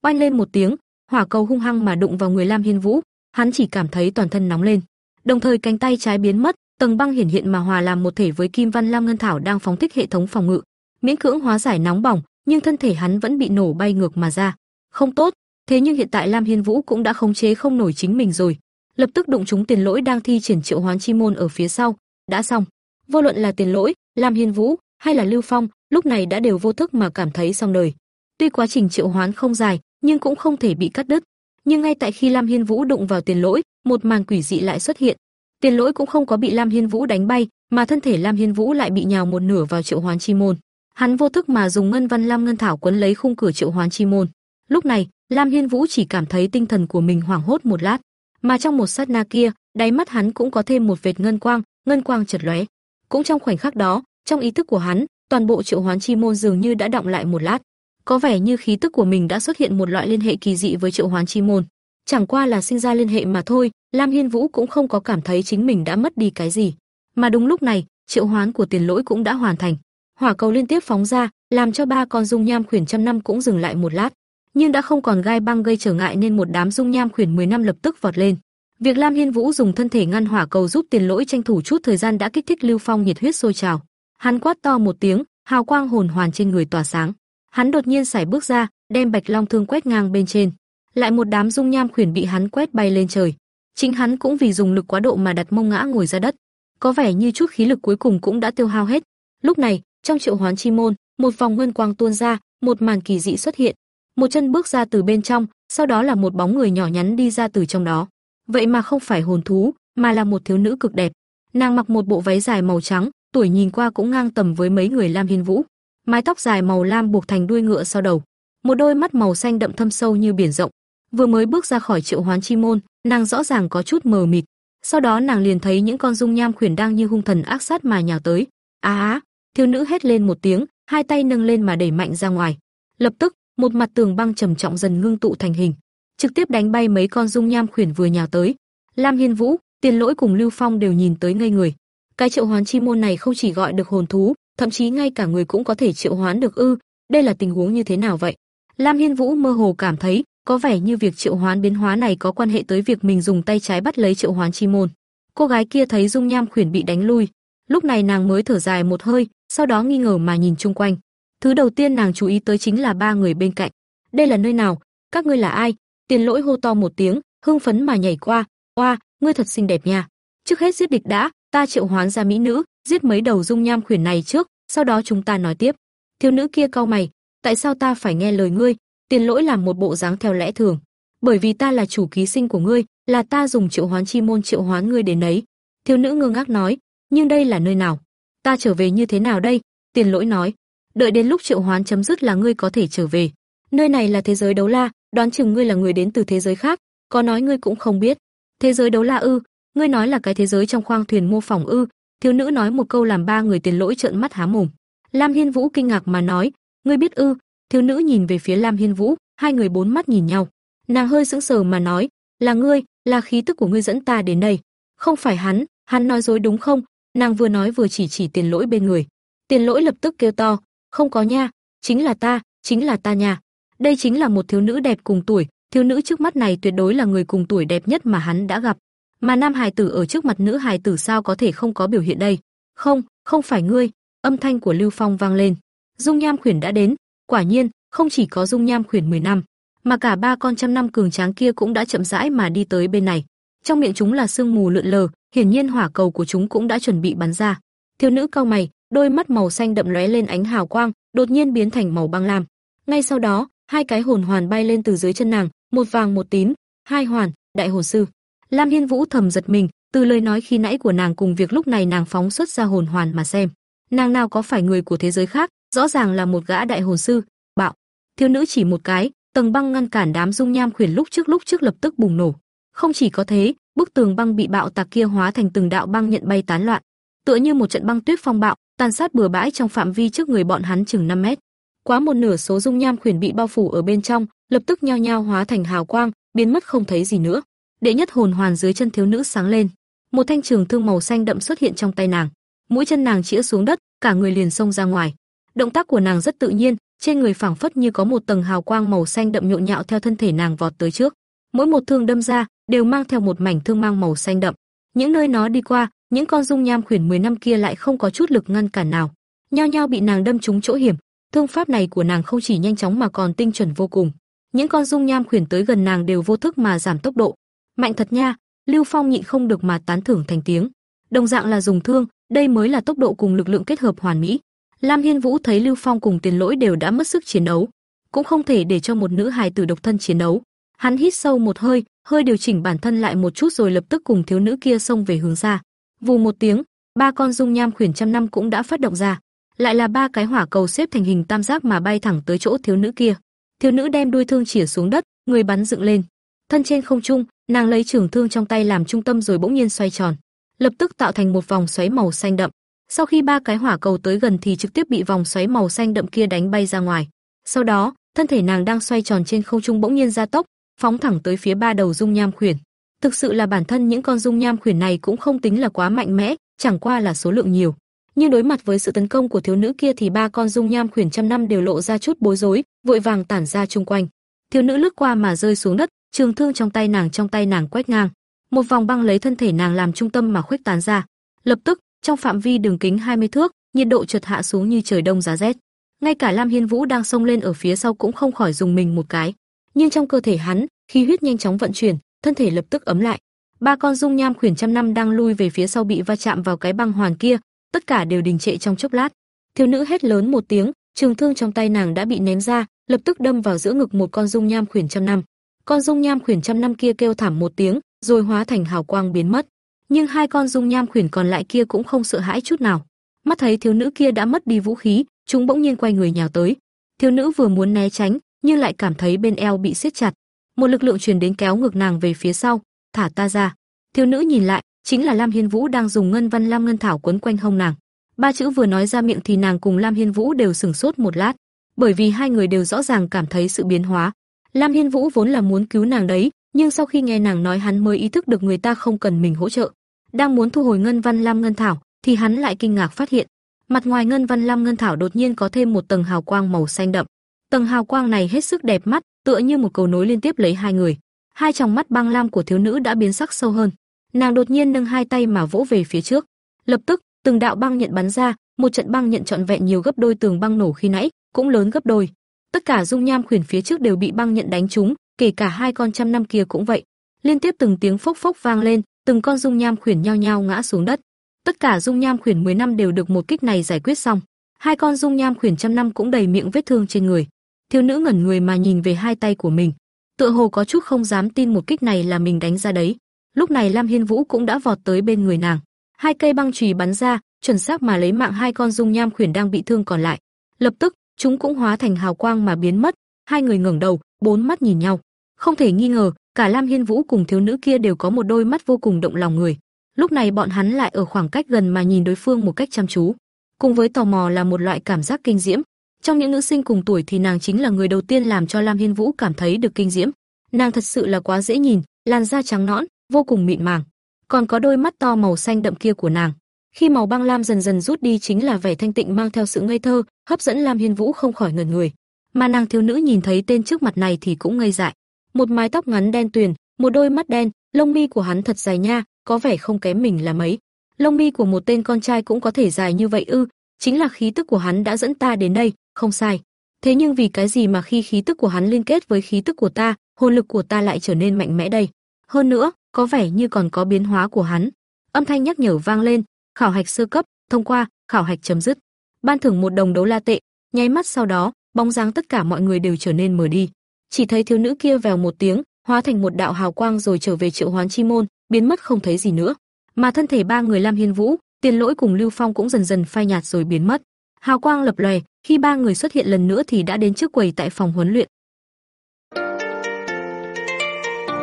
Oanh lên một tiếng, hỏa cầu hung hăng mà đụng vào người Lam Hiên Vũ, hắn chỉ cảm thấy toàn thân nóng lên. Đồng thời cánh tay trái biến mất, tầng băng hiển hiện mà hòa làm một thể với Kim Văn Lam Ngân Thảo đang phóng thích hệ thống phòng ngự, miễn cưỡng hóa giải nóng bỏng, nhưng thân thể hắn vẫn bị nổ bay ngược mà ra. Không tốt, thế nhưng hiện tại Lam Hiên Vũ cũng đã khống chế không nổi chính mình rồi, lập tức đụng trúng tiền lỗi đang thi triển triệu hoán chi môn ở phía sau, đã xong. Vô luận là tiền lỗi, Lam Hiên Vũ hay là Lưu Phong, lúc này đã đều vô thức mà cảm thấy xong đời. Tuy quá trình triệu hoán không dài, nhưng cũng không thể bị cắt đứt. Nhưng ngay tại khi Lam Hiên Vũ đụng vào tiền lỗi, một màn quỷ dị lại xuất hiện. Tiền lỗi cũng không có bị Lam Hiên Vũ đánh bay, mà thân thể Lam Hiên Vũ lại bị nhào một nửa vào triệu hoán chi môn. Hắn vô thức mà dùng ngân văn lam ngân thảo quấn lấy khung cửa triệu hoán chi môn. Lúc này, Lam Hiên Vũ chỉ cảm thấy tinh thần của mình hoảng hốt một lát, mà trong một sát na kia, đáy mắt hắn cũng có thêm một vệt ngân quang, ngân quang chợt lóe. Cũng trong khoảnh khắc đó, trong ý thức của hắn, toàn bộ triệu hoán chi môn dường như đã động lại một lát. Có vẻ như khí tức của mình đã xuất hiện một loại liên hệ kỳ dị với triệu hoán chi môn. Chẳng qua là sinh ra liên hệ mà thôi, Lam Hiên Vũ cũng không có cảm thấy chính mình đã mất đi cái gì. Mà đúng lúc này, triệu hoán của tiền lỗi cũng đã hoàn thành. Hỏa cầu liên tiếp phóng ra, làm cho ba con dung nham khuyển trăm năm cũng dừng lại một lát, nhưng đã không còn gai băng gây trở ngại nên một đám dung nham khuyển 10 năm lập tức vọt lên. Việc Lam Hiên Vũ dùng thân thể ngăn hỏa cầu giúp tiền lỗi tranh thủ chút thời gian đã kích thích Lưu Phong nhiệt huyết sôi trào. Hắn quát to một tiếng, hào quang hồn hoàn trên người tỏa sáng. Hắn đột nhiên sải bước ra, đem Bạch Long thương quét ngang bên trên. Lại một đám dung nham khuyển bị hắn quét bay lên trời. Chính hắn cũng vì dùng lực quá độ mà đặt mông ngã ngồi ra đất. Có vẻ như chút khí lực cuối cùng cũng đã tiêu hao hết. Lúc này, trong triệu hoán chi môn, một vòng nguyên quang tuôn ra, một màn kỳ dị xuất hiện. Một chân bước ra từ bên trong, sau đó là một bóng người nhỏ nhắn đi ra từ trong đó. Vậy mà không phải hồn thú, mà là một thiếu nữ cực đẹp. Nàng mặc một bộ váy dài màu trắng, tuổi nhìn qua cũng ngang tầm với mấy người Lam Hiên Vũ. Mái tóc dài màu lam buộc thành đuôi ngựa sau đầu, một đôi mắt màu xanh đậm thâm sâu như biển rộng. Vừa mới bước ra khỏi triệu hoán chi môn, nàng rõ ràng có chút mờ mịt. Sau đó nàng liền thấy những con dung nham khuyển đang như hung thần ác sát mà nhào tới. Á á, thiếu nữ hét lên một tiếng, hai tay nâng lên mà đẩy mạnh ra ngoài. Lập tức, một mặt tường băng trầm trọng dần ngưng tụ thành hình, trực tiếp đánh bay mấy con dung nham khuyển vừa nhào tới. Lam Hiên Vũ, Tiền Lỗi cùng Lưu Phong đều nhìn tới ngây người. Cái triệu hoán chi môn này không chỉ gọi được hồn thú, thậm chí ngay cả người cũng có thể triệu hoán được ư? Đây là tình huống như thế nào vậy? Lam Hiên Vũ mơ hồ cảm thấy, có vẻ như việc triệu hoán biến hóa này có quan hệ tới việc mình dùng tay trái bắt lấy triệu hoán chi môn. Cô gái kia thấy dung nham khuyển bị đánh lui, lúc này nàng mới thở dài một hơi, sau đó nghi ngờ mà nhìn chung quanh. Thứ đầu tiên nàng chú ý tới chính là ba người bên cạnh. Đây là nơi nào? Các ngươi là ai? Tiền Lỗi hô to một tiếng, hưng phấn mà nhảy qua, "Oa, ngươi thật xinh đẹp nha. Trước hết giết địch đã, ta triệu hoán ra mỹ nữ, giết mấy đầu dung nham khuyển này trước, sau đó chúng ta nói tiếp." Thiếu nữ kia cau mày, "Tại sao ta phải nghe lời ngươi?" Tiền Lỗi làm một bộ dáng theo lẽ thường, "Bởi vì ta là chủ ký sinh của ngươi, là ta dùng triệu hoán chi môn triệu hoán ngươi đến đấy." Thiếu nữ ngơ ngác nói, "Nhưng đây là nơi nào? Ta trở về như thế nào đây?" Tiền Lỗi nói, "Đợi đến lúc triệu hoán chấm dứt là ngươi có thể trở về. Nơi này là thế giới đấu la, đoán chừng ngươi là người đến từ thế giới khác, có nói ngươi cũng không biết. Thế giới đấu la ư? Ngươi nói là cái thế giới trong khoang thuyền mô phỏng ư? Thiếu nữ nói một câu làm ba người tiền lỗi trợn mắt há mồm. Lam Hiên Vũ kinh ngạc mà nói, ngươi biết ư? Thiếu nữ nhìn về phía Lam Hiên Vũ, hai người bốn mắt nhìn nhau. Nàng hơi sững sờ mà nói, là ngươi, là khí tức của ngươi dẫn ta đến đây. Không phải hắn, hắn nói dối đúng không? Nàng vừa nói vừa chỉ chỉ tiền lỗi bên người. Tiền lỗi lập tức kêu to, không có nha, chính là ta, chính là ta nha. Đây chính là một thiếu nữ đẹp cùng tuổi, thiếu nữ trước mắt này tuyệt đối là người cùng tuổi đẹp nhất mà hắn đã gặp. Mà nam hài tử ở trước mặt nữ hài tử sao có thể không có biểu hiện đây? Không, không phải ngươi, âm thanh của Lưu Phong vang lên. Dung Nham khuyển đã đến, quả nhiên, không chỉ có Dung Nham khuyển 10 năm, mà cả ba con trăm năm cường tráng kia cũng đã chậm rãi mà đi tới bên này. Trong miệng chúng là sương mù lượn lờ, hiển nhiên hỏa cầu của chúng cũng đã chuẩn bị bắn ra. Thiếu nữ cau mày, đôi mắt màu xanh đậm lóe lên ánh hào quang, đột nhiên biến thành màu băng lam. Ngay sau đó, hai cái hồn hoàn bay lên từ dưới chân nàng, một vàng một tím, hai hoàn, đại hồn sư. Lam Hiên Vũ thầm giật mình, từ lời nói khi nãy của nàng cùng việc lúc này nàng phóng xuất ra hồn hoàn mà xem, nàng nào có phải người của thế giới khác, rõ ràng là một gã đại hồn sư. Bạo, thiếu nữ chỉ một cái, tầng băng ngăn cản đám dung nham khuyển lúc trước lúc trước lập tức bùng nổ. Không chỉ có thế, bức tường băng bị bạo tạc kia hóa thành từng đạo băng nhận bay tán loạn, tựa như một trận băng tuyết phong bạo, tàn sát bừa bãi trong phạm vi trước người bọn hắn chừng 5 mét. Quá một nửa số dung nham khuyển bị bao phủ ở bên trong, lập tức nhao nhao hóa thành hào quang, biến mất không thấy gì nữa. Đệ nhất hồn hoàn dưới chân thiếu nữ sáng lên, một thanh trường thương màu xanh đậm xuất hiện trong tay nàng. Mũi chân nàng chĩa xuống đất, cả người liền xông ra ngoài. Động tác của nàng rất tự nhiên, trên người phảng phất như có một tầng hào quang màu xanh đậm nhộn nhạo theo thân thể nàng vọt tới trước. Mỗi một thương đâm ra đều mang theo một mảnh thương mang màu xanh đậm. Những nơi nó đi qua, những con dung nham khuyển 10 năm kia lại không có chút lực ngăn cản nào, nhao nhao bị nàng đâm trúng chỗ hiểm. Thương pháp này của nàng không chỉ nhanh chóng mà còn tinh chuẩn vô cùng. Những con dung nham khuyển tới gần nàng đều vô thức mà giảm tốc độ. Mạnh thật nha, Lưu Phong nhịn không được mà tán thưởng thành tiếng. Đồng dạng là dùng thương, đây mới là tốc độ cùng lực lượng kết hợp hoàn mỹ. Lam Hiên Vũ thấy Lưu Phong cùng Tiền Lỗi đều đã mất sức chiến đấu, cũng không thể để cho một nữ hài tử độc thân chiến đấu. Hắn hít sâu một hơi, hơi điều chỉnh bản thân lại một chút rồi lập tức cùng thiếu nữ kia xông về hướng xa. Vù một tiếng, ba con dung nham khuyển trăm năm cũng đã phát động ra, lại là ba cái hỏa cầu xếp thành hình tam giác mà bay thẳng tới chỗ thiếu nữ kia. Thiếu nữ đem đuôi thương chĩa xuống đất, người bắn dựng lên. Thân trên không trung, nàng lấy trường thương trong tay làm trung tâm rồi bỗng nhiên xoay tròn, lập tức tạo thành một vòng xoáy màu xanh đậm. Sau khi ba cái hỏa cầu tới gần thì trực tiếp bị vòng xoáy màu xanh đậm kia đánh bay ra ngoài. Sau đó, thân thể nàng đang xoay tròn trên không trung bỗng nhiên gia tốc, phóng thẳng tới phía ba đầu dung nham khuyển. Thực sự là bản thân những con dung nham khuyển này cũng không tính là quá mạnh mẽ, chẳng qua là số lượng nhiều. Nhưng đối mặt với sự tấn công của thiếu nữ kia thì ba con dung nham khuyển trăm năm đều lộ ra chút bối rối, vội vàng tản ra chung quanh. Thiếu nữ lướt qua mà rơi xuống đất, trường thương trong tay nàng trong tay nàng quét ngang, một vòng băng lấy thân thể nàng làm trung tâm mà khuếch tán ra. Lập tức, trong phạm vi đường kính 20 thước, nhiệt độ chợt hạ xuống như trời đông giá rét. Ngay cả Lam Hiên Vũ đang xông lên ở phía sau cũng không khỏi dùng mình một cái, nhưng trong cơ thể hắn, khí huyết nhanh chóng vận chuyển, thân thể lập tức ấm lại. Ba con dung nham khuyển trăm năm đang lui về phía sau bị va chạm vào cái băng hoàn kia, tất cả đều đình trệ trong chốc lát. Thiếu nữ hét lớn một tiếng, trường thương trong tay nàng đã bị ném ra, lập tức đâm vào giữa ngực một con dung nham khuyển trăm năm. Con dung nham khuyển trăm năm kia kêu thảm một tiếng, rồi hóa thành hào quang biến mất. Nhưng hai con dung nham khuyển còn lại kia cũng không sợ hãi chút nào. Mắt thấy thiếu nữ kia đã mất đi vũ khí, chúng bỗng nhiên quay người nhào tới. Thiếu nữ vừa muốn né tránh, nhưng lại cảm thấy bên eo bị siết chặt. Một lực lượng truyền đến kéo ngược nàng về phía sau, "Thả ta ra." Thiếu nữ nhìn lại, chính là Lam Hiên Vũ đang dùng ngân văn lam ngân thảo quấn quanh hông nàng. Ba chữ vừa nói ra miệng thì nàng cùng Lam Hiên Vũ đều sững sốt một lát, bởi vì hai người đều rõ ràng cảm thấy sự biến hóa. Lam Hiên Vũ vốn là muốn cứu nàng đấy, nhưng sau khi nghe nàng nói hắn mới ý thức được người ta không cần mình hỗ trợ. Đang muốn thu hồi ngân văn lam ngân thảo, thì hắn lại kinh ngạc phát hiện, mặt ngoài ngân văn lam ngân thảo đột nhiên có thêm một tầng hào quang màu xanh đậm. Tầng hào quang này hết sức đẹp mắt, tựa như một cầu nối liên tiếp lấy hai người. Hai tròng mắt băng lam của thiếu nữ đã biến sắc sâu hơn. Nàng đột nhiên nâng hai tay mà vỗ về phía trước. Lập tức, từng đạo băng nhận bắn ra, một trận băng nhận trọn vẹn nhiều gấp đôi tường băng nổ khi nãy, cũng lớn gấp đôi. Tất cả dung nham khuyển phía trước đều bị băng nhận đánh trúng, kể cả hai con trăm năm kia cũng vậy. Liên tiếp từng tiếng phốc phốc vang lên, từng con dung nham khuyển nhao nhao ngã xuống đất. Tất cả dung nham khuyển 10 năm đều được một kích này giải quyết xong. Hai con dung nham khuyển trăm năm cũng đầy miệng vết thương trên người. Thiếu nữ ngẩn người mà nhìn về hai tay của mình, tựa hồ có chút không dám tin một kích này là mình đánh ra đấy. Lúc này Lam Hiên Vũ cũng đã vọt tới bên người nàng, hai cây băng chùy bắn ra, chuẩn xác mà lấy mạng hai con dung nham khuyển đang bị thương còn lại. Lập tức, chúng cũng hóa thành hào quang mà biến mất, hai người ngẩng đầu, bốn mắt nhìn nhau. Không thể nghi ngờ, cả Lam Hiên Vũ cùng thiếu nữ kia đều có một đôi mắt vô cùng động lòng người. Lúc này bọn hắn lại ở khoảng cách gần mà nhìn đối phương một cách chăm chú, cùng với tò mò là một loại cảm giác kinh diễm. Trong những nữ sinh cùng tuổi thì nàng chính là người đầu tiên làm cho Lam Hiên Vũ cảm thấy được kinh diễm. Nàng thật sự là quá dễ nhìn, làn da trắng nõn, vô cùng mịn màng, còn có đôi mắt to màu xanh đậm kia của nàng. Khi màu băng lam dần dần rút đi chính là vẻ thanh tịnh mang theo sự ngây thơ, hấp dẫn Lam Hiên Vũ không khỏi ngẩn người. Mà nàng thiếu nữ nhìn thấy tên trước mặt này thì cũng ngây dại. Một mái tóc ngắn đen tuyền, một đôi mắt đen, lông mi của hắn thật dài nha, có vẻ không kém mình là mấy. Lông mi của một tên con trai cũng có thể dài như vậy ư? Chính là khí tức của hắn đã dẫn ta đến đây, không sai. Thế nhưng vì cái gì mà khi khí tức của hắn liên kết với khí tức của ta, hồn lực của ta lại trở nên mạnh mẽ đây? Hơn nữa, có vẻ như còn có biến hóa của hắn. Âm thanh nhắc nhở vang lên, khảo hạch sơ cấp, thông qua, khảo hạch chấm dứt. Ban thưởng một đồng đấu la tệ, nháy mắt sau đó, bóng dáng tất cả mọi người đều trở nên mờ đi. Chỉ thấy thiếu nữ kia vèo một tiếng, hóa thành một đạo hào quang rồi trở về triệu hoán chi môn, biến mất không thấy gì nữa. Mà thân thể ba người Lam Hiên Vũ, Tiền Lỗi cùng Lưu Phong cũng dần dần phai nhạt rồi biến mất. Hào quang lập lòe, khi ba người xuất hiện lần nữa thì đã đến trước quầy tại phòng huấn luyện.